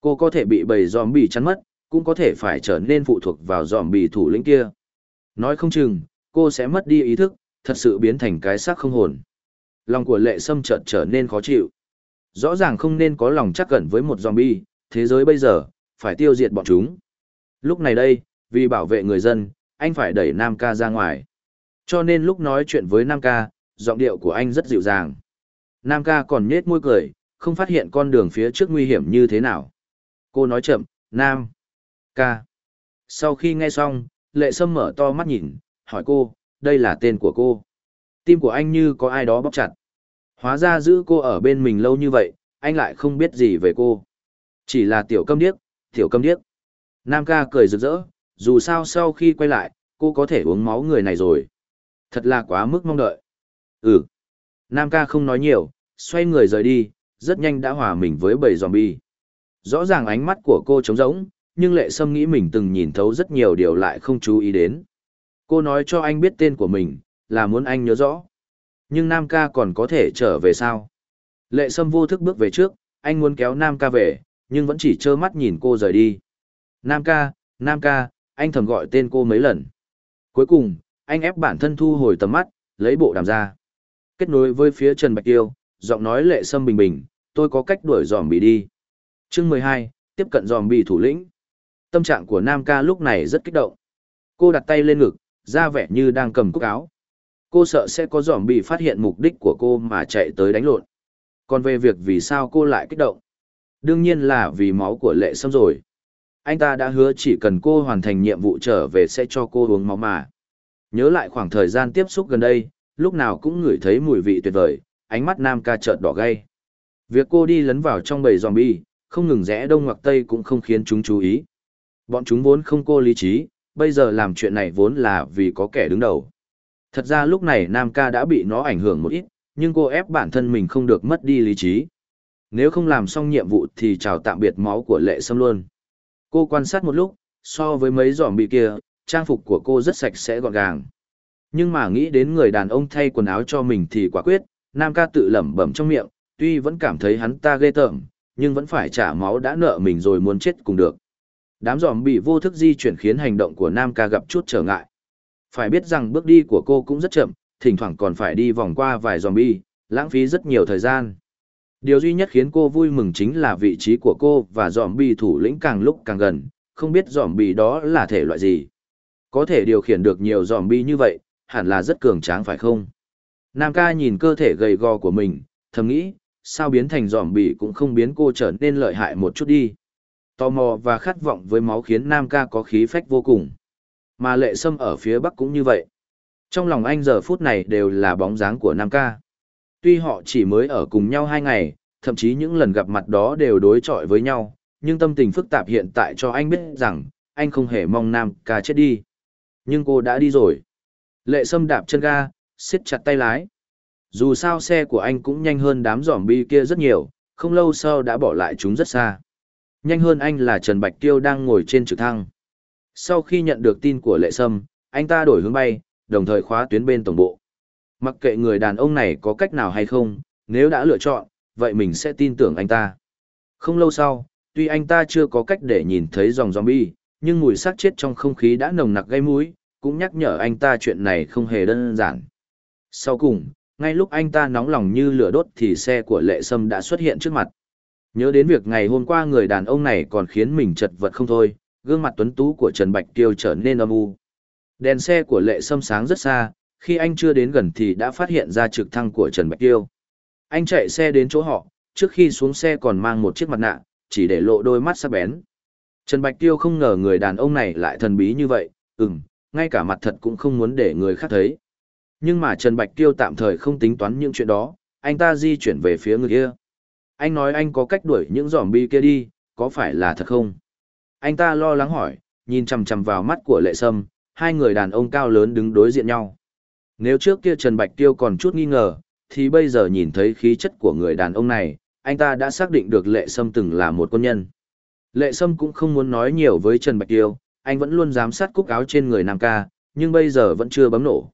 Cô có thể bị bầy zombie chắn mất, cũng có thể phải trở nên phụ thuộc vào zombie thủ lĩnh kia. Nói không chừng, cô sẽ mất đi ý thức, thật sự biến thành cái xác không hồn. Lòng của lệ sâm chợt trở nên khó chịu. Rõ ràng không nên có lòng chắc cẩn với một zombie, thế giới bây giờ, phải tiêu diệt bọn chúng. Lúc này đây, vì bảo vệ người dân, anh phải đẩy Nam ca ra ngoài. Cho nên lúc nói chuyện với Nam ca, giọng điệu của anh rất dịu dàng. Nam ca còn nhết môi cười, không phát hiện con đường phía trước nguy hiểm như thế nào. Cô nói chậm, Nam. Ca. Sau khi nghe xong, lệ sâm mở to mắt nhìn, hỏi cô, đây là tên của cô. Tim của anh như có ai đó bóp chặt. Hóa ra giữ cô ở bên mình lâu như vậy, anh lại không biết gì về cô. Chỉ là tiểu câm điếc, tiểu câm điếc. Nam ca cười rực rỡ, dù sao sau khi quay lại, cô có thể uống máu người này rồi. Thật là quá mức mong đợi. Ừ. Nam ca không nói nhiều, xoay người rời đi, rất nhanh đã hòa mình với bầy zombie. Rõ ràng ánh mắt của cô trống rỗng, nhưng lệ sâm nghĩ mình từng nhìn thấu rất nhiều điều lại không chú ý đến. Cô nói cho anh biết tên của mình, là muốn anh nhớ rõ. Nhưng Nam ca còn có thể trở về sao? Lệ sâm vô thức bước về trước, anh muốn kéo Nam ca về, nhưng vẫn chỉ trơ mắt nhìn cô rời đi. Nam ca, Nam ca, anh thầm gọi tên cô mấy lần. Cuối cùng, anh ép bản thân thu hồi tầm mắt, lấy bộ đàm ra. Kết nối với phía Trần Bạch Tiêu, giọng nói lệ sâm bình bình, tôi có cách đuổi dòm bị đi. Chương mười hai, tiếp cận dòm bị thủ lĩnh. Tâm trạng của Nam ca lúc này rất kích động. Cô đặt tay lên ngực, ra vẻ như đang cầm cúc áo. Cô sợ sẽ có dòm bị phát hiện mục đích của cô mà chạy tới đánh lộn. Còn về việc vì sao cô lại kích động? Đương nhiên là vì máu của lệ sâm rồi. Anh ta đã hứa chỉ cần cô hoàn thành nhiệm vụ trở về sẽ cho cô uống máu mà. Nhớ lại khoảng thời gian tiếp xúc gần đây, lúc nào cũng ngửi thấy mùi vị tuyệt vời, ánh mắt Nam ca chợt đỏ gay. Việc cô đi lấn vào trong bầy zombie, không ngừng rẽ đông hoặc tây cũng không khiến chúng chú ý. Bọn chúng vốn không cô lý trí, bây giờ làm chuyện này vốn là vì có kẻ đứng đầu. Thật ra lúc này Nam ca đã bị nó ảnh hưởng một ít, nhưng cô ép bản thân mình không được mất đi lý trí. Nếu không làm xong nhiệm vụ thì chào tạm biệt máu của lệ sâm luôn. Cô quan sát một lúc, so với mấy giòm bị kia, trang phục của cô rất sạch sẽ gọn gàng. Nhưng mà nghĩ đến người đàn ông thay quần áo cho mình thì quả quyết, Nam ca tự lẩm bẩm trong miệng, tuy vẫn cảm thấy hắn ta ghê tởm, nhưng vẫn phải trả máu đã nợ mình rồi muốn chết cùng được. Đám giòm bị vô thức di chuyển khiến hành động của Nam ca gặp chút trở ngại. Phải biết rằng bước đi của cô cũng rất chậm, thỉnh thoảng còn phải đi vòng qua vài zombie, lãng phí rất nhiều thời gian. Điều duy nhất khiến cô vui mừng chính là vị trí của cô và zombie thủ lĩnh càng lúc càng gần, không biết zombie đó là thể loại gì. Có thể điều khiển được nhiều zombie như vậy, hẳn là rất cường tráng phải không? Nam ca nhìn cơ thể gầy gò của mình, thầm nghĩ, sao biến thành zombie cũng không biến cô trở nên lợi hại một chút đi. Tò mò và khát vọng với máu khiến Nam ca có khí phách vô cùng. Mà lệ sâm ở phía bắc cũng như vậy. Trong lòng anh giờ phút này đều là bóng dáng của Nam ca. Tuy họ chỉ mới ở cùng nhau hai ngày, thậm chí những lần gặp mặt đó đều đối chọi với nhau, nhưng tâm tình phức tạp hiện tại cho anh biết rằng, anh không hề mong Nam ca chết đi. Nhưng cô đã đi rồi. Lệ sâm đạp chân ga, siết chặt tay lái. Dù sao xe của anh cũng nhanh hơn đám giỏm bi kia rất nhiều, không lâu sau đã bỏ lại chúng rất xa. Nhanh hơn anh là Trần Bạch Tiêu đang ngồi trên trực thăng. Sau khi nhận được tin của Lệ Sâm, anh ta đổi hướng bay, đồng thời khóa tuyến bên tổng bộ. Mặc kệ người đàn ông này có cách nào hay không, nếu đã lựa chọn, vậy mình sẽ tin tưởng anh ta. Không lâu sau, tuy anh ta chưa có cách để nhìn thấy dòng zombie, nhưng mùi xác chết trong không khí đã nồng nặc gây mũi, cũng nhắc nhở anh ta chuyện này không hề đơn giản. Sau cùng, ngay lúc anh ta nóng lòng như lửa đốt thì xe của lệ sâm đã xuất hiện trước mặt. Nhớ đến việc ngày hôm qua người đàn ông này còn khiến mình chật vật không thôi, gương mặt tuấn tú của Trần Bạch Kiều trở nên âm u. Đèn xe của lệ sâm sáng rất xa, khi anh chưa đến gần thì đã phát hiện ra trực thăng của Trần Bạch Kiều. Anh chạy xe đến chỗ họ, trước khi xuống xe còn mang một chiếc mặt nạ, chỉ để lộ đôi mắt sắc bén. Trần Bạch Tiêu không ngờ người đàn ông này lại thần bí như vậy, ừm, ngay cả mặt thật cũng không muốn để người khác thấy. Nhưng mà Trần Bạch Tiêu tạm thời không tính toán những chuyện đó, anh ta di chuyển về phía người kia. Anh nói anh có cách đuổi những giòm bi kia đi, có phải là thật không? Anh ta lo lắng hỏi, nhìn chằm chằm vào mắt của lệ sâm, hai người đàn ông cao lớn đứng đối diện nhau. Nếu trước kia Trần Bạch Tiêu còn chút nghi ngờ, thì bây giờ nhìn thấy khí chất của người đàn ông này, anh ta đã xác định được lệ sâm từng là một quân nhân. Lệ sâm cũng không muốn nói nhiều với Trần Bạch Tiêu, anh vẫn luôn giám sát cúc áo trên người Nam ca, nhưng bây giờ vẫn chưa bấm nổ.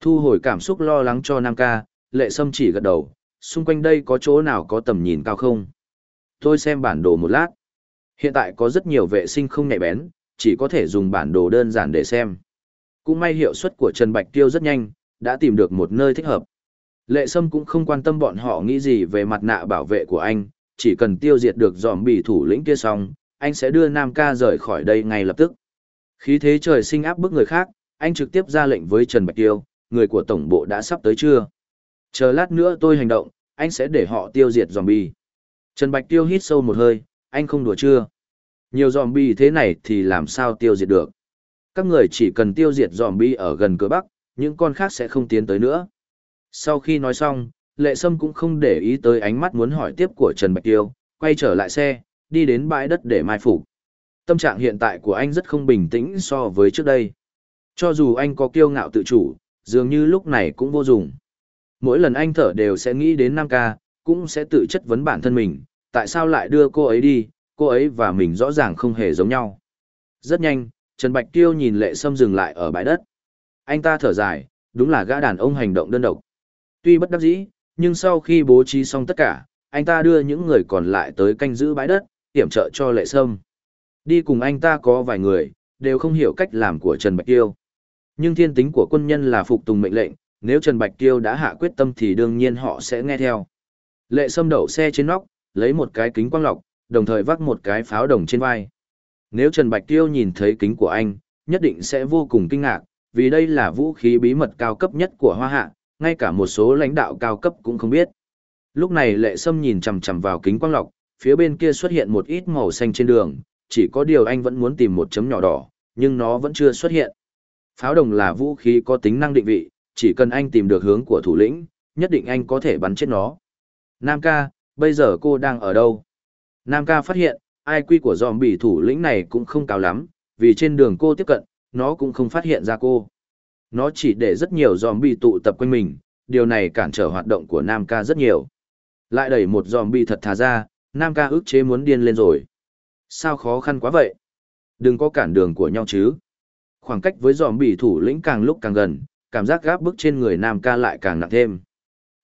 Thu hồi cảm xúc lo lắng cho Nam ca, lệ sâm chỉ gật đầu, xung quanh đây có chỗ nào có tầm nhìn cao không? Tôi xem bản đồ một lát. Hiện tại có rất nhiều vệ sinh không nhạy bén, chỉ có thể dùng bản đồ đơn giản để xem. Cũng may hiệu suất của Trần Bạch Tiêu rất nhanh, đã tìm được một nơi thích hợp. Lệ Sâm cũng không quan tâm bọn họ nghĩ gì về mặt nạ bảo vệ của anh, chỉ cần tiêu diệt được dòm bì thủ lĩnh kia xong, anh sẽ đưa Nam ca rời khỏi đây ngay lập tức. Khí thế trời sinh áp bức người khác, anh trực tiếp ra lệnh với Trần Bạch Tiêu, người của tổng bộ đã sắp tới chưa? Chờ lát nữa tôi hành động, anh sẽ để họ tiêu diệt zombie. Trần Bạch Tiêu hít sâu một hơi, anh không đùa chưa? Nhiều zombie thế này thì làm sao tiêu diệt được? Các người chỉ cần tiêu diệt zombie ở gần cửa bắc, những con khác sẽ không tiến tới nữa. Sau khi nói xong, Lệ Sâm cũng không để ý tới ánh mắt muốn hỏi tiếp của Trần Bạch Tiêu, quay trở lại xe, đi đến bãi đất để mai phục. Tâm trạng hiện tại của anh rất không bình tĩnh so với trước đây. Cho dù anh có kiêu ngạo tự chủ, dường như lúc này cũng vô dụng. Mỗi lần anh thở đều sẽ nghĩ đến Nam ca, cũng sẽ tự chất vấn bản thân mình, tại sao lại đưa cô ấy đi, cô ấy và mình rõ ràng không hề giống nhau. Rất nhanh, Trần Bạch Tiêu nhìn lệ sâm dừng lại ở bãi đất. Anh ta thở dài, đúng là gã đàn ông hành động đơn độc. Tuy bất đắc dĩ, nhưng sau khi bố trí xong tất cả, anh ta đưa những người còn lại tới canh giữ bãi đất, tiểm trợ cho lệ sâm. Đi cùng anh ta có vài người, đều không hiểu cách làm của Trần Bạch Tiêu. Nhưng thiên tính của quân nhân là phục tùng mệnh lệnh, nếu Trần Bạch Tiêu đã hạ quyết tâm thì đương nhiên họ sẽ nghe theo. Lệ sâm đậu xe trên nóc, lấy một cái kính quang lọc, đồng thời vác một cái pháo đồng trên vai. Nếu Trần Bạch Tiêu nhìn thấy kính của anh, nhất định sẽ vô cùng kinh ngạc, vì đây là vũ khí bí mật cao cấp nhất của Hoa Hạ, ngay cả một số lãnh đạo cao cấp cũng không biết. Lúc này Lệ Sâm nhìn chằm chằm vào kính quang lọc, phía bên kia xuất hiện một ít màu xanh trên đường, chỉ có điều anh vẫn muốn tìm một chấm nhỏ đỏ, nhưng nó vẫn chưa xuất hiện. Pháo đồng là vũ khí có tính năng định vị, chỉ cần anh tìm được hướng của thủ lĩnh, nhất định anh có thể bắn chết nó. Nam ca, bây giờ cô đang ở đâu? Nam ca phát hiện, ai quy của dòm bị thủ lĩnh này cũng không cao lắm, vì trên đường cô tiếp cận, nó cũng không phát hiện ra cô. Nó chỉ để rất nhiều dòm bị tụ tập quanh mình, điều này cản trở hoạt động của Nam ca rất nhiều. Lại đẩy một dòm bị thật thà ra, Nam ca ức chế muốn điên lên rồi. Sao khó khăn quá vậy? Đừng có cản đường của nhau chứ. Khoảng cách với giòm bị thủ lĩnh càng lúc càng gần, cảm giác gáp bức trên người Nam ca lại càng nặng thêm.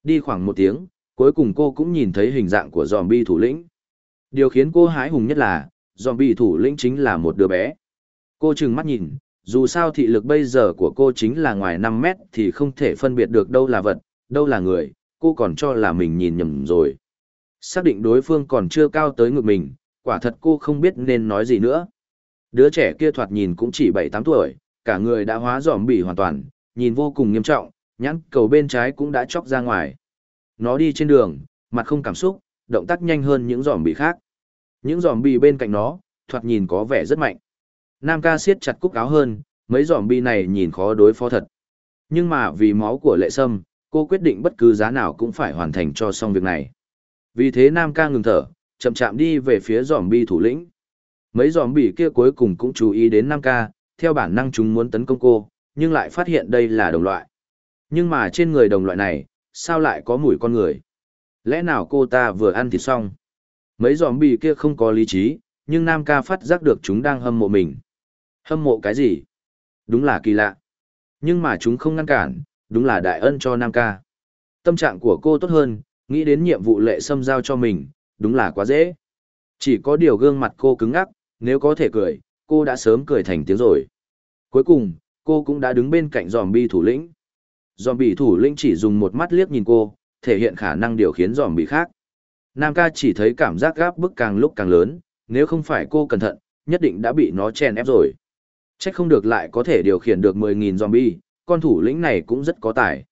Đi khoảng một tiếng, cuối cùng cô cũng nhìn thấy hình dạng của dòm bi thủ lĩnh. Điều khiến cô hái hùng nhất là, dòm bi thủ lĩnh chính là một đứa bé. Cô trừng mắt nhìn, dù sao thị lực bây giờ của cô chính là ngoài 5 mét thì không thể phân biệt được đâu là vật, đâu là người, cô còn cho là mình nhìn nhầm rồi. Xác định đối phương còn chưa cao tới ngực mình, quả thật cô không biết nên nói gì nữa. Đứa trẻ kia thoạt nhìn cũng chỉ 7-8 tuổi, cả người đã hóa dòm bỉ hoàn toàn, nhìn vô cùng nghiêm trọng, nhãn cầu bên trái cũng đã chóc ra ngoài. Nó đi trên đường, mặt không cảm xúc, động tác nhanh hơn những giòm bị khác. Những giòm bị bên cạnh nó, thoạt nhìn có vẻ rất mạnh. Nam ca siết chặt cúc áo hơn, mấy giòm bị này nhìn khó đối phó thật. Nhưng mà vì máu của lệ sâm, cô quyết định bất cứ giá nào cũng phải hoàn thành cho xong việc này. Vì thế Nam ca ngừng thở, chậm chạm đi về phía giòm bị thủ lĩnh. Mấy giòm bị kia cuối cùng cũng chú ý đến Nam ca, theo bản năng chúng muốn tấn công cô, nhưng lại phát hiện đây là đồng loại. Nhưng mà trên người đồng loại này, sao lại có mùi con người? Lẽ nào cô ta vừa ăn thịt xong? Mấy giòm bì kia không có lý trí, nhưng Nam ca phát giác được chúng đang hâm mộ mình. Hâm mộ cái gì? Đúng là kỳ lạ. Nhưng mà chúng không ngăn cản, đúng là đại ân cho Nam ca. Tâm trạng của cô tốt hơn, nghĩ đến nhiệm vụ lệ xâm giao cho mình, đúng là quá dễ. Chỉ có điều gương mặt cô cứng ngắc, nếu có thể cười, cô đã sớm cười thành tiếng rồi. Cuối cùng, cô cũng đã đứng bên cạnh giòm bi thủ lĩnh. Giòm bị thủ lĩnh chỉ dùng một mắt liếc nhìn cô, thể hiện khả năng điều khiển giòm bị khác. Nam ca chỉ thấy cảm giác gáp bức càng lúc càng lớn, nếu không phải cô cẩn thận, nhất định đã bị nó chèn ép rồi. Chắc không được lại có thể điều khiển được mười nghìn dòm bi con thủ lĩnh này cũng rất có tài.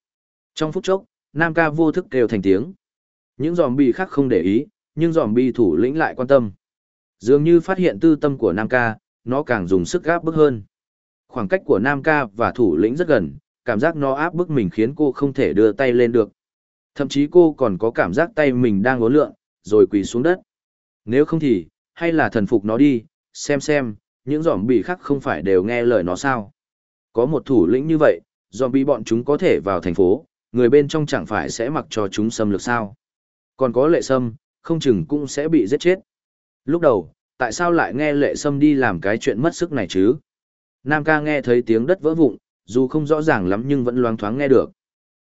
Trong phút chốc, Nam ca vô thức kêu thành tiếng. Những zombie khác không để ý, nhưng zombie thủ lĩnh lại quan tâm. Dường như phát hiện tư tâm của Nam ca, nó càng dùng sức gáp bức hơn. Khoảng cách của Nam ca và thủ lĩnh rất gần, cảm giác nó áp bức mình khiến cô không thể đưa tay lên được. Thậm chí cô còn có cảm giác tay mình đang ngốn lượn, rồi quỳ xuống đất. Nếu không thì, hay là thần phục nó đi, xem xem, những giòm bị khác không phải đều nghe lời nó sao. Có một thủ lĩnh như vậy, giòm bị bọn chúng có thể vào thành phố, người bên trong chẳng phải sẽ mặc cho chúng xâm lược sao. Còn có lệ sâm, không chừng cũng sẽ bị giết chết. Lúc đầu, tại sao lại nghe lệ sâm đi làm cái chuyện mất sức này chứ? Nam ca nghe thấy tiếng đất vỡ vụn, dù không rõ ràng lắm nhưng vẫn loáng thoáng nghe được.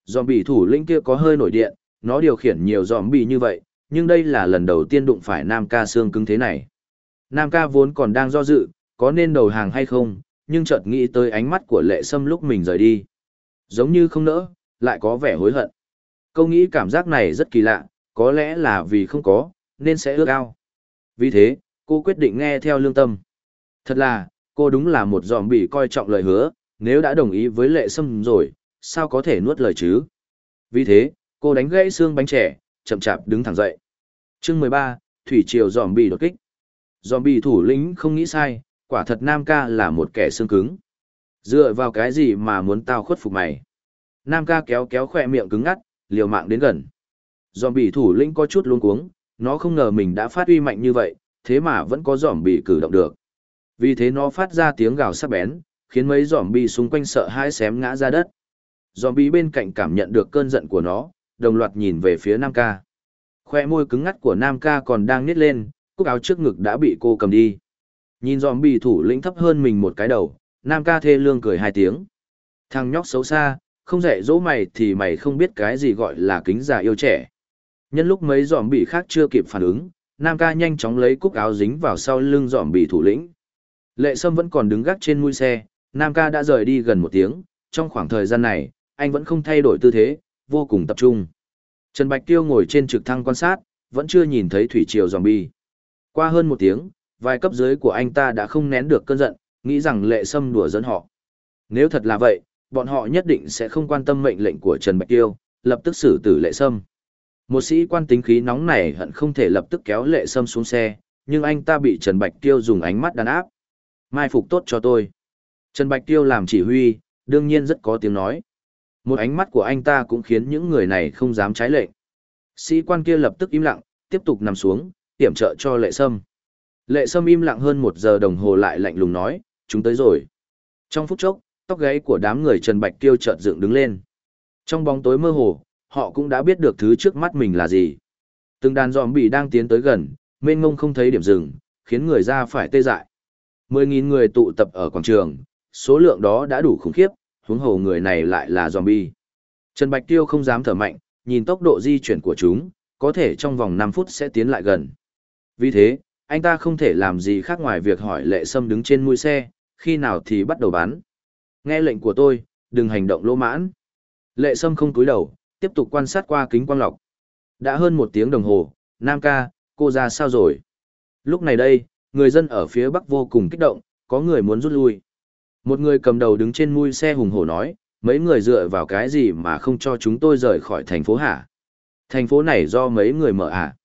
Giòm bị thủ lĩnh kia có hơi nổi điện, nó điều khiển nhiều giòm bị như vậy, nhưng đây là lần đầu tiên đụng phải Nam ca xương cứng thế này. Nam ca vốn còn đang do dự, có nên đầu hàng hay không, nhưng chợt nghĩ tới ánh mắt của lệ sâm lúc mình rời đi. Giống như không nỡ, lại có vẻ hối hận. Câu nghĩ cảm giác này rất kỳ lạ, có lẽ là vì không có, nên sẽ ước ao. Vì thế, cô quyết định nghe theo lương tâm. Thật là, cô đúng là một giòm bị coi trọng lời hứa, nếu đã đồng ý với lệ sâm rồi, sao có thể nuốt lời chứ? Vì thế, cô đánh gãy xương bánh trẻ, chậm chạp đứng thẳng dậy. Chương 13, Thủy Triều giòm bị đột kích. Giòm bị thủ lĩnh không nghĩ sai, quả thật Nam ca là một kẻ xương cứng. Dựa vào cái gì mà muốn tao khuất phục mày? Nam ca kéo kéo khỏe miệng cứng ngắt, liều mạng đến gần. Giòm bị thủ lĩnh có chút luống cuống, nó không ngờ mình đã phát uy mạnh như vậy, thế mà vẫn có giòm bị cử động được. Vì thế nó phát ra tiếng gào sắc bén, khiến mấy giòm bi xung quanh sợ hãi xém ngã ra đất. Giòm bi bên cạnh cảm nhận được cơn giận của nó, đồng loạt nhìn về phía Nam ca. Khoe môi cứng ngắt của Nam ca còn đang nít lên, cúc áo trước ngực đã bị cô cầm đi. Nhìn giòm bi thủ lĩnh thấp hơn mình một cái đầu, nam ca thê lương cười hai tiếng. Thằng nhóc xấu xa, không dạy dỗ mày thì mày không biết cái gì gọi là kính già yêu trẻ. Nhân lúc mấy giòm bị khác chưa kịp phản ứng, nam ca nhanh chóng lấy cúc áo dính vào sau lưng giòm bị thủ lĩnh. Lệ Sâm vẫn còn đứng gác trên mũi xe, nam ca đã rời đi gần một tiếng, trong khoảng thời gian này, anh vẫn không thay đổi tư thế, vô cùng tập trung. Trần Bạch Tiêu ngồi trên trực thăng quan sát, vẫn chưa nhìn thấy thủy triều zombie. Qua hơn một tiếng, vài cấp dưới của anh ta đã không nén được cơn giận, nghĩ rằng lệ sâm đùa dẫn họ. Nếu thật là vậy, bọn họ nhất định sẽ không quan tâm mệnh lệnh của Trần Bạch Tiêu, lập tức xử tử lệ sâm. Một sĩ quan tính khí nóng này hận không thể lập tức kéo lệ sâm xuống xe, nhưng anh ta bị Trần Bạch Tiêu dùng ánh mắt đàn áp. Mai phục tốt cho tôi. Trần Bạch Tiêu làm chỉ huy, đương nhiên rất có tiếng nói. Một ánh mắt của anh ta cũng khiến những người này không dám trái lệnh. Sĩ quan kia lập tức im lặng, tiếp tục nằm xuống, tiểm trợ cho lệ sâm. Lệ Sâm im lặng hơn một giờ đồng hồ lại lạnh lùng nói, chúng tới rồi. Trong phút chốc, tóc gáy của đám người Trần Bạch Tiêu chợt dựng đứng lên. Trong bóng tối mơ hồ, họ cũng đã biết được thứ trước mắt mình là gì. Từng đàn giòm bị đang tiến tới gần, mênh ngông không thấy điểm dừng, khiến người ra phải tê dại. 10.000 người tụ tập ở quảng trường, số lượng đó đã đủ khủng khiếp, huống hồ người này lại là zombie. Trần Bạch Tiêu không dám thở mạnh, nhìn tốc độ di chuyển của chúng, có thể trong vòng 5 phút sẽ tiến lại gần. Vì thế, anh ta không thể làm gì khác ngoài việc hỏi lệ sâm đứng trên mũi xe, khi nào thì bắt đầu bán. Nghe lệnh của tôi, đừng hành động lỗ mãn. Lệ sâm không cúi đầu, tiếp tục quan sát qua kính quang lọc. Đã hơn một tiếng đồng hồ, Nam ca, cô ra sao rồi? Lúc này đây, người dân ở phía bắc vô cùng kích động, có người muốn rút lui. Một người cầm đầu đứng trên mui xe hùng hổ nói, mấy người dựa vào cái gì mà không cho chúng tôi rời khỏi thành phố hả? Thành phố này do mấy người mở hả?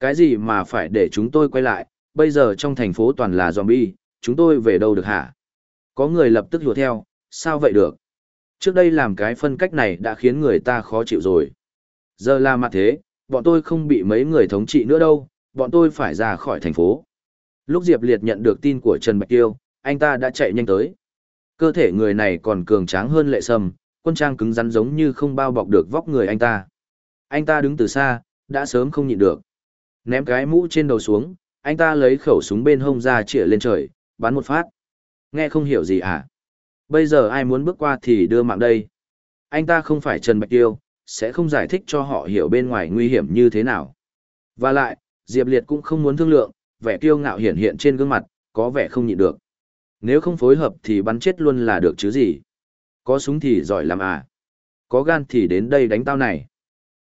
Cái gì mà phải để chúng tôi quay lại, bây giờ trong thành phố toàn là zombie, chúng tôi về đâu được hả? Có người lập tức lùa theo, sao vậy được? Trước đây làm cái phân cách này đã khiến người ta khó chịu rồi. Giờ là mặt thế, bọn tôi không bị mấy người thống trị nữa đâu, bọn tôi phải ra khỏi thành phố. Lúc Diệp Liệt nhận được tin của Trần Bạch Tiêu, anh ta đã chạy nhanh tới. Cơ thể người này còn cường tráng hơn lệ sâm, quân trang cứng rắn giống như không bao bọc được vóc người anh ta. Anh ta đứng từ xa, đã sớm không nhịn được. Ném cái mũ trên đầu xuống, anh ta lấy khẩu súng bên hông ra chĩa lên trời, bắn một phát. Nghe không hiểu gì à? Bây giờ ai muốn bước qua thì đưa mạng đây. Anh ta không phải Trần Bạch Tiêu, sẽ không giải thích cho họ hiểu bên ngoài nguy hiểm như thế nào. Và lại, Diệp Liệt cũng không muốn thương lượng, vẻ kiêu ngạo hiện hiện trên gương mặt, có vẻ không nhịn được. Nếu không phối hợp thì bắn chết luôn là được chứ gì. Có súng thì giỏi làm à. Có gan thì đến đây đánh tao này.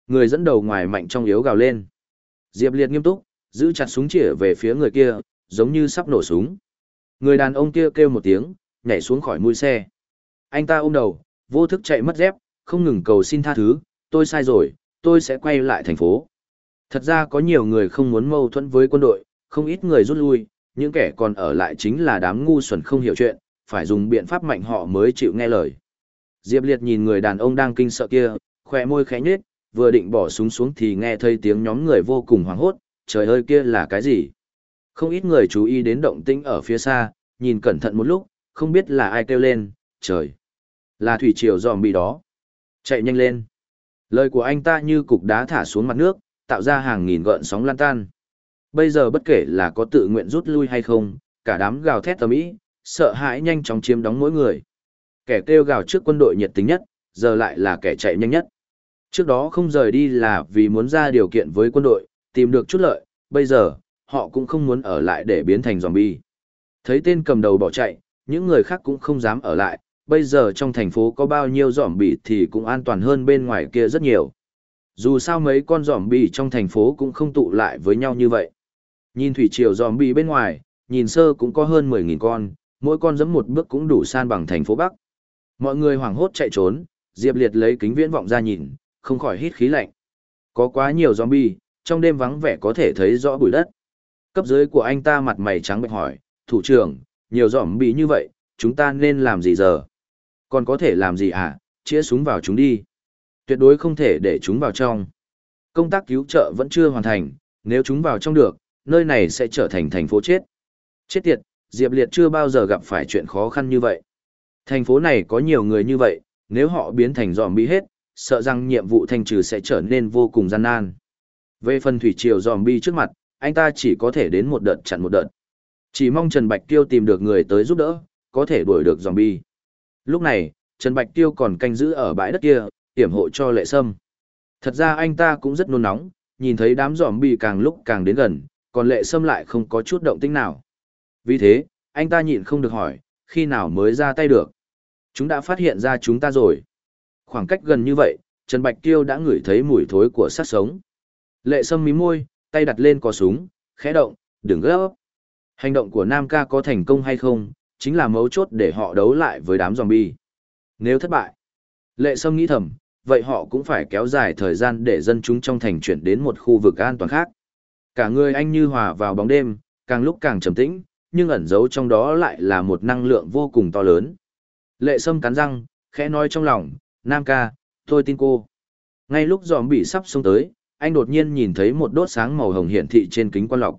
Người dẫn đầu ngoài mạnh trong yếu gào lên. Diệp Liệt nghiêm túc, giữ chặt súng chĩa về phía người kia, giống như sắp nổ súng. Người đàn ông kia kêu một tiếng, nhảy xuống khỏi mũi xe. Anh ta ôm đầu, vô thức chạy mất dép, không ngừng cầu xin tha thứ, tôi sai rồi, tôi sẽ quay lại thành phố. Thật ra có nhiều người không muốn mâu thuẫn với quân đội, không ít người rút lui, những kẻ còn ở lại chính là đám ngu xuẩn không hiểu chuyện, phải dùng biện pháp mạnh họ mới chịu nghe lời. Diệp Liệt nhìn người đàn ông đang kinh sợ kia, khỏe môi khẽ nhếch, vừa định bỏ súng xuống thì nghe thấy tiếng nhóm người vô cùng hoảng hốt, trời ơi kia là cái gì? Không ít người chú ý đến động tĩnh ở phía xa, nhìn cẩn thận một lúc, không biết là ai kêu lên, trời, là thủy triều dòm bị đó. Chạy nhanh lên. Lời của anh ta như cục đá thả xuống mặt nước, tạo ra hàng nghìn gợn sóng lan tan. Bây giờ bất kể là có tự nguyện rút lui hay không, cả đám gào thét tầm ý, sợ hãi nhanh chóng chiếm đóng mỗi người. Kẻ kêu gào trước quân đội nhiệt tình nhất, giờ lại là kẻ chạy nhanh nhất. Trước đó không rời đi là vì muốn ra điều kiện với quân đội, tìm được chút lợi, bây giờ, họ cũng không muốn ở lại để biến thành zombie. Thấy tên cầm đầu bỏ chạy, những người khác cũng không dám ở lại, bây giờ trong thành phố có bao nhiêu zombie thì cũng an toàn hơn bên ngoài kia rất nhiều. Dù sao mấy con zombie trong thành phố cũng không tụ lại với nhau như vậy. Nhìn thủy triều zombie bên ngoài, nhìn sơ cũng có hơn 10.000 con, mỗi con dẫm một bước cũng đủ san bằng thành phố Bắc. Mọi người hoảng hốt chạy trốn, Diệp Liệt lấy kính viễn vọng ra nhìn, không khỏi hít khí lạnh. Có quá nhiều zombie, trong đêm vắng vẻ có thể thấy rõ bụi đất. Cấp dưới của anh ta mặt mày trắng bệch hỏi, thủ trưởng, nhiều zombie như vậy, chúng ta nên làm gì giờ? Còn có thể làm gì à? Chĩa súng vào chúng đi. Tuyệt đối không thể để chúng vào trong. Công tác cứu trợ vẫn chưa hoàn thành, nếu chúng vào trong được, nơi này sẽ trở thành thành phố chết. Chết tiệt, Diệp Liệt chưa bao giờ gặp phải chuyện khó khăn như vậy. Thành phố này có nhiều người như vậy, nếu họ biến thành dòm bị hết, sợ rằng nhiệm vụ thanh trừ sẽ trở nên vô cùng gian nan. Về phần thủy triều dòm bi trước mặt, anh ta chỉ có thể đến một đợt chặn một đợt. Chỉ mong Trần Bạch Tiêu tìm được người tới giúp đỡ, có thể đuổi được dòm bi. Lúc này, Trần Bạch Tiêu còn canh giữ ở bãi đất kia, tiểm hộ cho lệ sâm. Thật ra anh ta cũng rất nôn nóng, nhìn thấy đám dòm bi càng lúc càng đến gần, còn lệ sâm lại không có chút động tĩnh nào. Vì thế, anh ta nhịn không được hỏi, khi nào mới ra tay được. Chúng đã phát hiện ra chúng ta rồi. Khoảng cách gần như vậy, Trần Bạch Tiêu đã ngửi thấy mùi thối của sát sống. Lệ sâm mí môi, tay đặt lên cò súng, khẽ động, đừng gấp. Hành động của Nam ca có thành công hay không, chính là mấu chốt để họ đấu lại với đám zombie. Nếu thất bại, lệ sâm nghĩ thầm, vậy họ cũng phải kéo dài thời gian để dân chúng trong thành chuyển đến một khu vực an toàn khác. Cả người anh như hòa vào bóng đêm, càng lúc càng trầm tĩnh, nhưng ẩn giấu trong đó lại là một năng lượng vô cùng to lớn. Lệ sâm cắn răng, khẽ nói trong lòng, Nam ca, tôi tin cô. Ngay lúc giòm bị sắp xông tới, anh đột nhiên nhìn thấy một đốt sáng màu hồng hiển thị trên kính quan lọc.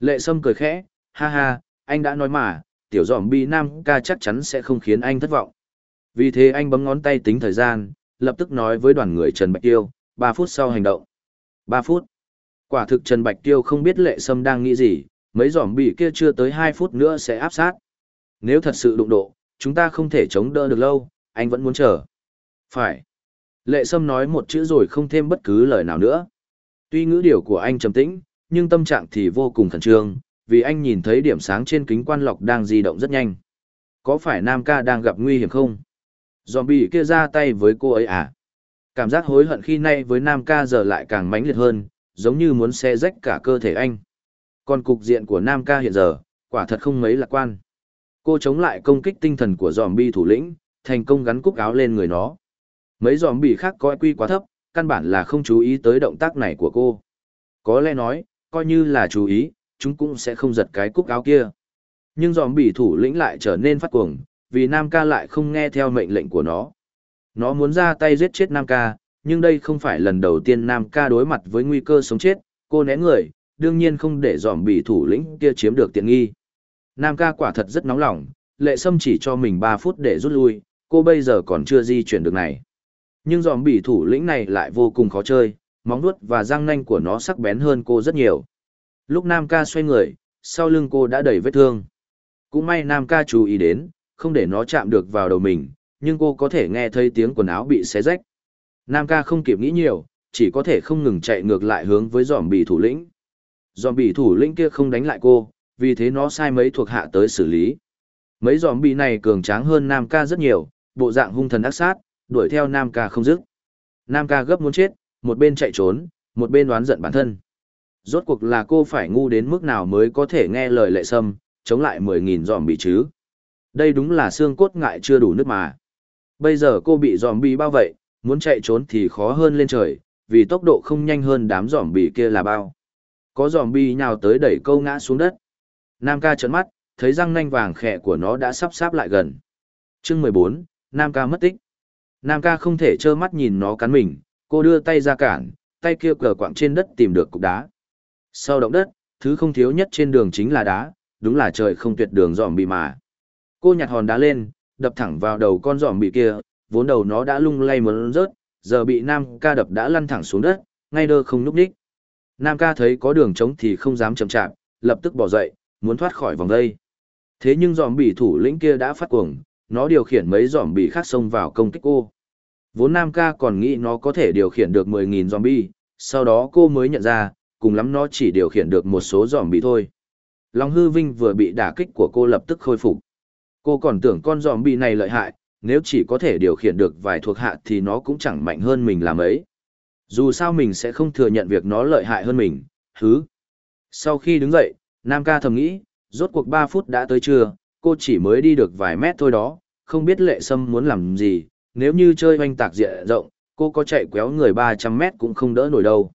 Lệ sâm cười khẽ, ha ha, anh đã nói mà, tiểu giòm bị Nam ca chắc chắn sẽ không khiến anh thất vọng. Vì thế anh bấm ngón tay tính thời gian, lập tức nói với đoàn người Trần Bạch Tiêu, 3 phút sau hành động. 3 phút. Quả thực Trần Bạch Tiêu không biết lệ sâm đang nghĩ gì, Mấy giòm bị kia chưa tới 2 phút nữa sẽ áp sát. Nếu thật sự đụng độ, chúng ta không thể chống đỡ được lâu, anh vẫn muốn chờ. Phải. Lệ Sâm nói một chữ rồi không thêm bất cứ lời nào nữa. Tuy ngữ điều của anh trầm tĩnh, nhưng tâm trạng thì vô cùng khẩn trương, vì anh nhìn thấy điểm sáng trên kính quan lọc đang di động rất nhanh. Có phải Nam ca đang gặp nguy hiểm không? Zombie kia ra tay với cô ấy à? Cảm giác hối hận khi nay với Nam ca giờ lại càng mãnh liệt hơn, giống như muốn xé rách cả cơ thể anh. Còn cục diện của Nam ca hiện giờ, quả thật không mấy lạc quan. Cô chống lại công kích tinh thần của zombie thủ lĩnh, thành công gắn cúc áo lên người nó. Mấy zombie khác coi quy quá thấp, căn bản là không chú ý tới động tác này của cô. Có lẽ nói, coi như là chú ý, chúng cũng sẽ không giật cái cúc áo kia. Nhưng zombie thủ lĩnh lại trở nên phát cuồng, vì Nam ca lại không nghe theo mệnh lệnh của nó. Nó muốn ra tay giết chết Nam ca, nhưng đây không phải lần đầu tiên Nam ca đối mặt với nguy cơ sống chết, cô né người, đương nhiên không để dòm bị thủ lĩnh kia chiếm được tiện nghi. Nam ca quả thật rất nóng lòng, lệ sâm chỉ cho mình 3 phút để rút lui, cô bây giờ còn chưa di chuyển được này. Nhưng dòm bị thủ lĩnh này lại vô cùng khó chơi, móng vuốt và răng nanh của nó sắc bén hơn cô rất nhiều. Lúc Nam ca xoay người, sau lưng cô đã đầy vết thương. Cũng may Nam ca chú ý đến, không để nó chạm được vào đầu mình, nhưng cô có thể nghe thấy tiếng quần áo bị xé rách. Nam ca không kịp nghĩ nhiều, chỉ có thể không ngừng chạy ngược lại hướng với giòm bì thủ lĩnh. Giòm bì thủ lĩnh kia không đánh lại cô, vì thế nó sai mấy thuộc hạ tới xử lý. Mấy giòm bì này cường tráng hơn Nam ca rất nhiều, bộ dạng hung thần ác sát, đuổi theo Nam ca không dứt. Nam ca gấp muốn chết, một bên chạy trốn, một bên đoán giận bản thân. Rốt cuộc là cô phải ngu đến mức nào mới có thể nghe lời lệ sâm, chống lại 10.000 giòm bì chứ. Đây đúng là xương cốt ngại chưa đủ nước mà. Bây giờ cô bị giòm bì bao vậy, muốn chạy trốn thì khó hơn lên trời, vì tốc độ không nhanh hơn đám giòm bì kia là bao. Có giòm bì nhào tới đẩy câu ngã xuống đất. Nam ca trợn mắt, thấy răng nanh vàng khẽ của nó đã sắp sáp lại gần. Chương 14, Nam ca mất tích. Nam ca không thể trơ mắt nhìn nó cắn mình, cô đưa tay ra cản, tay kia cờ quạng trên đất tìm được cục đá. Sau động đất, thứ không thiếu nhất trên đường chính là đá, đúng là trời không tuyệt đường giòm bì mà. Cô nhặt hòn đá lên, đập thẳng vào đầu con giòm bì kia, vốn đầu nó đã lung lay muốn rớt, giờ bị Nam ca đập đã lăn thẳng xuống đất, ngay đơ không núp đích. Nam ca thấy có đường trống thì không dám chậm chạp, lập tức bỏ dậy, muốn thoát khỏi vòng dây. Thế nhưng giòm bị thủ lĩnh kia đã phát cuồng, nó điều khiển mấy giòm bị khác xông vào công kích cô. Vốn Nam ca còn nghĩ nó có thể điều khiển được 10.000 zombie, sau đó cô mới nhận ra, cùng lắm nó chỉ điều khiển được một số zombie thôi. Long hư vinh vừa bị đả kích của cô lập tức khôi phục. Cô còn tưởng con zombie này lợi hại, nếu chỉ có thể điều khiển được vài thuộc hạ thì nó cũng chẳng mạnh hơn mình làm ấy. Dù sao mình sẽ không thừa nhận việc nó lợi hại hơn mình, hứ. Sau khi đứng dậy, Nam ca thầm nghĩ, rốt cuộc 3 phút đã tới trưa, cô chỉ mới đi được vài mét thôi đó, không biết lệ sâm muốn làm gì, nếu như chơi hoanh tạc diện rộng, cô có chạy quéo người 300 mét cũng không đỡ nổi đâu.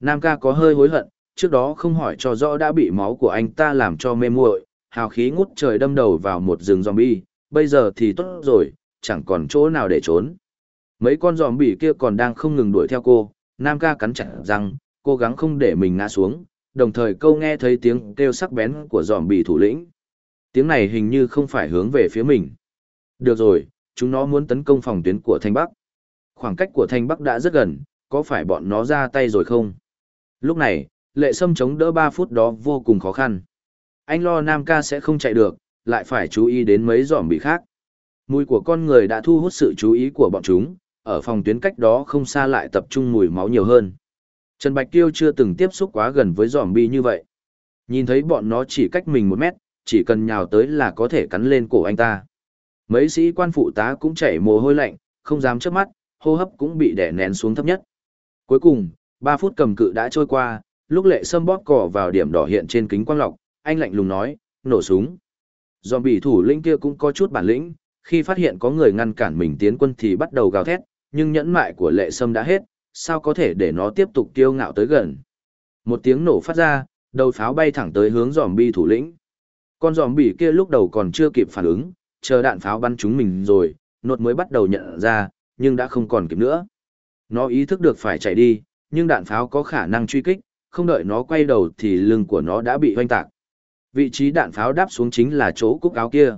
Nam ca có hơi hối hận, trước đó không hỏi cho rõ đã bị máu của anh ta làm cho mê muội, hào khí ngút trời đâm đầu vào một rừng zombie, bây giờ thì tốt rồi, chẳng còn chỗ nào để trốn. Mấy con giòm bỉ kia còn đang không ngừng đuổi theo cô, Nam ca cắn chặt răng, cố gắng không để mình ngã xuống, đồng thời câu nghe thấy tiếng kêu sắc bén của giòm bỉ thủ lĩnh. Tiếng này hình như không phải hướng về phía mình. Được rồi, chúng nó muốn tấn công phòng tuyến của Thanh Bắc. Khoảng cách của Thanh Bắc đã rất gần, có phải bọn nó ra tay rồi không? Lúc này, lệ sâm chống đỡ 3 phút đó vô cùng khó khăn. Anh lo Nam ca sẽ không chạy được, lại phải chú ý đến mấy giòm bị khác. Mùi của con người đã thu hút sự chú ý của bọn chúng, ở phòng tuyến cách đó không xa lại tập trung mùi máu nhiều hơn. Trần Bạch Tiêu chưa từng tiếp xúc quá gần với giòm bi như vậy. Nhìn thấy bọn nó chỉ cách mình một mét, chỉ cần nhào tới là có thể cắn lên cổ anh ta. Mấy sĩ quan phụ tá cũng chảy mồ hôi lạnh, không dám chớp mắt, hô hấp cũng bị đè nén xuống thấp nhất. Cuối cùng, 3 phút cầm cự đã trôi qua, lúc lệ sâm bóp cỏ vào điểm đỏ hiện trên kính quang lọc, anh lạnh lùng nói, nổ súng. Dòm bị thủ lĩnh kia cũng có chút bản lĩnh, khi phát hiện có người ngăn cản mình tiến quân thì bắt đầu gào thét, nhưng nhẫn mại của lệ sâm đã hết, sao có thể để nó tiếp tục kiêu ngạo tới gần. Một tiếng nổ phát ra, đầu pháo bay thẳng tới hướng giòm bi thủ lĩnh. Con giòm bỉ kia lúc đầu còn chưa kịp phản ứng, chờ đạn pháo bắn trúng mình rồi, nột mới bắt đầu nhận ra, nhưng đã không còn kịp nữa. Nó ý thức được phải chạy đi, nhưng đạn pháo có khả năng truy kích, không đợi nó quay đầu thì lưng của nó đã bị hoanh tạc. Vị trí đạn pháo đáp xuống chính là chỗ cúc áo kia.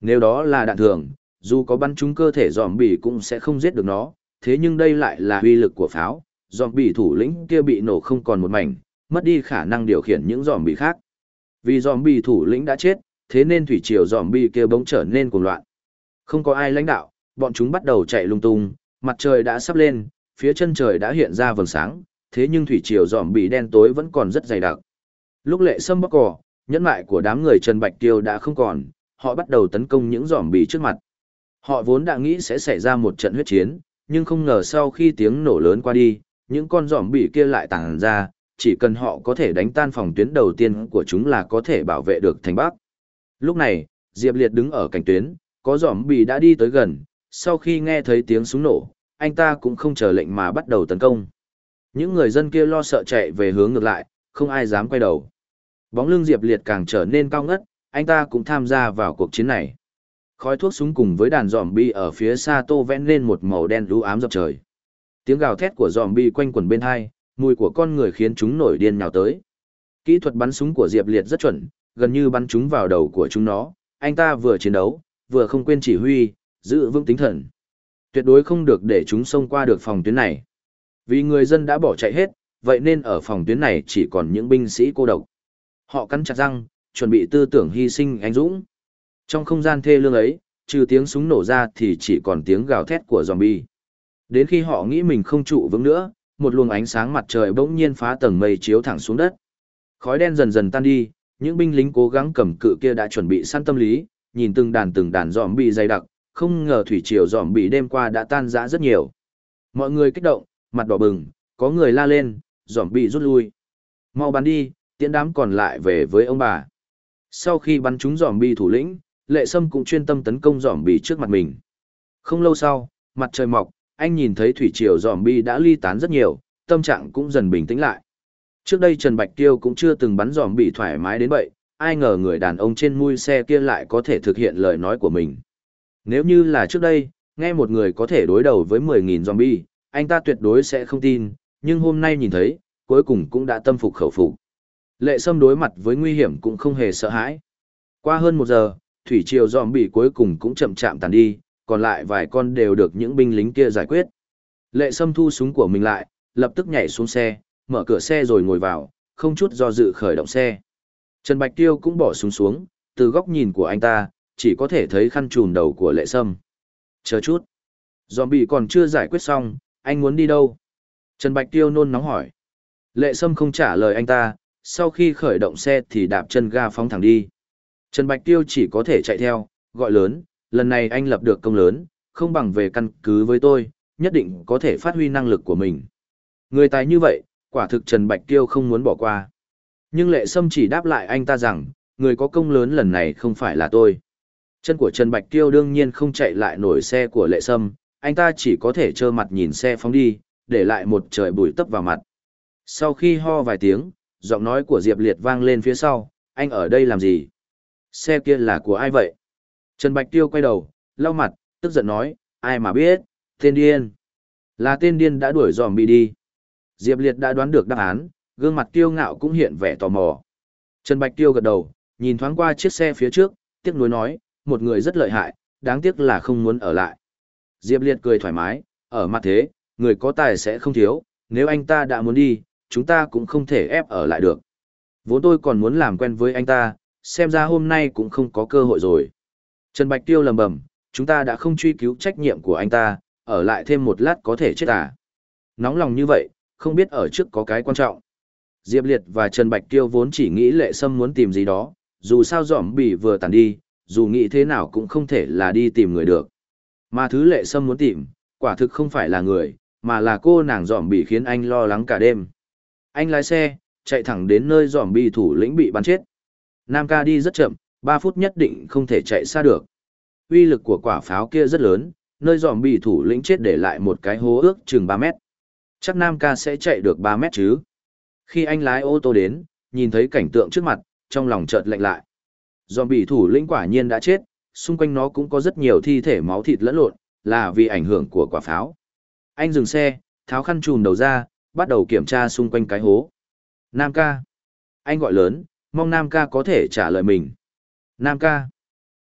Nếu đó là đạn thường, dù có bắn trúng cơ thể giòm bỉ cũng sẽ không giết được nó, thế nhưng đây lại là uy lực của pháo, giòm bỉ thủ lĩnh kia bị nổ không còn một mảnh, mất đi khả năng điều khiển những giòm bỉ khác. Vì zombie thủ lĩnh đã chết, thế nên thủy triều zombie kia bỗng trở nên cuồng loạn. Không có ai lãnh đạo, bọn chúng bắt đầu chạy lung tung, mặt trời đã sắp lên, phía chân trời đã hiện ra vầng sáng, thế nhưng thủy triều zombie đen tối vẫn còn rất dày đặc. Lúc lệ sâm bóc cỏ, nhẫn mại của đám người Trần Bạch Tiêu đã không còn, họ bắt đầu tấn công những zombie trước mặt. Họ vốn đã nghĩ sẽ xảy ra một trận huyết chiến, nhưng không ngờ sau khi tiếng nổ lớn qua đi, những con zombie kia lại tàng ra, chỉ cần họ có thể đánh tan phòng tuyến đầu tiên của chúng là có thể bảo vệ được thành Bắc. Lúc này, Diệp Liệt đứng ở cảnh tuyến, có giỏm bì đã đi tới gần, sau khi nghe thấy tiếng súng nổ, anh ta cũng không chờ lệnh mà bắt đầu tấn công. Những người dân kia lo sợ chạy về hướng ngược lại, không ai dám quay đầu. Bóng lưng Diệp Liệt càng trở nên cao ngất, anh ta cũng tham gia vào cuộc chiến này. Khói thuốc súng cùng với đàn giòm bi ở phía xa tô vẽ lên một màu đen lũ ám dập trời. Tiếng gào thét của giòm bi quanh quẩn bên hai, mùi của con người khiến chúng nổi điên nhào tới. Kỹ thuật bắn súng của Diệp Liệt rất chuẩn, gần như bắn chúng vào đầu của chúng nó, anh ta vừa chiến đấu, vừa không quên chỉ huy, giữ vững tinh thần. Tuyệt đối không được để chúng xông qua được phòng tuyến này. Vì người dân đã bỏ chạy hết, vậy nên ở phòng tuyến này chỉ còn những binh sĩ cô độc. Họ cắn chặt răng, chuẩn bị tư tưởng hy sinh anh dũng. Trong không gian thê lương ấy, trừ tiếng súng nổ ra thì chỉ còn tiếng gào thét của zombie. Đến khi họ nghĩ mình không trụ vững nữa, một luồng ánh sáng mặt trời bỗng nhiên phá tầng mây chiếu thẳng xuống đất. Khói đen dần dần tan đi, những binh lính cố gắng cầm cự kia đã chuẩn bị săn tâm lý, nhìn từng đàn từng đàn zombie dày đặc, không ngờ thủy triều zombie đêm qua đã tan rã rất nhiều. Mọi người kích động, mặt đỏ bừng, có người la lên, zombie rút lui. Mau bắn đi, tiễn đám còn lại về với ông bà. Sau khi bắn trúng giòm bi thủ lĩnh, lệ sâm cũng chuyên tâm tấn công giòm bi trước mặt mình. Không lâu sau, mặt trời mọc, anh nhìn thấy thủy triều giòm bi đã ly tán rất nhiều, tâm trạng cũng dần bình tĩnh lại. Trước đây Trần Bạch Tiêu cũng chưa từng bắn giòm bị thoải mái đến vậy, ai ngờ người đàn ông trên mui xe kia lại có thể thực hiện lời nói của mình. Nếu như là trước đây, nghe một người có thể đối đầu với 10.000 zombie, anh ta tuyệt đối sẽ không tin, nhưng hôm nay nhìn thấy, cuối cùng cũng đã tâm phục khẩu phục. Lệ Sâm đối mặt với nguy hiểm cũng không hề sợ hãi. Qua hơn một giờ, thủy triều zombie cuối cùng cũng chậm chạm tàn đi, còn lại vài con đều được những binh lính kia giải quyết. Lệ Sâm thu súng của mình lại, lập tức nhảy xuống xe, mở cửa xe rồi ngồi vào, không chút do dự khởi động xe. Trần Bạch Tiêu cũng bỏ súng xuống, từ góc nhìn của anh ta, chỉ có thể thấy khăn trùn đầu của Lệ Sâm. Chờ chút. Zombie còn chưa giải quyết xong, anh muốn đi đâu? Trần Bạch Tiêu nôn nóng hỏi. Lệ Sâm không trả lời anh ta, sau khi khởi động xe thì đạp chân ga phóng thẳng đi. Trần Bạch Tiêu chỉ có thể chạy theo, gọi lớn, lần này anh lập được công lớn, không bằng về căn cứ với tôi, nhất định có thể phát huy năng lực của mình. Người tài như vậy, quả thực Trần Bạch Tiêu không muốn bỏ qua. Nhưng lệ sâm chỉ đáp lại anh ta rằng, người có công lớn lần này không phải là tôi. Chân của Trần Bạch Tiêu đương nhiên không chạy lại nổi xe của lệ sâm, anh ta chỉ có thể trơ mặt nhìn xe phóng đi, để lại một trời bụi tấp vào mặt. Sau khi ho vài tiếng, giọng nói của Diệp Liệt vang lên phía sau, anh ở đây làm gì? Xe kia là của ai vậy? Trần Bạch Tiêu quay đầu, lau mặt, tức giận nói, ai mà biết, tên điên. Là tên điên đã đuổi dòm bị đi. Diệp Liệt đã đoán được đáp án, gương mặt tiêu ngạo cũng hiện vẻ tò mò. Trần Bạch Tiêu gật đầu, nhìn thoáng qua chiếc xe phía trước, tiếc nuối nói, một người rất lợi hại, đáng tiếc là không muốn ở lại. Diệp Liệt cười thoải mái, ở mặt thế, người có tài sẽ không thiếu, nếu anh ta đã muốn đi, chúng ta cũng không thể ép ở lại được. Vốn tôi còn muốn làm quen với anh ta, xem ra hôm nay cũng không có cơ hội rồi. Trần Bạch Tiêu lầm bầm, chúng ta đã không truy cứu trách nhiệm của anh ta, ở lại thêm một lát có thể chết à. Nóng lòng như vậy, không biết ở trước có cái quan trọng. Diệp Liệt và Trần Bạch Tiêu vốn chỉ nghĩ lệ sâm muốn tìm gì đó, dù sao giỏm bỉ vừa tàn đi, dù nghĩ thế nào cũng không thể là đi tìm người được. Mà thứ lệ sâm muốn tìm, quả thực không phải là người, mà là cô nàng giỏm bỉ khiến anh lo lắng cả đêm. Anh lái xe, chạy thẳng đến nơi dòm bi thủ lĩnh bị bắn chết. Nam ca đi rất chậm, 3 phút nhất định không thể chạy xa được. Uy lực của quả pháo kia rất lớn, nơi dòm bị thủ lĩnh chết để lại một cái hố ước chừng 3 mét. Chắc Nam ca sẽ chạy được 3 mét chứ. Khi anh lái ô tô đến, nhìn thấy cảnh tượng trước mặt, trong lòng chợt lạnh lại. Dòm bị thủ lĩnh quả nhiên đã chết, xung quanh nó cũng có rất nhiều thi thể máu thịt lẫn lộn, là vì ảnh hưởng của quả pháo. Anh dừng xe, tháo khăn trùm đầu ra, bắt đầu kiểm tra xung quanh cái hố. Nam ca. Anh gọi lớn, mong Nam ca có thể trả lời mình. Nam ca.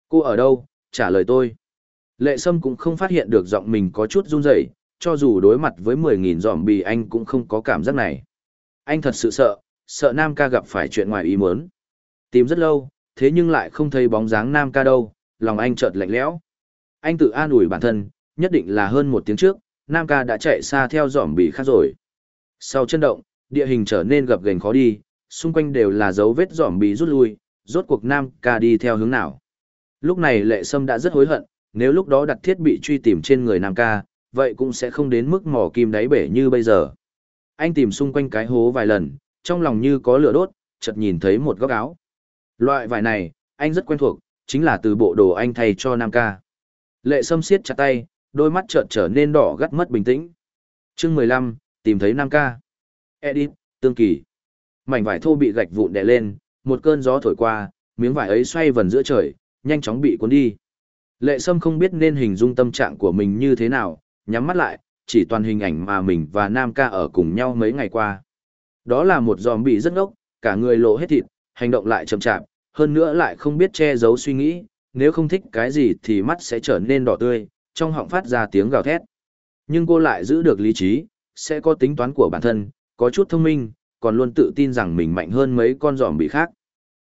Cô ở đâu? Trả lời tôi. Lệ Sâm cũng không phát hiện được giọng mình có chút run rẩy, cho dù đối mặt với 10.000 giòm bì anh cũng không có cảm giác này. Anh thật sự sợ, sợ Nam ca gặp phải chuyện ngoài ý muốn. Tìm rất lâu, thế nhưng lại không thấy bóng dáng Nam ca đâu, lòng anh chợt lạnh lẽo. Anh tự an ủi bản thân, nhất định là hơn một tiếng trước, Nam ca đã chạy xa theo giòm bì khác rồi. Sau chân động, địa hình trở nên gập ghềnh khó đi, xung quanh đều là dấu vết dòm bị rút lui, rốt cuộc Nam ca đi theo hướng nào. Lúc này lệ sâm đã rất hối hận, nếu lúc đó đặt thiết bị truy tìm trên người Nam ca, vậy cũng sẽ không đến mức mỏ kim đáy bể như bây giờ. Anh tìm xung quanh cái hố vài lần, trong lòng như có lửa đốt, chợt nhìn thấy một góc áo. Loại vải này, anh rất quen thuộc, chính là từ bộ đồ anh thay cho Nam ca. Lệ sâm siết chặt tay, đôi mắt chợt trở nên đỏ gắt mất bình tĩnh. chương 15, tìm thấy Nam ca. Edit, tương kỳ. Mảnh vải thô bị gạch vụn đè lên, một cơn gió thổi qua, miếng vải ấy xoay vần giữa trời, nhanh chóng bị cuốn đi. Lệ Sâm không biết nên hình dung tâm trạng của mình như thế nào, nhắm mắt lại, chỉ toàn hình ảnh mà mình và Nam ca ở cùng nhau mấy ngày qua. Đó là một giòm bị rất ngốc, cả người lộ hết thịt, hành động lại chậm chạp, hơn nữa lại không biết che giấu suy nghĩ, nếu không thích cái gì thì mắt sẽ trở nên đỏ tươi, trong họng phát ra tiếng gào thét. Nhưng cô lại giữ được lý trí, sẽ có tính toán của bản thân, có chút thông minh, còn luôn tự tin rằng mình mạnh hơn mấy con giòm bị khác.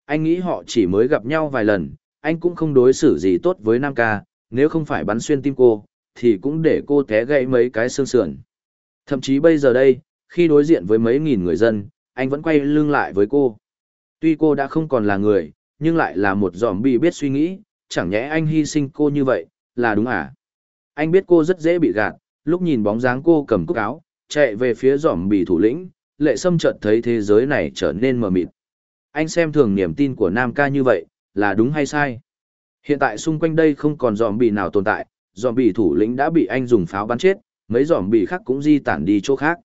Anh nghĩ họ chỉ mới gặp nhau vài lần, anh cũng không đối xử gì tốt với Nam ca, nếu không phải bắn xuyên tim cô, thì cũng để cô té gãy mấy cái xương sườn. Thậm chí bây giờ đây, khi đối diện với mấy nghìn người dân, anh vẫn quay lưng lại với cô. Tuy cô đã không còn là người, nhưng lại là một giòm bị biết suy nghĩ, chẳng nhẽ anh hy sinh cô như vậy, là đúng à? Anh biết cô rất dễ bị gạt, lúc nhìn bóng dáng cô cầm cúc áo, chạy về phía giỏm bì thủ lĩnh, lệ sâm chợt thấy thế giới này trở nên mờ mịt. Anh xem thường niềm tin của Nam ca như vậy, là đúng hay sai? Hiện tại xung quanh đây không còn giỏm bì nào tồn tại, giỏm bì thủ lĩnh đã bị anh dùng pháo bắn chết, mấy giỏm bì khác cũng di tản đi chỗ khác.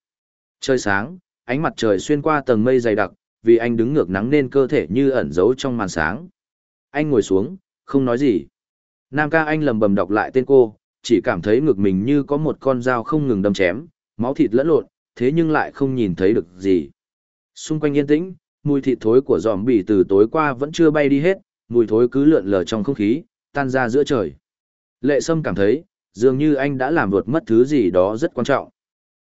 Trời sáng, ánh mặt trời xuyên qua tầng mây dày đặc, vì anh đứng ngược nắng nên cơ thể như ẩn giấu trong màn sáng. Anh ngồi xuống, không nói gì. Nam ca anh lầm bầm đọc lại tên cô, chỉ cảm thấy ngực mình như có một con dao không ngừng đâm chém, máu thịt lẫn lộn, thế nhưng lại không nhìn thấy được gì. Xung quanh yên tĩnh, mùi thịt thối của giòm bỉ từ tối qua vẫn chưa bay đi hết, mùi thối cứ lượn lờ trong không khí, tan ra giữa trời. Lệ Sâm cảm thấy, dường như anh đã làm vượt mất thứ gì đó rất quan trọng.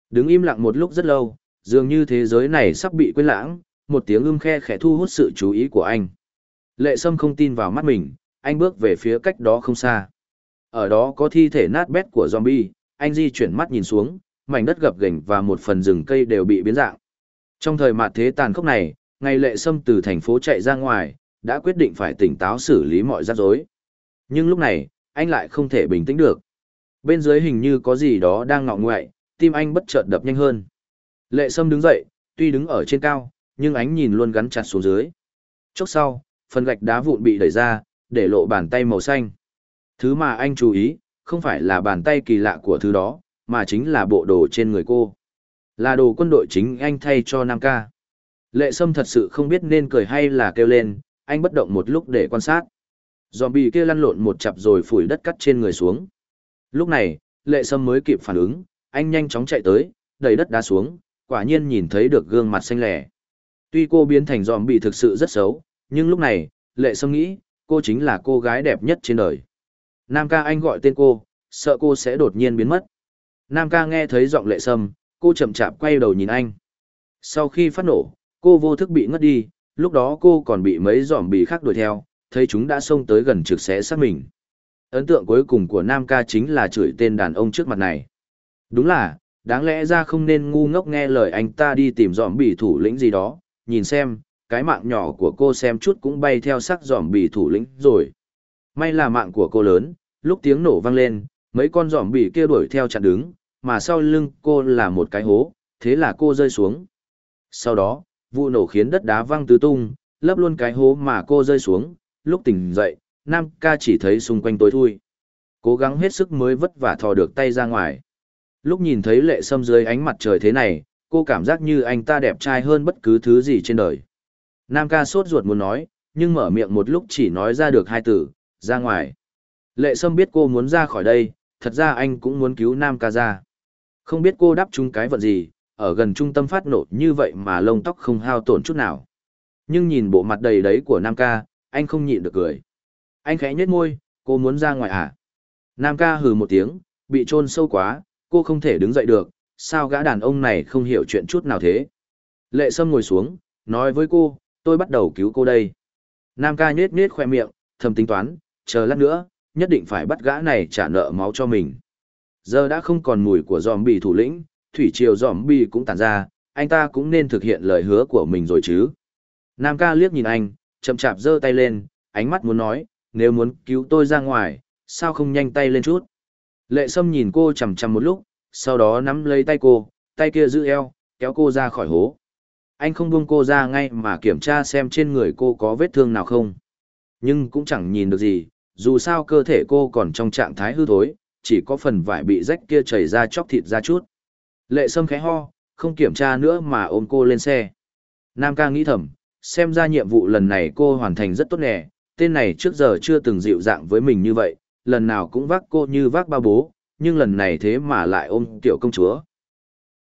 Đứng im lặng một lúc rất lâu, dường như thế giới này sắp bị quên lãng, một tiếng ưm khe khẽ thu hút sự chú ý của anh. Lệ Sâm không tin vào mắt mình, anh bước về phía cách đó không xa. Ở đó có thi thể nát bét của zombie, anh di chuyển mắt nhìn xuống, mảnh đất gập ghềnh và một phần rừng cây đều bị biến dạng. Trong thời mạt thế tàn khốc này, ngày Lệ Sâm từ thành phố chạy ra ngoài, đã quyết định phải tỉnh táo xử lý mọi rắc rối. Nhưng lúc này, anh lại không thể bình tĩnh được. Bên dưới hình như có gì đó đang ngọ ngoại, tim anh bất chợt đập nhanh hơn. Lệ Sâm đứng dậy, tuy đứng ở trên cao, nhưng ánh nhìn luôn gắn chặt xuống dưới. Chốc sau, phần gạch đá vụn bị đẩy ra, để lộ bàn tay màu xanh. Thứ mà anh chú ý, không phải là bàn tay kỳ lạ của thứ đó, mà chính là bộ đồ trên người cô. Là đồ quân đội chính anh thay cho Nam ca. Lệ Sâm thật sự không biết nên cười hay là kêu lên, anh bất động một lúc để quan sát. Zombie kia lăn lộn một chập rồi phủi đất cắt trên người xuống. Lúc này, Lệ Sâm mới kịp phản ứng, anh nhanh chóng chạy tới, đẩy đất đá xuống, quả nhiên nhìn thấy được gương mặt xanh lẻ. Tuy cô biến thành zombie thực sự rất xấu, nhưng lúc này, Lệ Sâm nghĩ, cô chính là cô gái đẹp nhất trên đời. Nam ca anh gọi tên cô, sợ cô sẽ đột nhiên biến mất. Nam ca nghe thấy giọng Lệ Sâm, cô chậm chạp quay đầu nhìn anh. Sau khi phát nổ, cô vô thức bị ngất đi, lúc đó cô còn bị mấy giỏm bì khác đuổi theo, thấy chúng đã xông tới gần trực xé sát mình. Ấn tượng cuối cùng của Nam ca chính là chửi tên đàn ông trước mặt này. Đúng là, đáng lẽ ra không nên ngu ngốc nghe lời anh ta đi tìm giỏm bì thủ lĩnh gì đó, nhìn xem, cái mạng nhỏ của cô xem chút cũng bay theo sắc giỏm bì thủ lĩnh rồi. May là mạng của cô lớn, lúc tiếng nổ vang lên, mấy con giỏm bì kia đuổi theo chặn đứng, mà sau lưng cô là một cái hố, thế là cô rơi xuống. Sau đó, vụ nổ khiến đất đá văng tứ tung, lấp luôn cái hố mà cô rơi xuống, lúc tỉnh dậy, Nam ca chỉ thấy xung quanh tối thui. Cố gắng hết sức mới vất vả thò được tay ra ngoài. Lúc nhìn thấy lệ sâm dưới ánh mặt trời thế này, cô cảm giác như anh ta đẹp trai hơn bất cứ thứ gì trên đời. Nam ca sốt ruột muốn nói, nhưng mở miệng một lúc chỉ nói ra được hai từ, ra ngoài. Lệ sâm biết cô muốn ra khỏi đây, thật ra anh cũng muốn cứu Nam ca ra. Không biết cô đáp chúng cái vận gì, ở gần trung tâm phát nổ như vậy mà lông tóc không hao tổn chút nào. Nhưng nhìn bộ mặt đầy đấy của Nam ca, anh không nhịn được cười. Anh khẽ nhếch môi, cô muốn ra ngoài à? Nam ca hừ một tiếng, bị trôn sâu quá, cô không thể đứng dậy được, sao gã đàn ông này không hiểu chuyện chút nào thế? Lệ Sâm ngồi xuống, nói với cô, tôi bắt đầu cứu cô đây. Nam ca nhếch nhếch khoe miệng, thầm tính toán, chờ lát nữa, nhất định phải bắt gã này trả nợ máu cho mình. Giờ đã không còn mùi của zombie thủ lĩnh, thủy triều zombie cũng tàn ra, anh ta cũng nên thực hiện lời hứa của mình rồi chứ. Nam ca liếc nhìn anh, chậm chạp giơ tay lên, ánh mắt muốn nói, nếu muốn cứu tôi ra ngoài, sao không nhanh tay lên chút. Lệ Sâm nhìn cô chằm chằm một lúc, sau đó nắm lấy tay cô, tay kia giữ eo, kéo cô ra khỏi hố. Anh không buông cô ra ngay mà kiểm tra xem trên người cô có vết thương nào không. Nhưng cũng chẳng nhìn được gì, dù sao cơ thể cô còn trong trạng thái hư thối, chỉ có phần vải bị rách kia chảy ra chóc thịt ra chút. Lệ Sâm khẽ ho, không kiểm tra nữa mà ôm cô lên xe. Nam ca nghĩ thầm, xem ra nhiệm vụ lần này cô hoàn thành rất tốt nè, tên này trước giờ chưa từng dịu dạng với mình như vậy, lần nào cũng vác cô như vác ba bố, nhưng lần này thế mà lại ôm tiểu công chúa,